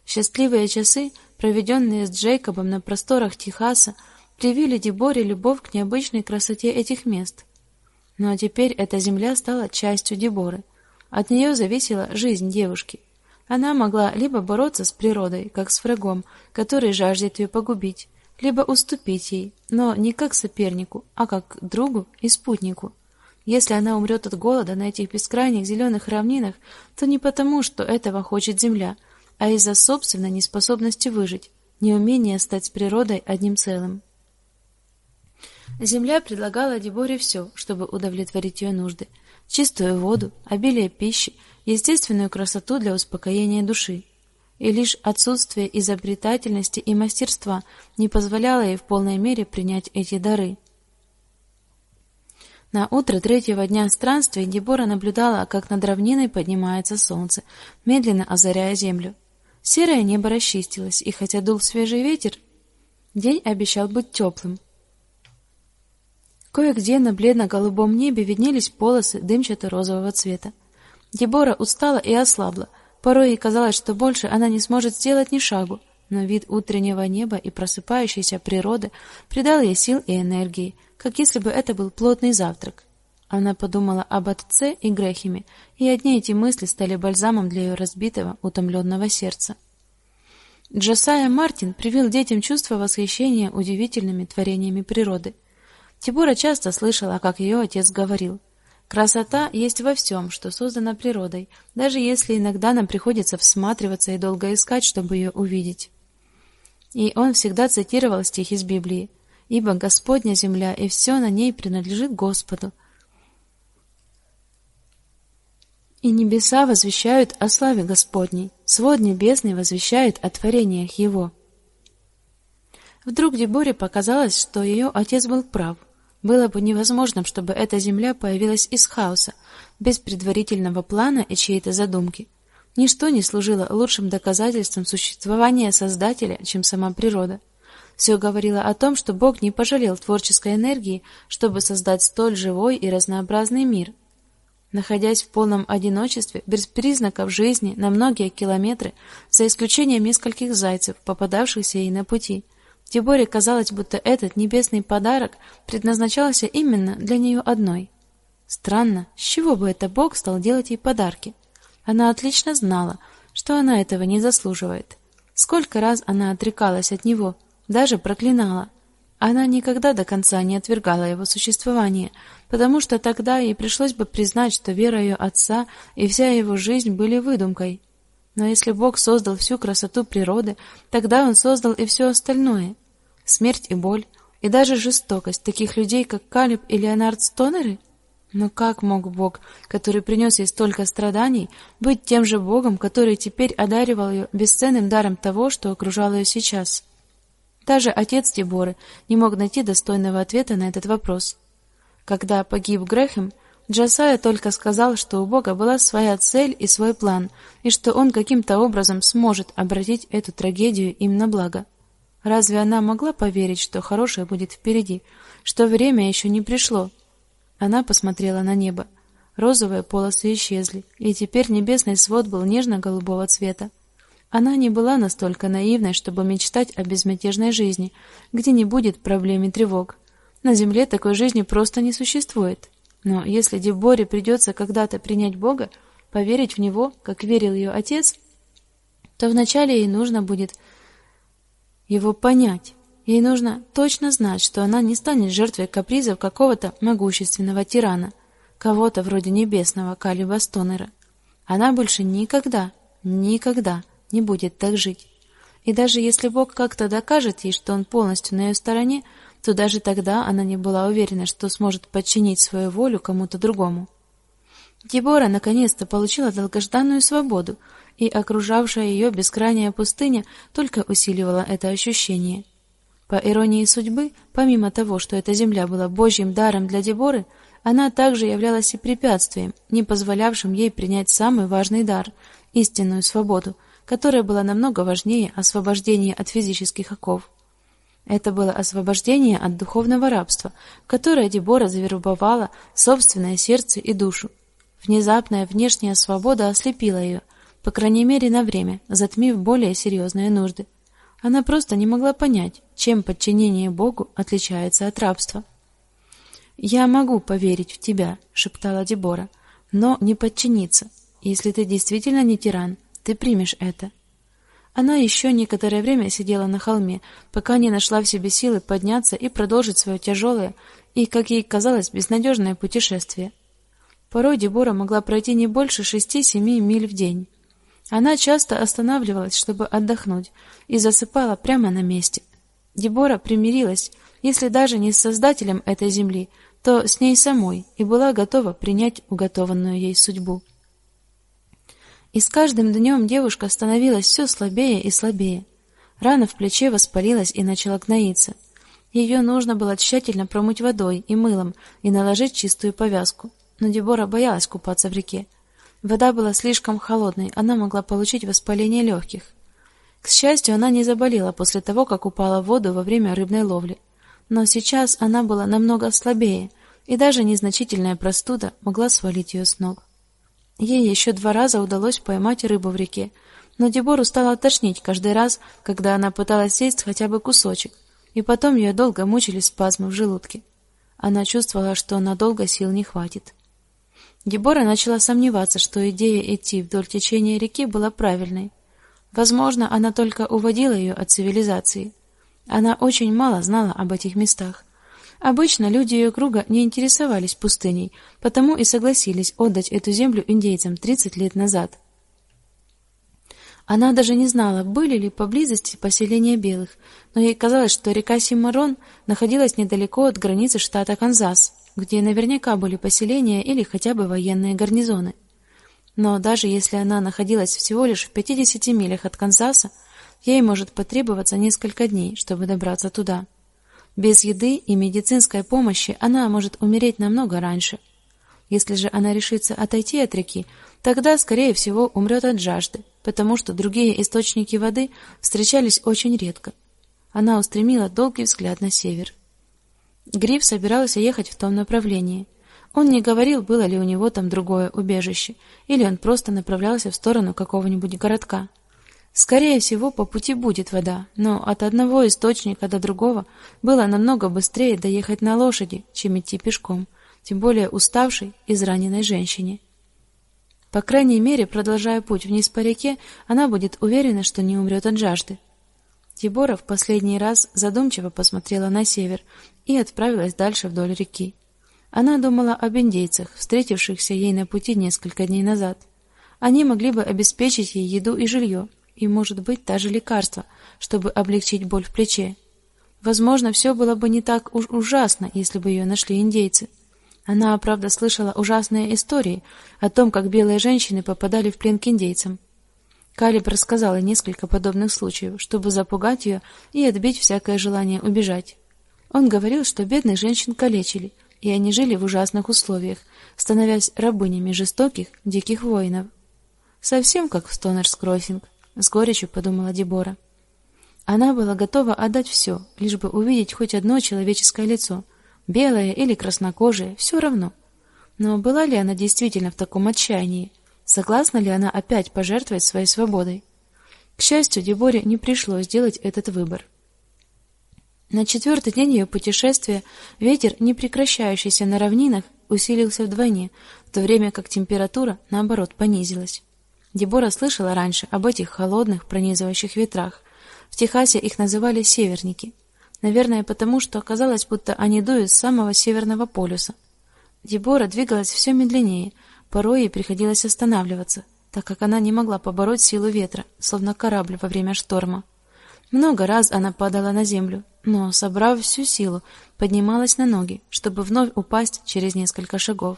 Счастливые часы, проведенные с Джейкобом на просторах Техаса, привили Деборе любовь к необычной красоте этих мест. Но теперь эта земля стала частью Деборы. От нее зависела жизнь девушки. Она могла либо бороться с природой, как с врагом, который жаждет ее погубить, либо уступить ей, но не как сопернику, а как другу и спутнику. Если она умрет от голода на этих бескрайних зеленых равнинах, то не потому, что этого хочет земля, а из-за собственной неспособности выжить, неумения стать с природой одним целым. Земля предлагала Деборе все, чтобы удовлетворить ее нужды: чистую воду, обилие пищи, естественную красоту для успокоения души и лишь отсутствие изобретательности и мастерства не позволяло ей в полной мере принять эти дары. На утро третьего дня странствий Дебора наблюдала, как над равниной поднимается солнце, медленно озаряя землю. Серое небо расчистилось, и хотя дул свежий ветер, день обещал быть теплым. Кое-где на бледно-голубом небе виднелись полосы дымчато-розового цвета. Дебора устала и ослабла, Порой ей казалось, что больше она не сможет сделать ни шагу, но вид утреннего неба и просыпающейся природы придал ей сил и энергии, как если бы это был плотный завтрак. Она подумала об отце и Грехиме, и одни эти мысли стали бальзамом для ее разбитого, утомленного сердца. Джосая Мартин привил детям чувство восхищения удивительными творениями природы. Тибора часто слышала, как ее отец говорил: Красота есть во всем, что создано природой, даже если иногда нам приходится всматриваться и долго искать, чтобы ее увидеть. И он всегда цитировал стих из Библии: "Ибо Господня земля и все на ней принадлежит Господу". И небеса возвещают о славе Господней, свод небесный возвещает о творениях Его. Вдруг Деборе показалось, что ее отец был прав. Было бы невозможным, чтобы эта земля появилась из хаоса, без предварительного плана и чьей-то задумки. Ничто не служило лучшим доказательством существования Создателя, чем сама природа. Все говорило о том, что Бог не пожалел творческой энергии, чтобы создать столь живой и разнообразный мир. Находясь в полном одиночестве, без признаков жизни на многие километры, за исключением нескольких зайцев, попадавшихся ей на пути, Деборе казалось, будто этот небесный подарок предназначался именно для нее одной. Странно, с чего бы это Бог стал делать ей подарки? Она отлично знала, что она этого не заслуживает. Сколько раз она отрекалась от него, даже проклинала. Она никогда до конца не отвергала его существование, потому что тогда ей пришлось бы признать, что вера ее отца и вся его жизнь были выдумкой. Но если Бог создал всю красоту природы, тогда он создал и все остальное: смерть и боль, и даже жестокость таких людей, как Калиб и Леонард Стонеры. Но как мог Бог, который принес ей столько страданий, быть тем же Богом, который теперь одаривал ее бесценным даром того, что окружало ее сейчас? Даже отец Деборы не мог найти достойного ответа на этот вопрос. Когда погиб Грехем, Джасая только сказал, что у Бога была своя цель и свой план, и что он каким-то образом сможет обратить эту трагедию им на благо. Разве она могла поверить, что хорошее будет впереди, что время еще не пришло? Она посмотрела на небо. Розовые полосы исчезли, и теперь небесный свод был нежно-голубого цвета. Она не была настолько наивной, чтобы мечтать о безмятежной жизни, где не будет проблем и тревог. На земле такой жизни просто не существует. Но если Деборе придется когда-то принять Бога, поверить в него, как верил ее отец, то вначале ей нужно будет его понять. Ей нужно точно знать, что она не станет жертвой капризов какого-то могущественного тирана, кого-то вроде небесного Калиба Стонера. Она больше никогда, никогда не будет так жить. И даже если Бог как-то докажет ей, что он полностью на ее стороне, то даже тогда она не была уверена, что сможет подчинить свою волю кому-то другому. Дебора наконец-то получила долгожданную свободу, и окружавшая ее бескрайняя пустыня только усиливала это ощущение. По иронии судьбы, помимо того, что эта земля была божьим даром для Деборы, она также являлась и препятствием, не позволявшим ей принять самый важный дар истинную свободу, которая была намного важнее освобождения от физических оков. Это было освобождение от духовного рабства, которое Дебора завербовала собственное сердце и душу. Внезапная внешняя свобода ослепила ее, по крайней мере на время, затмив более серьезные нужды. Она просто не могла понять, чем подчинение Богу отличается от рабства. «Я могу поверить в тебя», — шептала Дебора, — «но не подчиниться. Если ты действительно не тиран, ты примешь это». Она еще некоторое время сидела на холме, пока не нашла в себе силы подняться и продолжить свое тяжелое и, как ей казалось, безнадежное путешествие. Порой Дебора могла пройти не больше шести-семи миль в день. Она часто останавливалась, чтобы отдохнуть, и засыпала прямо на месте. Дебора примирилась, если даже не с создателем этой земли, то с ней самой, и была готова принять уготованную ей судьбу. И с каждым днем девушка становилась все слабее и слабее. Рана в плече воспалилась и начала гноиться. Ее нужно было тщательно промыть водой и мылом и наложить чистую повязку. Но Дебора боялась купаться в реке. Вода была слишком холодной, она могла получить воспаление легких. К счастью, она не заболела после того, как упала в воду во время рыбной ловли. Но сейчас она была намного слабее, и даже незначительная простуда могла свалить ее с ног. Ей еще два раза удалось поймать рыбу в реке, но Дебору стало тошнить каждый раз, когда она пыталась съесть хотя бы кусочек, и потом ее долго мучили спазмы в желудке. Она чувствовала, что надолго сил не хватит. Дебора начала сомневаться, что идея идти вдоль течения реки была правильной. Возможно, она только уводила ее от цивилизации. Она очень мало знала об этих местах. Обычно люди ее круга не интересовались пустыней, потому и согласились отдать эту землю индейцам 30 лет назад. Она даже не знала, были ли поблизости поселения белых, но ей казалось, что река Симарон находилась недалеко от границы штата Канзас где наверняка были поселения или хотя бы военные гарнизоны. Но даже если она находилась всего лишь в 50 милях от Канзаса, ей может потребоваться несколько дней, чтобы добраться туда. Без еды и медицинской помощи она может умереть намного раньше. Если же она решится отойти от реки, тогда скорее всего умрет от жажды, потому что другие источники воды встречались очень редко. Она устремила долгий взгляд на север. Гриф собирался ехать в том направлении. Он не говорил, было ли у него там другое убежище, или он просто направлялся в сторону какого-нибудь городка. Скорее всего, по пути будет вода, но от одного источника до другого было намного быстрее доехать на лошади, чем идти пешком, тем более уставшей, израненной женщине. По крайней мере, продолжая путь вниз по реке, она будет уверена, что не умрет от жажды. Тибора в последний раз задумчиво посмотрела на север и отправилась дальше вдоль реки. Она думала об индейцах, встретившихся ей на пути несколько дней назад. Они могли бы обеспечить ей еду и жилье, и, может быть, даже лекарства, чтобы облегчить боль в плече. Возможно, все было бы не так уж ужасно, если бы ее нашли индейцы. Она, правда, слышала ужасные истории о том, как белые женщины попадали в плен к индейцам. Калиб рассказал ей несколько подобных случаев, чтобы запугать ее и отбить всякое желание убежать. Он говорил, что бедных женщин калечили, и они жили в ужасных условиях, становясь рабынями жестоких, диких воинов. Совсем как в Стонерс Кроссинг, с горечью подумала Дебора. Она была готова отдать все, лишь бы увидеть хоть одно человеческое лицо, белое или краснокожее, все равно. Но была ли она действительно в таком отчаянии? Согласна ли она опять пожертвовать своей свободой? К счастью, Деборе не пришлось сделать этот выбор. На четвертый день ее путешествия ветер, не прекращающийся на равнинах, усилился вдвойне, в то время как температура наоборот понизилась. Дебора слышала раньше об этих холодных пронизывающих ветрах. В Техасе их называли северники. Наверное, потому что оказалось, будто они дуют с самого северного полюса. Дебора двигалась все медленнее, Порой ей приходилось останавливаться, так как она не могла побороть силу ветра, словно корабль во время шторма. Много раз она падала на землю, но, собрав всю силу, поднималась на ноги, чтобы вновь упасть через несколько шагов.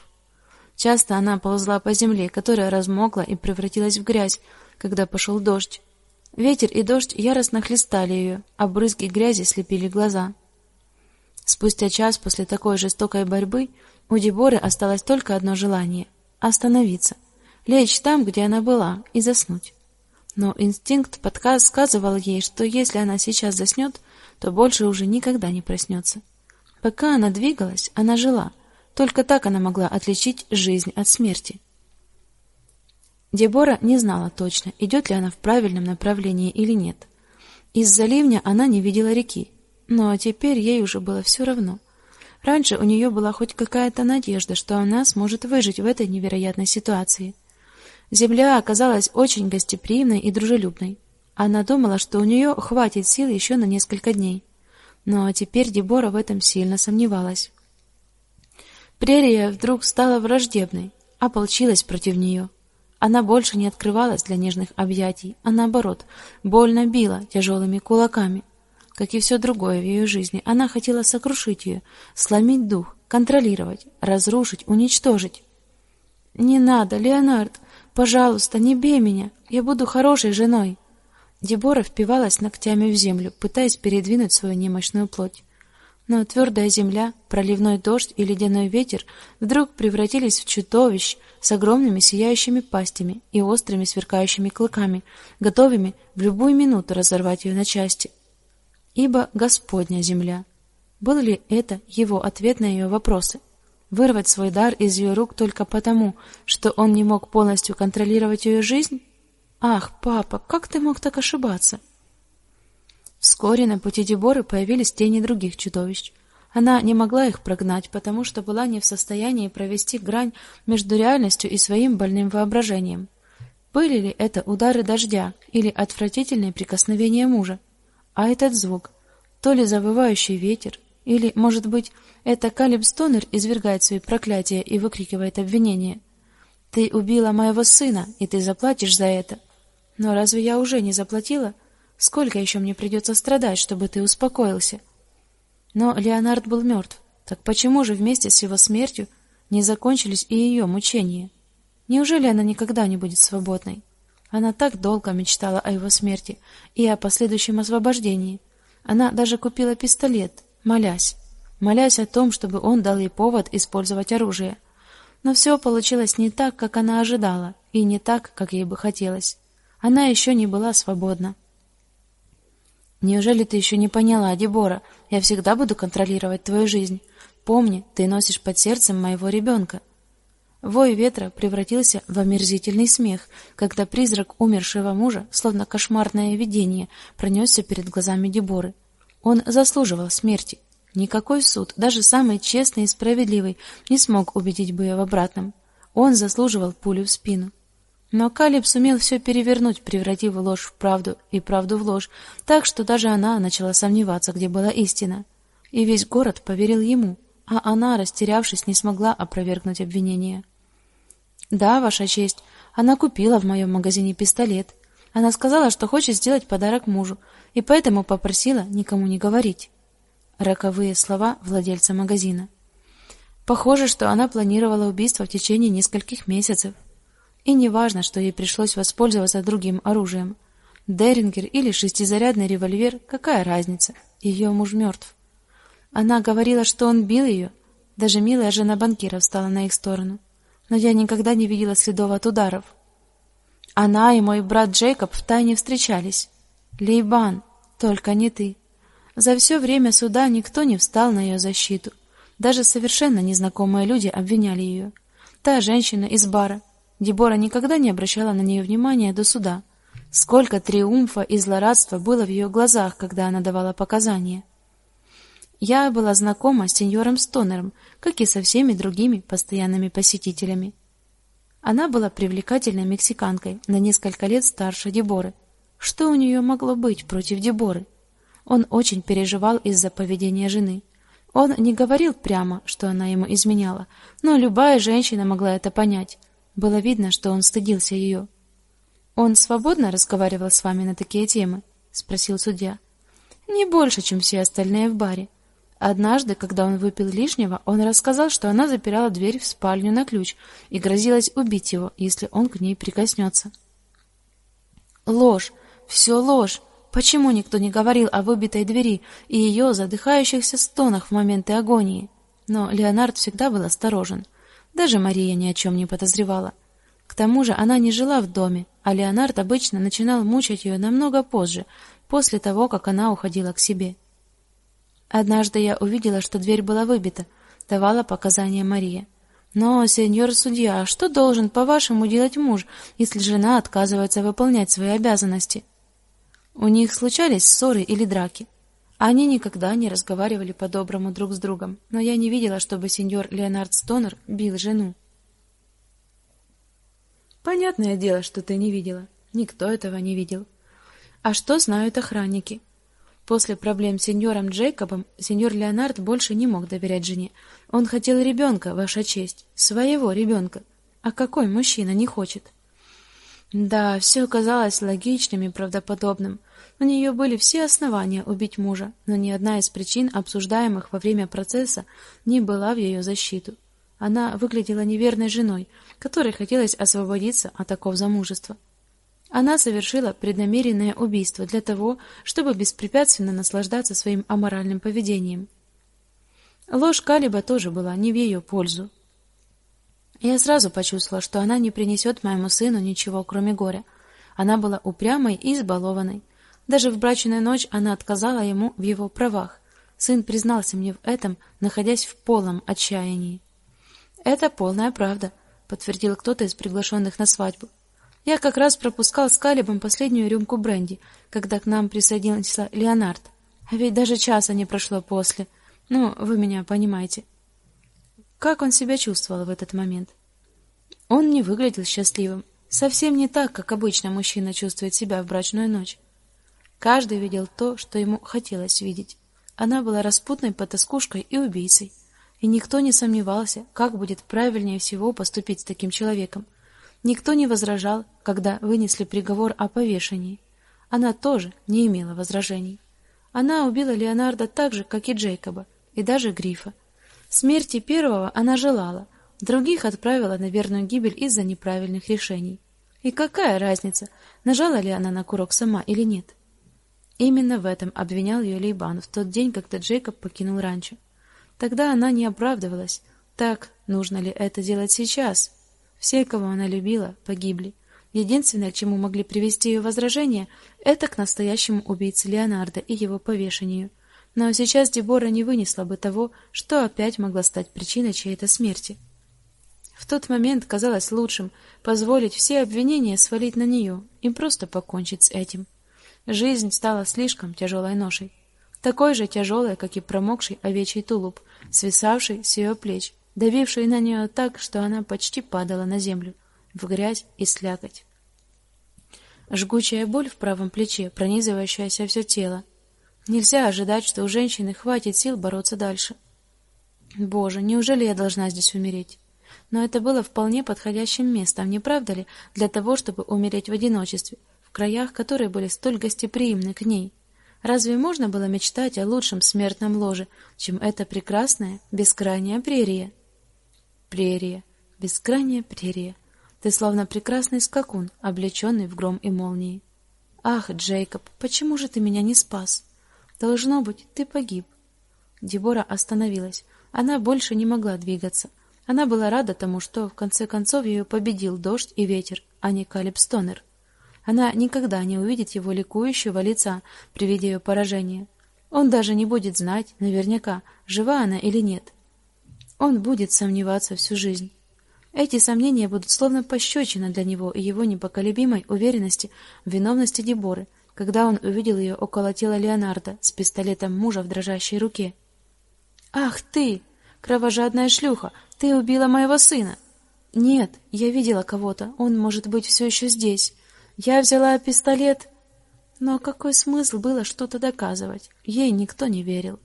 Часто она ползла по земле, которая размокла и превратилась в грязь, когда пошел дождь. Ветер и дождь яростно хлестали ее, а брызги грязи слепили глаза. Спустя час после такой жестокой борьбы у Деборы осталось только одно желание остановиться, лечь там, где она была, и заснуть. Но инстинкт подсказывал ей, что если она сейчас заснет, то больше уже никогда не проснется. Пока она двигалась, она жила. Только так она могла отличить жизнь от смерти. Дебора не знала точно, идет ли она в правильном направлении или нет. Из-за ливня она не видела реки, но теперь ей уже было все равно. Раньше у нее была хоть какая-то надежда, что она сможет выжить в этой невероятной ситуации. Земля оказалась очень гостеприимной и дружелюбной. Она думала, что у нее хватит сил еще на несколько дней. Но теперь Дебора в этом сильно сомневалась. Прерия вдруг стала враждебной, ополчилась против нее. Она больше не открывалась для нежных объятий, а наоборот, больно била тяжелыми кулаками. Как и все другое в ее жизни, она хотела сокрушить ее, сломить дух, контролировать, разрушить, уничтожить. Не надо, Леонард, пожалуйста, не бей меня. Я буду хорошей женой. Дебора впивалась ногтями в землю, пытаясь передвинуть свою немощную плоть. Но твердая земля, проливной дождь и ледяной ветер вдруг превратились в чудовищ с огромными сияющими пастями и острыми сверкающими клыками, готовыми в любую минуту разорвать ее на части. Ибо Господня земля. Был ли это его ответ на ее вопросы? Вырвать свой дар из ее рук только потому, что он не мог полностью контролировать ее жизнь? Ах, папа, как ты мог так ошибаться? Вскоре на пути Деборы появились тени других чудовищ. Она не могла их прогнать, потому что была не в состоянии провести грань между реальностью и своим больным воображением. Были ли это удары дождя или отвратительные прикосновения мужа? А этот звук, то ли завывающий ветер, или, может быть, это Калиб Стонер извергает свои проклятия и выкрикивает обвинения. Ты убила моего сына, и ты заплатишь за это. Но разве я уже не заплатила? Сколько еще мне придется страдать, чтобы ты успокоился? Но Леонард был мертв. Так почему же вместе с его смертью не закончились и ее мучения? Неужели она никогда не будет свободной? Она так долго мечтала о его смерти и о последующем освобождении. Она даже купила пистолет, молясь, молясь о том, чтобы он дал ей повод использовать оружие. Но все получилось не так, как она ожидала, и не так, как ей бы хотелось. Она еще не была свободна. Неужели ты еще не поняла, Дебора? Я всегда буду контролировать твою жизнь. Помни, ты носишь под сердцем моего ребенка». Вой ветра превратился в омерзительный смех, когда призрак умершего мужа, словно кошмарное видение, пронесся перед глазами Деборы. Он заслуживал смерти. Никакой суд, даже самый честный и справедливый, не смог убедить бы ее в обратном. Он заслуживал пулю в спину. Но Калиб сумел все перевернуть, превратив ложь в правду и правду в ложь, так что даже она начала сомневаться, где была истина. И весь город поверил ему, а она, растерявшись, не смогла опровергнуть обвинение. Да, ваша честь, она купила в моем магазине пистолет. Она сказала, что хочет сделать подарок мужу, и поэтому попросила никому не говорить. Роковые слова владельца магазина. Похоже, что она планировала убийство в течение нескольких месяцев. И не важно, что ей пришлось воспользоваться другим оружием. Дерингер или шестизарядный револьвер, какая разница? Ее муж мертв. Она говорила, что он бил ее. Даже милая жена банкира встала на их сторону. Но я никогда не видела следов от ударов. Она и мой брат Джейкоб втайне встречались. Лейбан, только не ты. За все время суда никто не встал на ее защиту. Даже совершенно незнакомые люди обвиняли ее. Та женщина из бара, Дебора никогда не обращала на нее внимания до суда. Сколько триумфа и злорадства было в ее глазах, когда она давала показания. Я была знакома с сеньором Стонером, как и со всеми другими постоянными посетителями. Она была привлекательной мексиканкой, на несколько лет старше Деборы. Что у нее могло быть против Деборы? Он очень переживал из-за поведения жены. Он не говорил прямо, что она ему изменяла, но любая женщина могла это понять. Было видно, что он стыдился ее. Он свободно разговаривал с вами на такие темы, спросил судья. Не больше, чем все остальные в баре. Однажды, когда он выпил лишнего, он рассказал, что она запирала дверь в спальню на ключ и грозилась убить его, если он к ней прикоснется. Ложь, все ложь. Почему никто не говорил о выбитой двери и ее задыхающихся стонах в моменты агонии? Но Леонард всегда был осторожен. Даже Мария ни о чем не подозревала. К тому же она не жила в доме, а Леонард обычно начинал мучить ее намного позже, после того, как она уходила к себе. Однажды я увидела, что дверь была выбита, давала показания Мария. Но, сеньор судья, что должен, по-вашему, делать муж, если жена отказывается выполнять свои обязанности? У них случались ссоры или драки. Они никогда не разговаривали по-доброму друг с другом, но я не видела, чтобы сеньор Леонард Стонер бил жену. Понятное дело, что ты не видела. Никто этого не видел. А что знают охранники? После проблем с сеньором Джейкобом сеньор Леонард больше не мог доверять жене. Он хотел ребенка, ваша честь, своего ребенка. А какой мужчина не хочет? Да, все казалось логичным и правдоподобным. У нее были все основания убить мужа, но ни одна из причин, обсуждаемых во время процесса, не была в ее защиту. Она выглядела неверной женой, которой хотелось освободиться от такого замужества. Она совершила преднамеренное убийство для того, чтобы беспрепятственно наслаждаться своим аморальным поведением. Ложь Калиба тоже была не в ее пользу. Я сразу почувствовала, что она не принесет моему сыну ничего, кроме горя. Она была упрямой и избалованной. Даже в брачную ночь она отказала ему в его правах. Сын признался мне в этом, находясь в полном отчаянии. Это полная правда, подтвердил кто-то из приглашенных на свадьбу. Я как раз пропускал с Калибом последнюю рюмку бренди, когда к нам присоединился Леонард. А ведь даже часа не прошло после. Ну, вы меня понимаете. Как он себя чувствовал в этот момент? Он не выглядел счастливым, совсем не так, как обычно мужчина чувствует себя в брачную ночь. Каждый видел то, что ему хотелось видеть. Она была распутной потаскушкой и убийцей, и никто не сомневался, как будет правильнее всего поступить с таким человеком. Никто не возражал, когда вынесли приговор о повешении. Она тоже не имела возражений. Она убила Леонардо так же, как и Джейкоба, и даже Грифа. Смерти первого она желала, других отправила на верную гибель из-за неправильных решений. И какая разница, нажала ли она на курок сама или нет? Именно в этом обвинял ее Лейбан в тот день, когда Джейкоб покинул ранчо. Тогда она не оправдывалась. Так, нужно ли это делать сейчас? Все, кого она любила, погибли. Единственное, к чему могли привести ее возражения, это к настоящему убийце Леонардо и его повешению. Но сейчас Дебора не вынесла бы того, что опять могла стать причиной чьей-то смерти. В тот момент казалось лучшим позволить все обвинения свалить на нее и просто покончить с этим. Жизнь стала слишком тяжелой ношей, такой же тяжелой, как и промокший овечий тулуп, свисавший с ее плеч давивший на нее так, что она почти падала на землю, в грязь и слякоть. Жгучая боль в правом плече, пронизывающая все тело. Нельзя ожидать, что у женщины хватит сил бороться дальше. Боже, неужели я должна здесь умереть? Но это было вполне подходящим местом, не правда ли, для того, чтобы умереть в одиночестве, в краях, которые были столь гостеприимны к ней. Разве можно было мечтать о лучшем смертном ложе, чем эта прекрасная бескрайняя прерия? Прерия, бескрайняя прерия. Ты словно прекрасный скакун, облеченный в гром и молнии. Ах, Джейкоб, почему же ты меня не спас? Должно быть, ты погиб. Дебора остановилась. Она больше не могла двигаться. Она была рада тому, что в конце концов ее победил дождь и ветер, а не Калиб Стонер. Она никогда не увидит его ликующего лица при виде ее поражения. Он даже не будет знать наверняка, жива она или нет. Он будет сомневаться всю жизнь. Эти сомнения будут словно пощечина для него и его непоколебимой уверенности в виновности Деборы, когда он увидел ее около тела Леонардо с пистолетом мужа в дрожащей руке. Ах ты, кровожадная шлюха, ты убила моего сына. Нет, я видела кого-то. Он может быть все еще здесь. Я взяла пистолет. Но какой смысл было что-то доказывать? Ей никто не верил.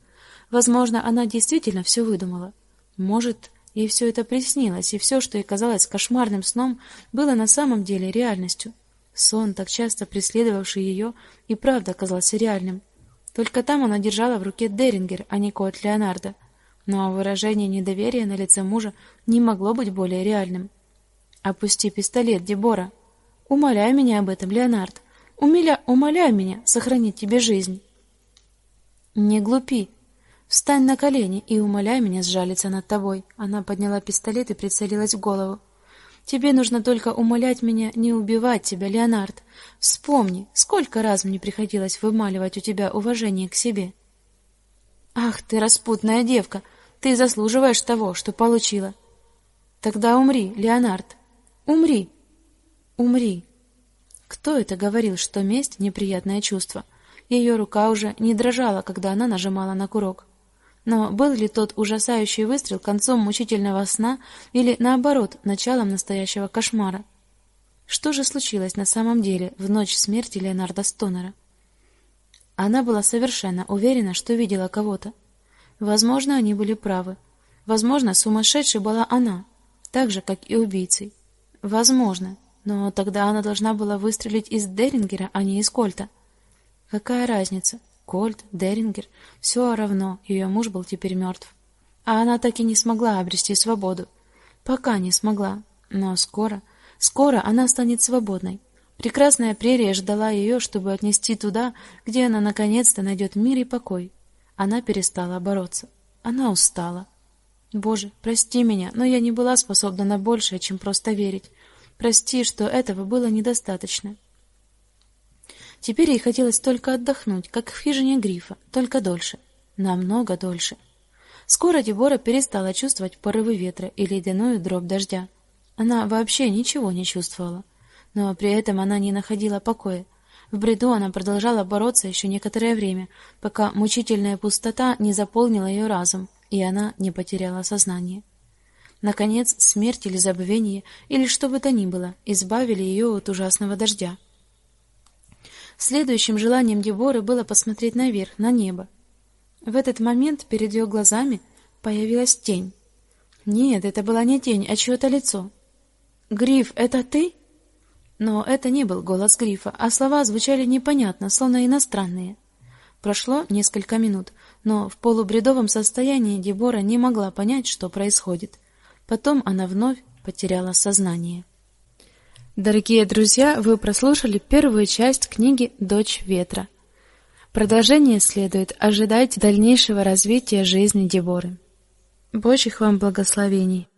Возможно, она действительно все выдумала. Может, ей все это приснилось, и все, что ей казалось кошмарным сном, было на самом деле реальностью. Сон, так часто преследовавший ее, и правда казался реальным. Только там она держала в руке Дерингер, а не кот Леонардо. Но выражение недоверия на лице мужа не могло быть более реальным. Опусти пистолет, Дебора. Умоляй меня об этом, Леонард. Умиля, умоляй меня сохранить тебе жизнь. Не глупи. Встань на колени и умоляй меня сжалиться над тобой. Она подняла пистолет и прицелилась в голову. Тебе нужно только умолять меня не убивать тебя, Леонард. Вспомни, сколько раз мне приходилось вымаливать у тебя уважение к себе. Ах, ты распутная девка, ты заслуживаешь того, что получила. Тогда умри, Леонард. Умри. Умри. Кто это говорил, что месть неприятное чувство? Ее рука уже не дрожала, когда она нажимала на курок. Но был ли тот ужасающий выстрел концом мучительного сна или наоборот, началом настоящего кошмара? Что же случилось на самом деле в ночь смерти Леонарда Стонера? Она была совершенно уверена, что видела кого-то. Возможно, они были правы. Возможно, сумасшедшей была она, так же как и убийцей. Возможно, но тогда она должна была выстрелить из Дерингера, а не из Кольта. Какая разница? Кольт, Дерингер, все равно, ее муж был теперь мертв. А она так и не смогла обрести свободу. Пока не смогла, но скоро, скоро она станет свободной. Прекрасная прерия ждала ее, чтобы отнести туда, где она наконец-то найдет мир и покой. Она перестала бороться. Она устала. Боже, прости меня, но я не была способна на большее, чем просто верить. Прости, что этого было недостаточно. Теперь ей хотелось только отдохнуть, как в хижине грифа, только дольше, намного дольше. Скоро Дебора перестала чувствовать порывы ветра и ледяную дробь дождя. Она вообще ничего не чувствовала, но при этом она не находила покоя. В бреду она продолжала бороться еще некоторое время, пока мучительная пустота не заполнила ее разум, и она не потеряла сознание. Наконец, смерть или забвение, или что бы то ни было, избавили ее от ужасного дождя. Следующим желанием Деборы было посмотреть наверх, на небо. В этот момент перед ее глазами появилась тень. Нет, это была не тень, а чье-то лицо. Гриф, это ты? Но это не был голос Грифа, а слова звучали непонятно, словно иностранные. Прошло несколько минут, но в полубредовом состоянии Дебора не могла понять, что происходит. Потом она вновь потеряла сознание. Дорогие друзья, вы прослушали первую часть книги Дочь ветра. Продолжение следует. Ожидайте дальнейшего развития жизни Деборы. Божьих вам благословений.